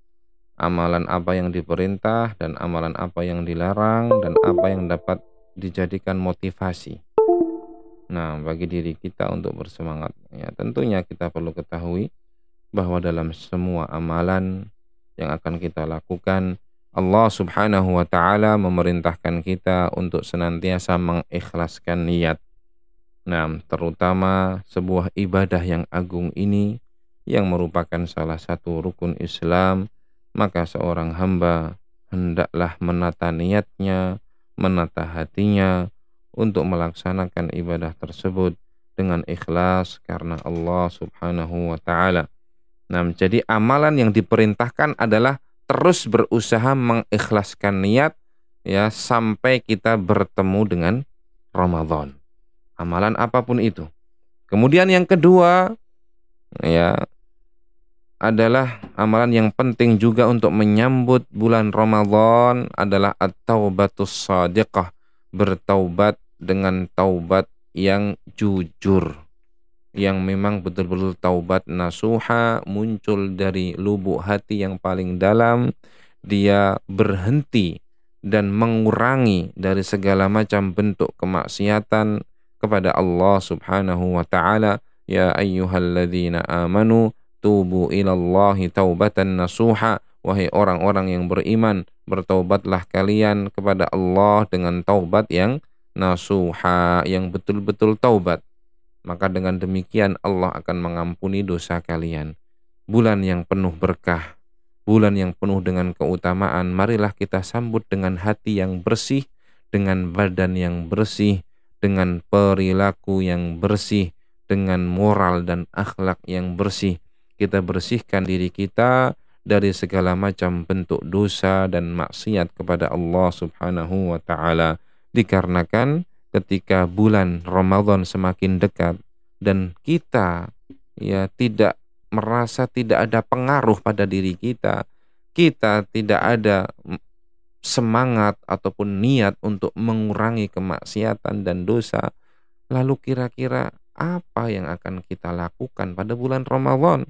amalan apa yang diperintah dan amalan apa yang dilarang dan apa yang dapat dijadikan motivasi. Nah, bagi diri kita untuk bersemangat, ya tentunya kita perlu ketahui bahwa dalam semua amalan yang akan kita lakukan, Allah Subhanahu wa taala memerintahkan kita untuk senantiasa mengikhlaskan niat. Nah, terutama sebuah ibadah yang agung ini yang merupakan salah satu rukun Islam maka seorang hamba hendaklah menata niatnya, menata hatinya untuk melaksanakan ibadah tersebut dengan ikhlas karena Allah Subhanahu wa taala. Nah, jadi amalan yang diperintahkan adalah terus berusaha mengikhlaskan niat ya sampai kita bertemu dengan Ramadan. Amalan apa pun itu. Kemudian yang kedua ya adalah amalan yang penting juga untuk menyambut bulan Ramadan adalah at-taubatus sadiqah, bertaubat dengan taubat yang jujur. Yang memang betul-betul taubat nasuha muncul dari lubuk hati yang paling dalam, dia berhenti dan mengurangi dari segala macam bentuk kemaksiatan kepada Allah Subhanahu wa taala. Ya ayyuhalladzina amanu tubu ilallahi taubatan nasuha. Wahai orang-orang yang beriman bertaubatlah kalian kepada Allah dengan taubat yang nasuha yang betul-betul taubat maka dengan demikian Allah akan mengampuni dosa kalian. Bulan yang penuh berkah bulan yang penuh dengan keutamaan marilah kita sambut dengan hati yang bersih dengan badan yang bersih dengan perilaku yang bersih dengan moral dan akhlak yang bersih. Kita bersihkan diri kita dari segala macam bentuk dosa dan maksiat kepada Allah Subhanahu wa taala. Dikarenakan ketika bulan Ramadan semakin dekat dan kita ya tidak merasa tidak ada pengaruh pada diri kita kita tidak ada semangat ataupun niat untuk mengurangi kemaksiatan dan dosa lalu kira-kira apa yang akan kita lakukan pada bulan Ramadan?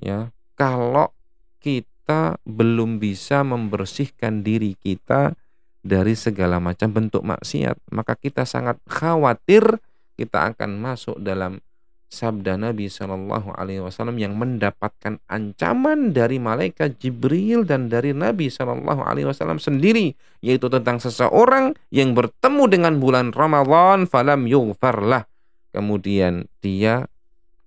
Ya kalau kita belum bisa membersihkan diri kita dari segala macam bentuk maksiat maka kita sangat khawatir kita akan masuk dalam sabda Nabi Shallallahu Alaihi Wasallam yang mendapatkan ancaman dari malaikat Jibril dan dari Nabi Shallallahu Alaihi Wasallam sendiri yaitu tentang seseorang yang bertemu dengan bulan Ramadan falam yughfarlah kemudian dia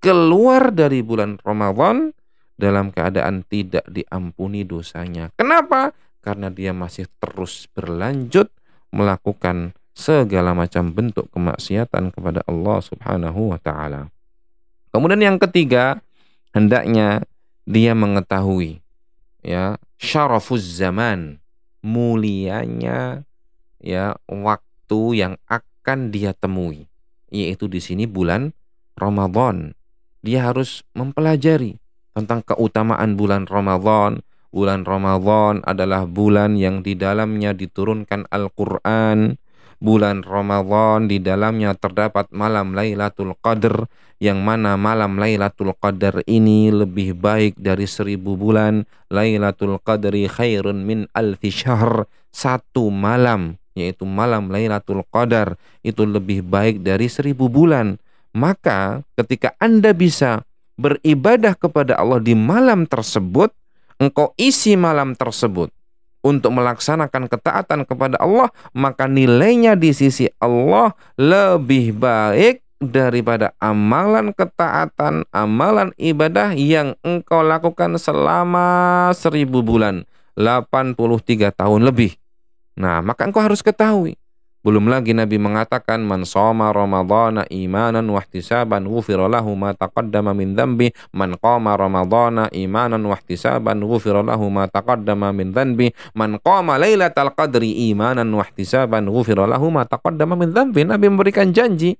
keluar dari bulan Ramadan dalam keadaan tidak diampuni dosanya. Kenapa? Karena dia masih terus berlanjut melakukan segala macam bentuk kemaksiatan kepada Allah Subhanahu wa taala. Kemudian yang ketiga, hendaknya dia mengetahui ya syarafuz zaman, mulianya ya waktu yang akan dia temui, yaitu di sini bulan Ramadan. Dia harus mempelajari tentang keutamaan bulan Ramadan. Bulan Ramadan adalah bulan yang di dalamnya diturunkan Al-Quran. Bulan Ramadan di dalamnya terdapat malam Lailatul Qadar yang mana malam Lailatul Qadar ini lebih baik dari seribu bulan. Lailatul Qadri khairun min alfi syahr. Satu malam yaitu malam Lailatul Qadar itu lebih baik dari seribu bulan. Maka ketika Anda bisa beribadah kepada Allah di malam tersebut, engkau isi malam tersebut untuk melaksanakan ketaatan kepada Allah, maka nilainya di sisi Allah lebih baik daripada amalan ketaatan, amalan ibadah yang engkau lakukan selama seribu bulan, 83 tahun lebih. Nah, maka engkau harus ketahui belum lagi Nabi mengatakan man shoma ramadhana imanan wa ihtisaban ghufira lahu ma taqaddama min dhanbi. Man qama ramadhana imanan wa ihtisaban ghufira lahu ma taqaddama min dhanbi. Man qama lailatal qadri imanan wa ihtisaban ghufira lahu ma taqaddama min dhanbi. Nabi memberikan janji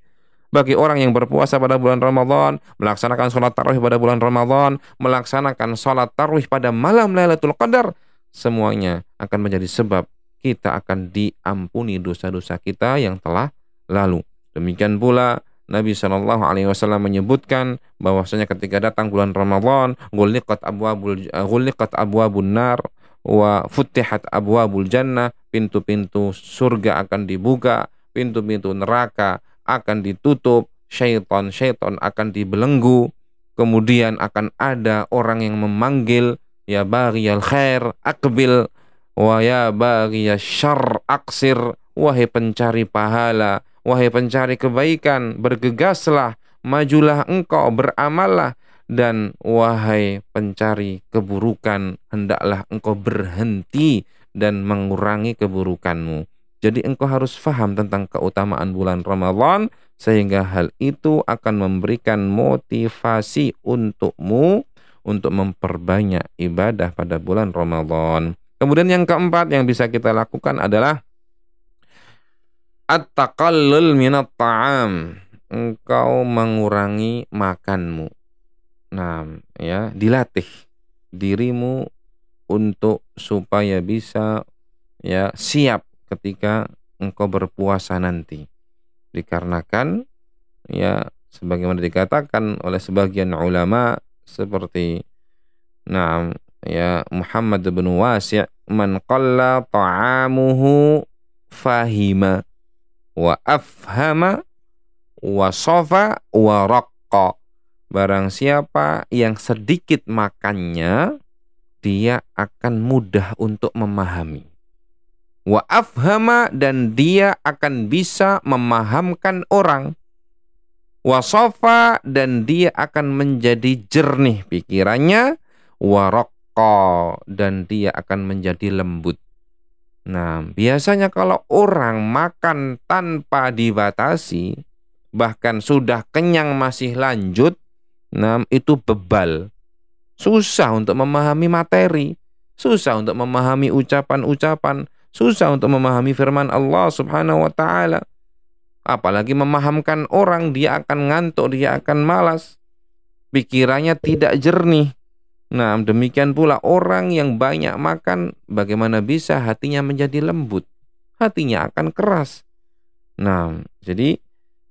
bagi orang yang berpuasa pada bulan Ramadan, melaksanakan sholat tarawih pada bulan Ramadan, melaksanakan sholat tarawih pada malam Lailatul Qadar, semuanya akan menjadi sebab kita akan diampuni dosa-dosa kita yang telah lalu. Demikian pula Nabi Shallallahu Alaihi Wasallam menyebutkan bahwasanya ketika datang bulan Ramadan, gulikat abwabul gulikat abwabun nar, wa futihat abwabul jannah pintu-pintu surga akan dibuka pintu-pintu neraka akan ditutup syaitan-syaitan akan dibelenggu kemudian akan ada orang yang memanggil ya bagiyal khair akbil wa ya bagiyal syar aksir wahai pencari pahala wahai pencari kebaikan bergegaslah majulah engkau beramallah dan wahai pencari keburukan hendaklah engkau berhenti dan mengurangi keburukanmu. Jadi engkau harus faham tentang keutamaan bulan Ramadan sehingga hal itu akan memberikan motivasi untukmu untuk memperbanyak ibadah pada bulan Ramadan. Kemudian yang keempat yang bisa kita lakukan adalah at-taqallul minat ta'am. Engkau mengurangi makanmu. Nah, ya, dilatih dirimu untuk supaya bisa ya siap ketika engkau berpuasa nanti. Dikarenakan ya sebagaimana dikatakan oleh sebagian ulama seperti nah ya Muhammad bin Wasi' man qalla ta'amuhu fahima wa afhama wa sofa wa raqqa Barang siapa yang sedikit makannya, dia akan mudah untuk memahami. Wa afhama dan dia akan bisa memahamkan orang. Wa sofa dan dia akan menjadi jernih pikirannya. Wa raqqa dan dia akan menjadi lembut. Nah, biasanya kalau orang makan tanpa dibatasi, bahkan sudah kenyang masih lanjut, Nah, itu bebal. Susah untuk memahami materi, susah untuk memahami ucapan-ucapan, susah untuk memahami firman Allah Subhanahu wa taala. Apalagi memahamkan orang, dia akan ngantuk, dia akan malas. Pikirannya tidak jernih. Nah, demikian pula orang yang banyak makan, bagaimana bisa hatinya menjadi lembut? Hatinya akan keras. Nah, jadi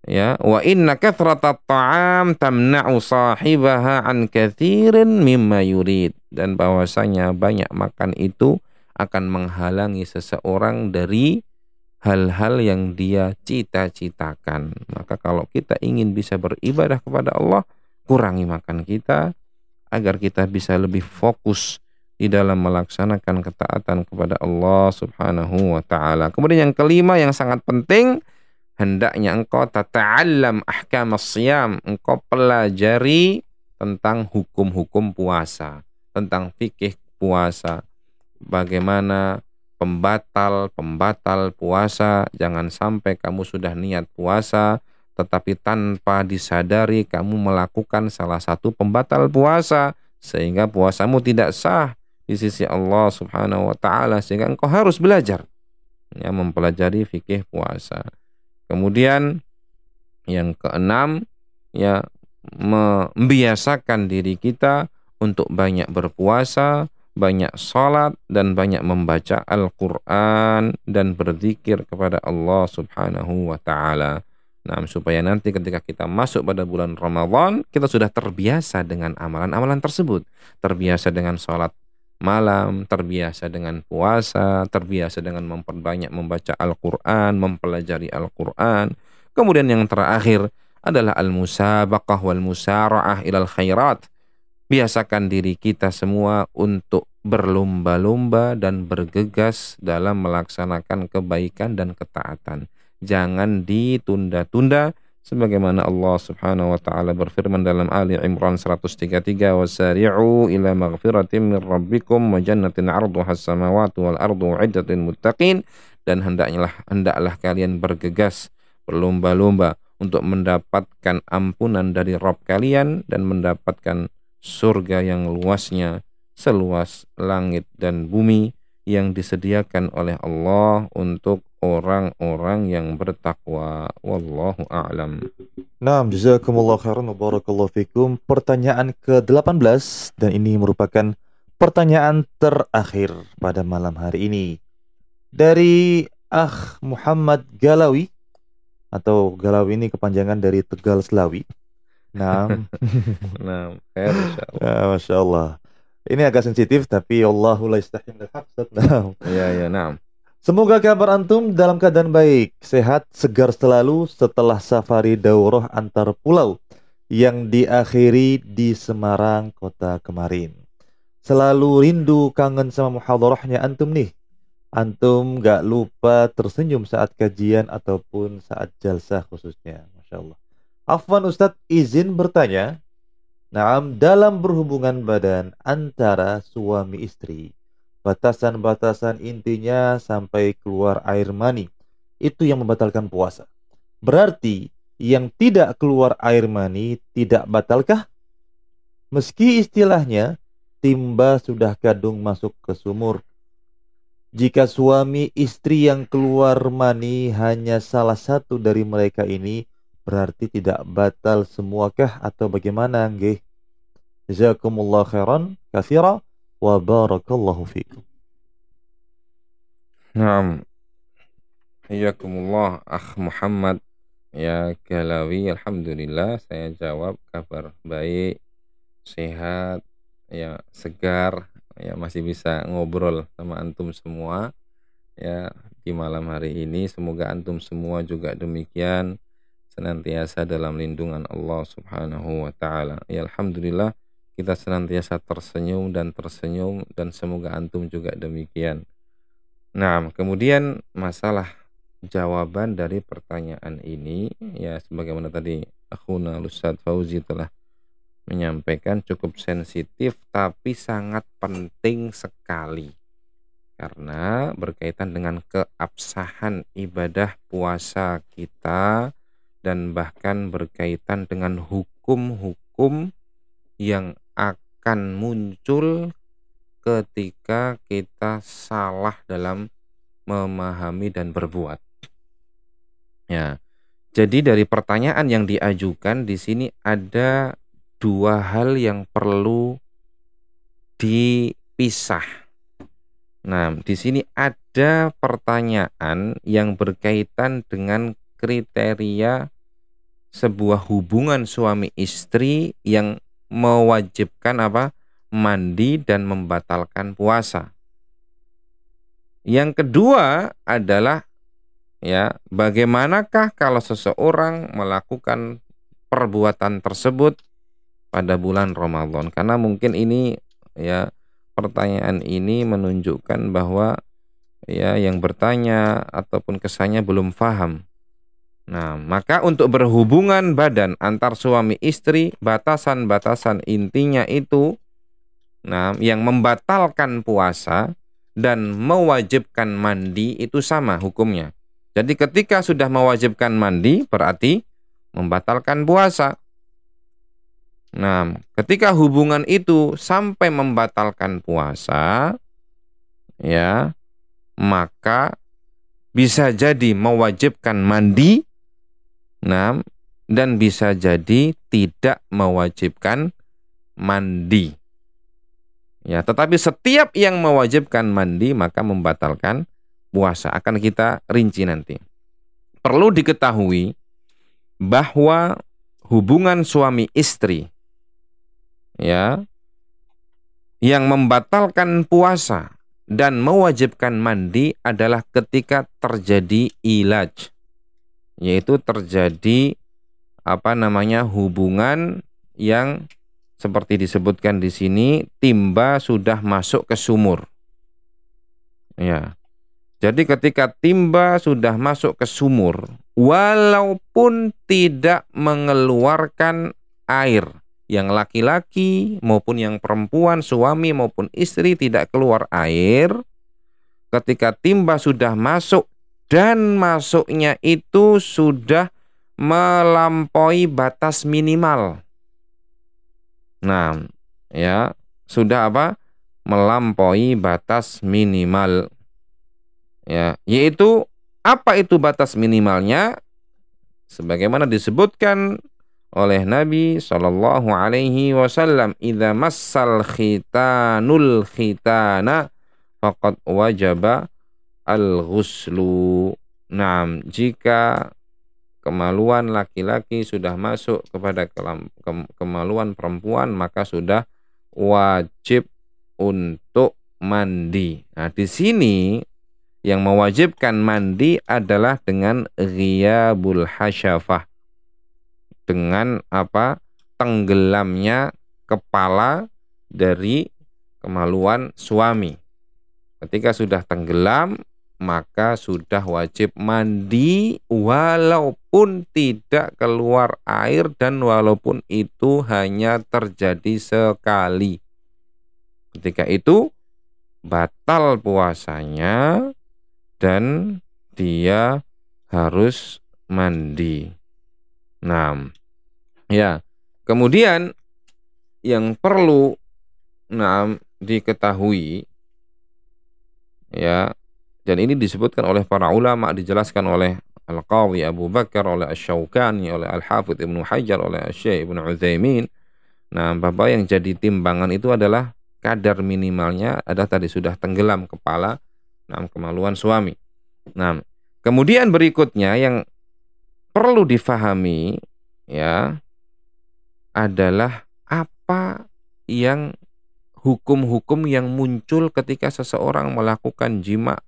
ya wa inna kathratat ta'am tamna'u sahibaha an kathirin mimma yurid dan bahwasanya banyak makan itu akan menghalangi seseorang dari hal-hal yang dia cita-citakan. Maka kalau kita ingin bisa beribadah kepada Allah, kurangi makan kita agar kita bisa lebih fokus di dalam melaksanakan ketaatan kepada Allah Subhanahu wa taala. Kemudian yang kelima yang sangat penting hendaknya engkau tata'allam ahkam siyam. Engkau pelajari tentang hukum-hukum puasa tentang fikih puasa. Bagaimana pembatal-pembatal puasa. Jangan sampai kamu sudah niat puasa tetapi tanpa disadari kamu melakukan salah satu pembatal puasa sehingga puasamu tidak sah di sisi Allah Subhanahu wa taala sehingga engkau harus belajar ya mempelajari fikih puasa Kemudian yang keenam ya membiasakan diri kita untuk banyak berpuasa, banyak sholat dan banyak membaca Al-Quran dan berzikir kepada Allah Subhanahu wa Ta'ala. Nah, supaya nanti ketika kita masuk pada bulan Ramadan, kita sudah terbiasa dengan amalan-amalan tersebut. Terbiasa dengan sholat malam, terbiasa dengan puasa, terbiasa dengan memperbanyak membaca Al-Quran, mempelajari Al-Quran. Kemudian yang terakhir adalah al-musabaqah wal musara'ah ilal khairat. Biasakan diri kita semua untuk berlomba-lomba dan bergegas dalam melaksanakan kebaikan dan ketaatan. Jangan ditunda-tunda. Sebagaimana Allah Subhanahu wa taala berfirman dalam Ali Imran 133 wasari'u ila maghfiratin min rabbikum wa jannatin 'arduha as-samawati wal ardu muttaqin. Dan hendaklah hendaklah kalian bergegas berlomba-lomba untuk mendapatkan ampunan dari Rabb kalian dan mendapatkan surga yang luasnya seluas langit dan bumi yang disediakan oleh Allah untuk orang-orang yang bertakwa. Wallahu a'lam. Nah, jazakumullah khairan wa barakallahu fikum. Pertanyaan ke-18 dan ini merupakan pertanyaan terakhir pada malam hari ini. Dari Ah Muhammad Galawi atau Galawi ini kepanjangan dari Tegal Selawi. Nah, nah, khair, Masya Allah. Ini agak sensitif tapi Allahu la yastahil Nah. Iya, iya, nah. Semoga kabar antum dalam keadaan baik, sehat, segar selalu setelah safari daurah antar pulau yang diakhiri di Semarang kota kemarin. Selalu rindu kangen sama muhadarahnya antum nih. Antum gak lupa tersenyum saat kajian ataupun saat jalsah khususnya. Masya Allah. Afwan Ustadz izin bertanya. Naam dalam berhubungan badan antara suami istri batasan-batasan intinya sampai keluar air mani. Itu yang membatalkan puasa. Berarti yang tidak keluar air mani tidak batalkah? Meski istilahnya timba sudah kadung masuk ke sumur. Jika suami istri yang keluar mani hanya salah satu dari mereka ini berarti tidak batal semuakah atau bagaimana nggih? Jazakumullah khairan katsira wa barakallahu fikum. Naam. Hayakumullah Akh Muhammad ya Galawi Alhamdulillah saya jawab kabar baik sehat ya segar ya masih bisa ngobrol sama antum semua ya di malam hari ini semoga antum semua juga demikian senantiasa dalam lindungan Allah Subhanahu wa taala ya alhamdulillah kita senantiasa tersenyum dan tersenyum dan semoga antum juga demikian. Nah, kemudian masalah jawaban dari pertanyaan ini ya sebagaimana tadi akhuna Ustaz Fauzi telah menyampaikan cukup sensitif tapi sangat penting sekali karena berkaitan dengan keabsahan ibadah puasa kita dan bahkan berkaitan dengan hukum-hukum yang akan muncul ketika kita salah dalam memahami dan berbuat. Ya. Jadi dari pertanyaan yang diajukan di sini ada dua hal yang perlu dipisah. Nah, di sini ada pertanyaan yang berkaitan dengan kriteria sebuah hubungan suami istri yang mewajibkan apa? mandi dan membatalkan puasa. Yang kedua adalah ya, bagaimanakah kalau seseorang melakukan perbuatan tersebut pada bulan Ramadan? Karena mungkin ini ya pertanyaan ini menunjukkan bahwa ya yang bertanya ataupun kesannya belum paham Nah, maka untuk berhubungan badan antar suami istri, batasan-batasan intinya itu nah yang membatalkan puasa dan mewajibkan mandi itu sama hukumnya. Jadi ketika sudah mewajibkan mandi berarti membatalkan puasa. Nah, ketika hubungan itu sampai membatalkan puasa ya, maka bisa jadi mewajibkan mandi Nah, dan bisa jadi tidak mewajibkan mandi. Ya, tetapi setiap yang mewajibkan mandi maka membatalkan puasa. Akan kita rinci nanti. Perlu diketahui bahwa hubungan suami istri ya yang membatalkan puasa dan mewajibkan mandi adalah ketika terjadi ilaj yaitu terjadi apa namanya hubungan yang seperti disebutkan di sini timba sudah masuk ke sumur. Ya. Jadi ketika timba sudah masuk ke sumur walaupun tidak mengeluarkan air yang laki-laki maupun yang perempuan suami maupun istri tidak keluar air ketika timba sudah masuk dan masuknya itu sudah melampaui batas minimal. Nah, ya, sudah apa? Melampaui batas minimal. Ya, yaitu apa itu batas minimalnya? Sebagaimana disebutkan oleh Nabi Shallallahu Alaihi Wasallam, "Idza massal khitanul khitana faqad wajaba al-ghuslu. Nah, jika kemaluan laki-laki sudah masuk kepada kemaluan perempuan maka sudah wajib untuk mandi. Nah, di sini yang mewajibkan mandi adalah dengan ghiyabul hasyafah. Dengan apa? Tenggelamnya kepala dari kemaluan suami. Ketika sudah tenggelam, maka sudah wajib mandi walaupun tidak keluar air dan walaupun itu hanya terjadi sekali. Ketika itu batal puasanya dan dia harus mandi. Nah, ya. Kemudian yang perlu nah diketahui ya dan ini disebutkan oleh para ulama dijelaskan oleh Al-Qadhi Abu Bakar oleh Asy-Syaukani oleh Al-Hafidz Ibnu Hajar oleh Syekh Ibnu Utsaimin. Nah Bapak yang jadi timbangan itu adalah kadar minimalnya ada tadi sudah tenggelam kepala nah kemaluan suami. Nah kemudian berikutnya yang perlu difahami ya adalah apa yang hukum-hukum yang muncul ketika seseorang melakukan jima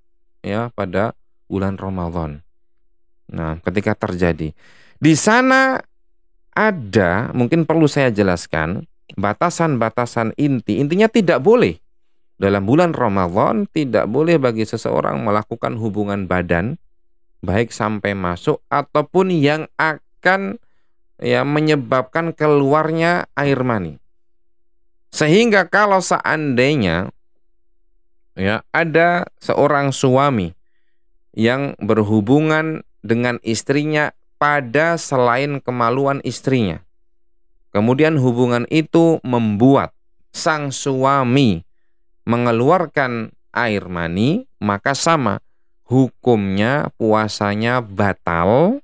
ya pada bulan Ramadan. Nah, ketika terjadi di sana ada mungkin perlu saya jelaskan batasan-batasan inti. Intinya tidak boleh dalam bulan Ramadan tidak boleh bagi seseorang melakukan hubungan badan baik sampai masuk ataupun yang akan ya menyebabkan keluarnya air mani. Sehingga kalau seandainya ya ada seorang suami yang berhubungan dengan istrinya pada selain kemaluan istrinya. Kemudian hubungan itu membuat sang suami mengeluarkan air mani, maka sama hukumnya puasanya batal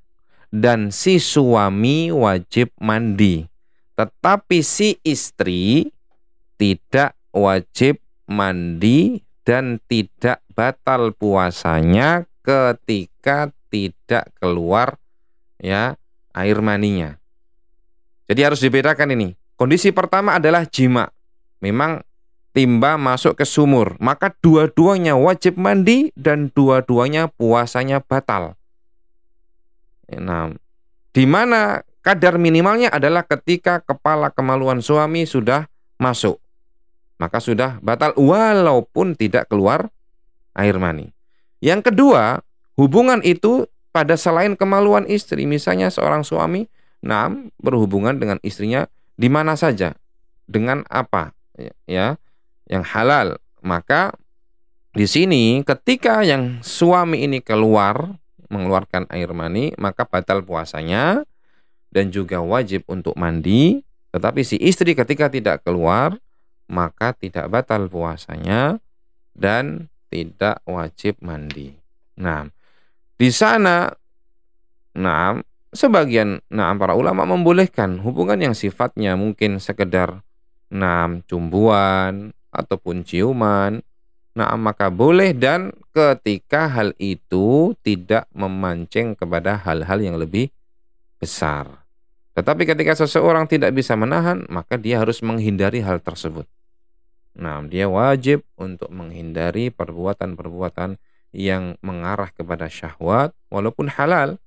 dan si suami wajib mandi. Tetapi si istri tidak wajib mandi dan tidak batal puasanya ketika tidak keluar ya air maninya. Jadi harus dibedakan ini. Kondisi pertama adalah jima. Memang timba masuk ke sumur, maka dua-duanya wajib mandi dan dua-duanya puasanya batal. Nah, di mana kadar minimalnya adalah ketika kepala kemaluan suami sudah masuk maka sudah batal walaupun tidak keluar air mani. Yang kedua, hubungan itu pada selain kemaluan istri, misalnya seorang suami nam berhubungan dengan istrinya di mana saja, dengan apa, ya, yang halal. Maka di sini ketika yang suami ini keluar mengeluarkan air mani, maka batal puasanya dan juga wajib untuk mandi. Tetapi si istri ketika tidak keluar maka tidak batal puasanya dan tidak wajib mandi. Nah, di sana nah sebagian nah para ulama membolehkan hubungan yang sifatnya mungkin sekedar nah cumbuan ataupun ciuman. Nah, maka boleh dan ketika hal itu tidak memancing kepada hal-hal yang lebih besar. Tetapi ketika seseorang tidak bisa menahan, maka dia harus menghindari hal tersebut. Nah, dia wajib untuk menghindari perbuatan-perbuatan yang mengarah kepada syahwat walaupun halal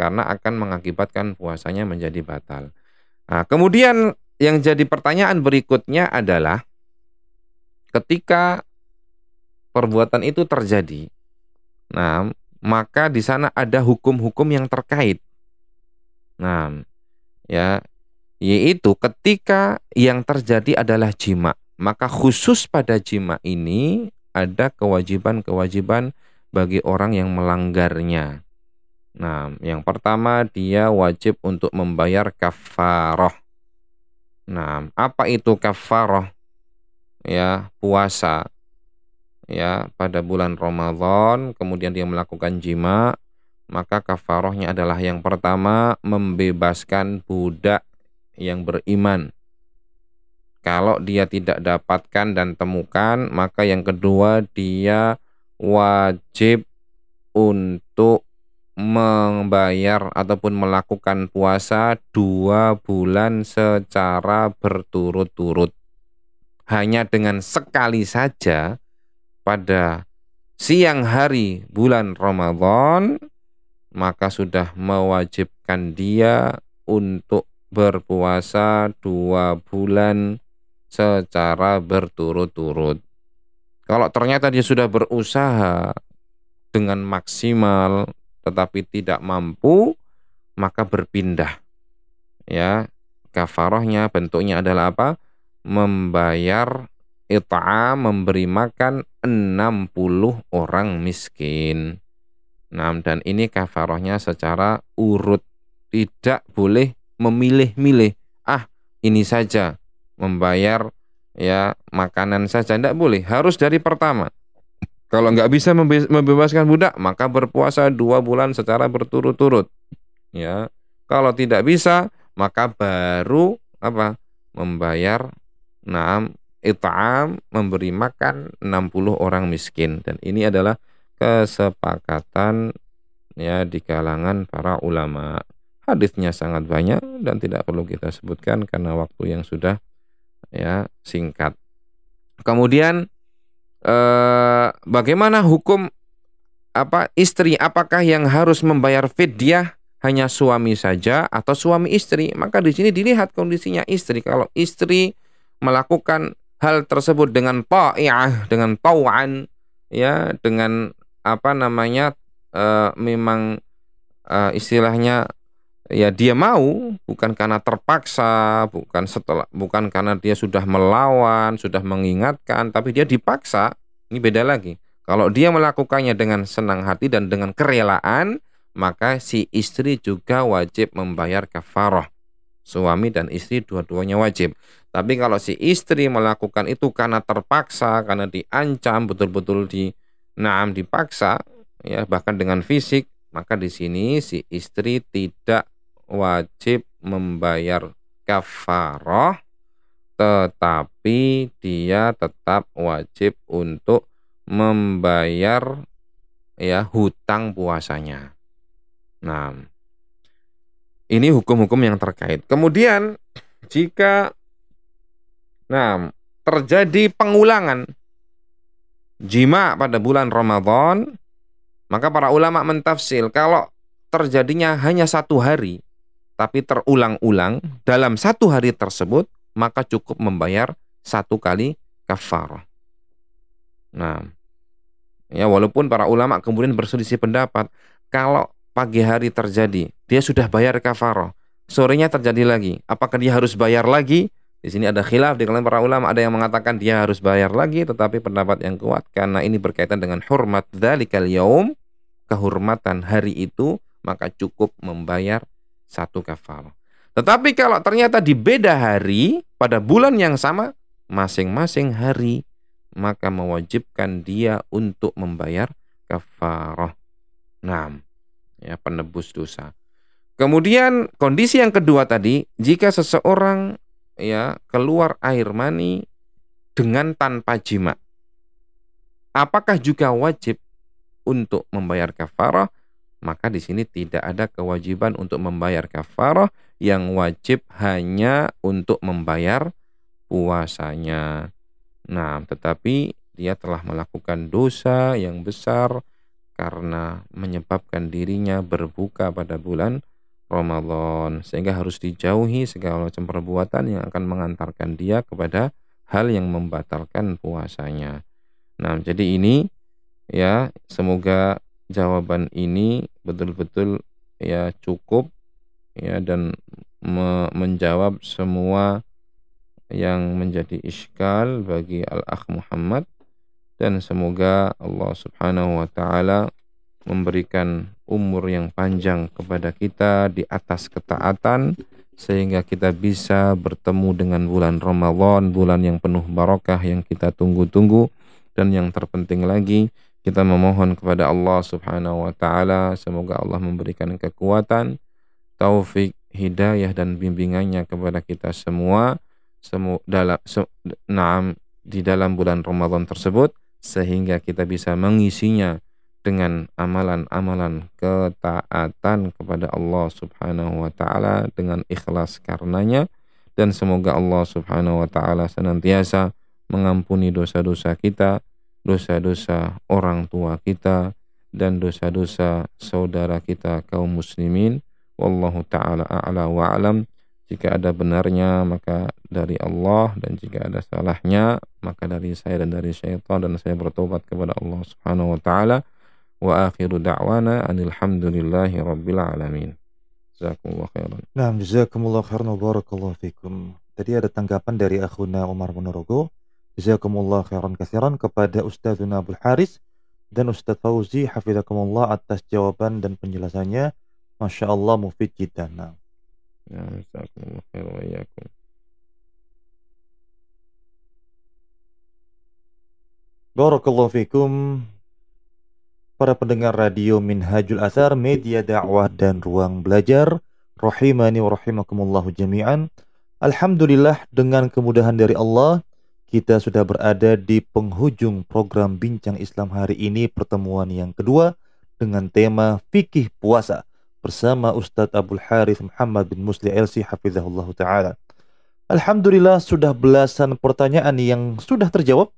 karena akan mengakibatkan puasanya menjadi batal. Nah, kemudian yang jadi pertanyaan berikutnya adalah ketika perbuatan itu terjadi, nah, maka di sana ada hukum-hukum yang terkait. Nah, ya, yaitu ketika yang terjadi adalah jima maka khusus pada jima ini ada kewajiban-kewajiban bagi orang yang melanggarnya. Nah, yang pertama dia wajib untuk membayar kafaroh. Nah, apa itu kafaroh? Ya, puasa. Ya, pada bulan Ramadan, kemudian dia melakukan jima, maka kafarohnya adalah yang pertama membebaskan budak yang beriman kalau dia tidak dapatkan dan temukan, maka yang kedua dia wajib untuk membayar ataupun melakukan puasa dua bulan secara berturut-turut. hanya dengan sekali saja pada siang hari bulan Ramadan maka sudah mewajibkan dia untuk berpuasa dua bulan secara berturut-turut. Kalau ternyata dia sudah berusaha dengan maksimal tetapi tidak mampu, maka berpindah. Ya, kafarahnya bentuknya adalah apa? Membayar it'am, memberi makan 60 orang miskin. Nah, dan ini kafarohnya secara urut. Tidak boleh memilih-milih. Ah, ini saja membayar ya makanan saja tidak boleh. Harus dari pertama. Kalau nggak bisa membebaskan budak, maka berpuasa dua bulan secara berturut-turut. Ya, kalau tidak bisa, maka baru apa? Membayar enam it'am memberi makan 60 orang miskin dan ini adalah kesepakatan ya di kalangan para ulama. Hadisnya sangat banyak dan tidak perlu kita sebutkan karena waktu yang sudah ya singkat. Kemudian eh, bagaimana hukum apa istri? Apakah yang harus membayar fidyah hanya suami saja atau suami istri? Maka di sini dilihat kondisinya istri. Kalau istri melakukan hal tersebut dengan ta'iyah, dengan tau'an, ya, dengan apa namanya uh, memang uh, istilahnya ya dia mau bukan karena terpaksa bukan setelah bukan karena dia sudah melawan sudah mengingatkan tapi dia dipaksa. Ini beda lagi. Kalau dia melakukannya dengan senang hati dan dengan kerelaan maka si istri juga wajib membayar kafarah. Suami dan istri dua-duanya wajib. Tapi kalau si istri melakukan itu karena terpaksa karena diancam betul-betul di naam dipaksa ya bahkan dengan fisik maka di sini si istri tidak wajib membayar kafarah tetapi dia tetap wajib untuk membayar ya hutang puasanya. Nah, ini hukum-hukum yang terkait. Kemudian jika nah terjadi pengulangan jima pada bulan Ramadan, maka para ulama mentafsir kalau terjadinya hanya satu hari, tapi terulang-ulang dalam satu hari tersebut, maka cukup membayar satu kali kafarah. Nah, ya walaupun para ulama kemudian berselisih pendapat, kalau pagi hari terjadi, dia sudah bayar kafarah, sorenya terjadi lagi, apakah dia harus bayar lagi? Di sini ada khilaf di kalangan para ulama, ada yang mengatakan dia harus bayar lagi, tetapi pendapat yang kuat karena ini berkaitan dengan hormat dzalikal yaum, kehormatan hari itu, maka cukup membayar satu kafal. Tetapi kalau ternyata di beda hari pada bulan yang sama, masing-masing hari maka mewajibkan dia untuk membayar kafarah. Nah, ya penebus dosa. Kemudian kondisi yang kedua tadi, jika seseorang ya keluar air mani dengan tanpa jima. Apakah juga wajib untuk membayar kafarah? Maka di sini tidak ada kewajiban untuk membayar kafarah, yang wajib hanya untuk membayar puasanya. Nah, tetapi dia telah melakukan dosa yang besar karena menyebabkan dirinya berbuka pada bulan Ramadan sehingga harus dijauhi segala macam perbuatan yang akan mengantarkan dia kepada hal yang membatalkan puasanya. Nah, jadi ini ya semoga jawaban ini betul-betul ya cukup ya dan me menjawab semua yang menjadi iskal bagi al-akh Muhammad. Dan semoga Allah Subhanahu wa taala memberikan umur yang panjang kepada kita di atas ketaatan sehingga kita bisa bertemu dengan bulan Ramadan, bulan yang penuh barakah yang kita tunggu-tunggu. Dan yang terpenting lagi kita memohon kepada Allah Subhanahu wa taala semoga Allah memberikan kekuatan, taufik, hidayah dan bimbingannya kepada kita semua. Semu dalam se, naam di dalam bulan Ramadan tersebut sehingga kita bisa mengisinya dengan amalan-amalan ketaatan kepada Allah Subhanahu wa taala dengan ikhlas karenanya. Dan semoga Allah Subhanahu wa taala senantiasa mengampuni dosa-dosa kita, dosa-dosa orang tua kita, dan dosa-dosa saudara kita kaum muslimin. Wallahu ta'ala a'la wa alam. Jika ada benarnya maka dari Allah dan jika ada salahnya maka dari saya dan dari syaitan dan saya bertobat kepada Allah Subhanahu wa taala. Wa akhiru da'wana anil hamdulillahi rabbil alamin. Jazakumullah khairan. Nah, jazakumullah khairan wa barakallahu fikum. Tadi ada tanggapan dari akhuna Umar Monorogo. Jazakumullah khairan kasiran kepada Ustazuna Abdul Haris dan Ustaz Fauzi hafizakumullah atas jawaban dan penjelasannya. Masya Allah mufid kita. Nah. Ya, jazakumullah khairan wa iyakum. Barakallahu fikum para pendengar radio Minhajul Asar, media dakwah dan ruang belajar. Rahimani wa rahimakumullahu jami'an. Alhamdulillah dengan kemudahan dari Allah kita sudah berada di penghujung program Bincang Islam hari ini pertemuan yang kedua dengan tema fikih puasa bersama Ustadz Abdul Harith Muhammad bin Musli Elsi hafizahullah taala. Alhamdulillah sudah belasan pertanyaan yang sudah terjawab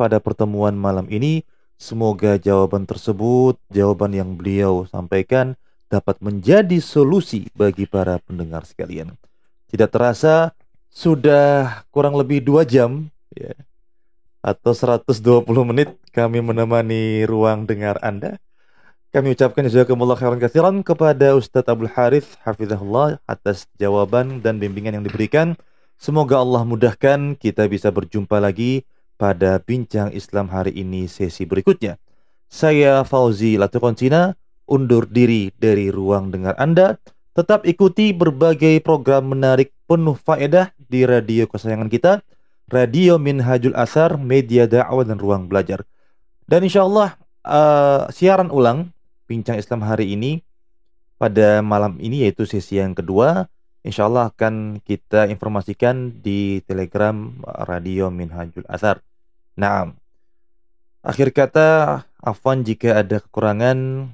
pada pertemuan malam ini. Semoga jawaban tersebut, jawaban yang beliau sampaikan dapat menjadi solusi bagi para pendengar sekalian. Tidak terasa sudah kurang lebih dua jam ya, atau 120 menit kami menemani ruang dengar Anda. Kami ucapkan jazakumullah khairan katsiran kepada Ustadz Abdul Harith hafizahullah atas jawaban dan bimbingan yang diberikan. Semoga Allah mudahkan kita bisa berjumpa lagi pada bincang Islam hari ini sesi berikutnya. Saya Fauzi Latukonsina undur diri dari ruang dengar Anda. Tetap ikuti berbagai program menarik penuh faedah di radio kesayangan kita, Radio Minhajul Asar, media dakwah dan ruang belajar. Dan insya Allah uh, siaran ulang Bincang Islam hari ini pada malam ini yaitu sesi yang kedua. Insya Allah akan kita informasikan di Telegram Radio Minhajul Asar. Nah, akhir kata, Afwan jika ada kekurangan,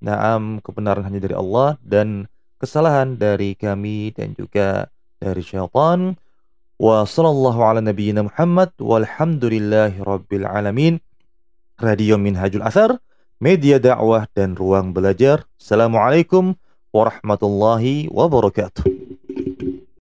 naam kebenaran hanya dari Allah dan kesalahan dari kami dan juga dari syaitan. وصلى الله على نبينا محمد والحمد لله رب العالمين. راديو منهاج الأثر ميديا دعوة dan ruang belajar. السلام عليكم ورحمة الله وبركاته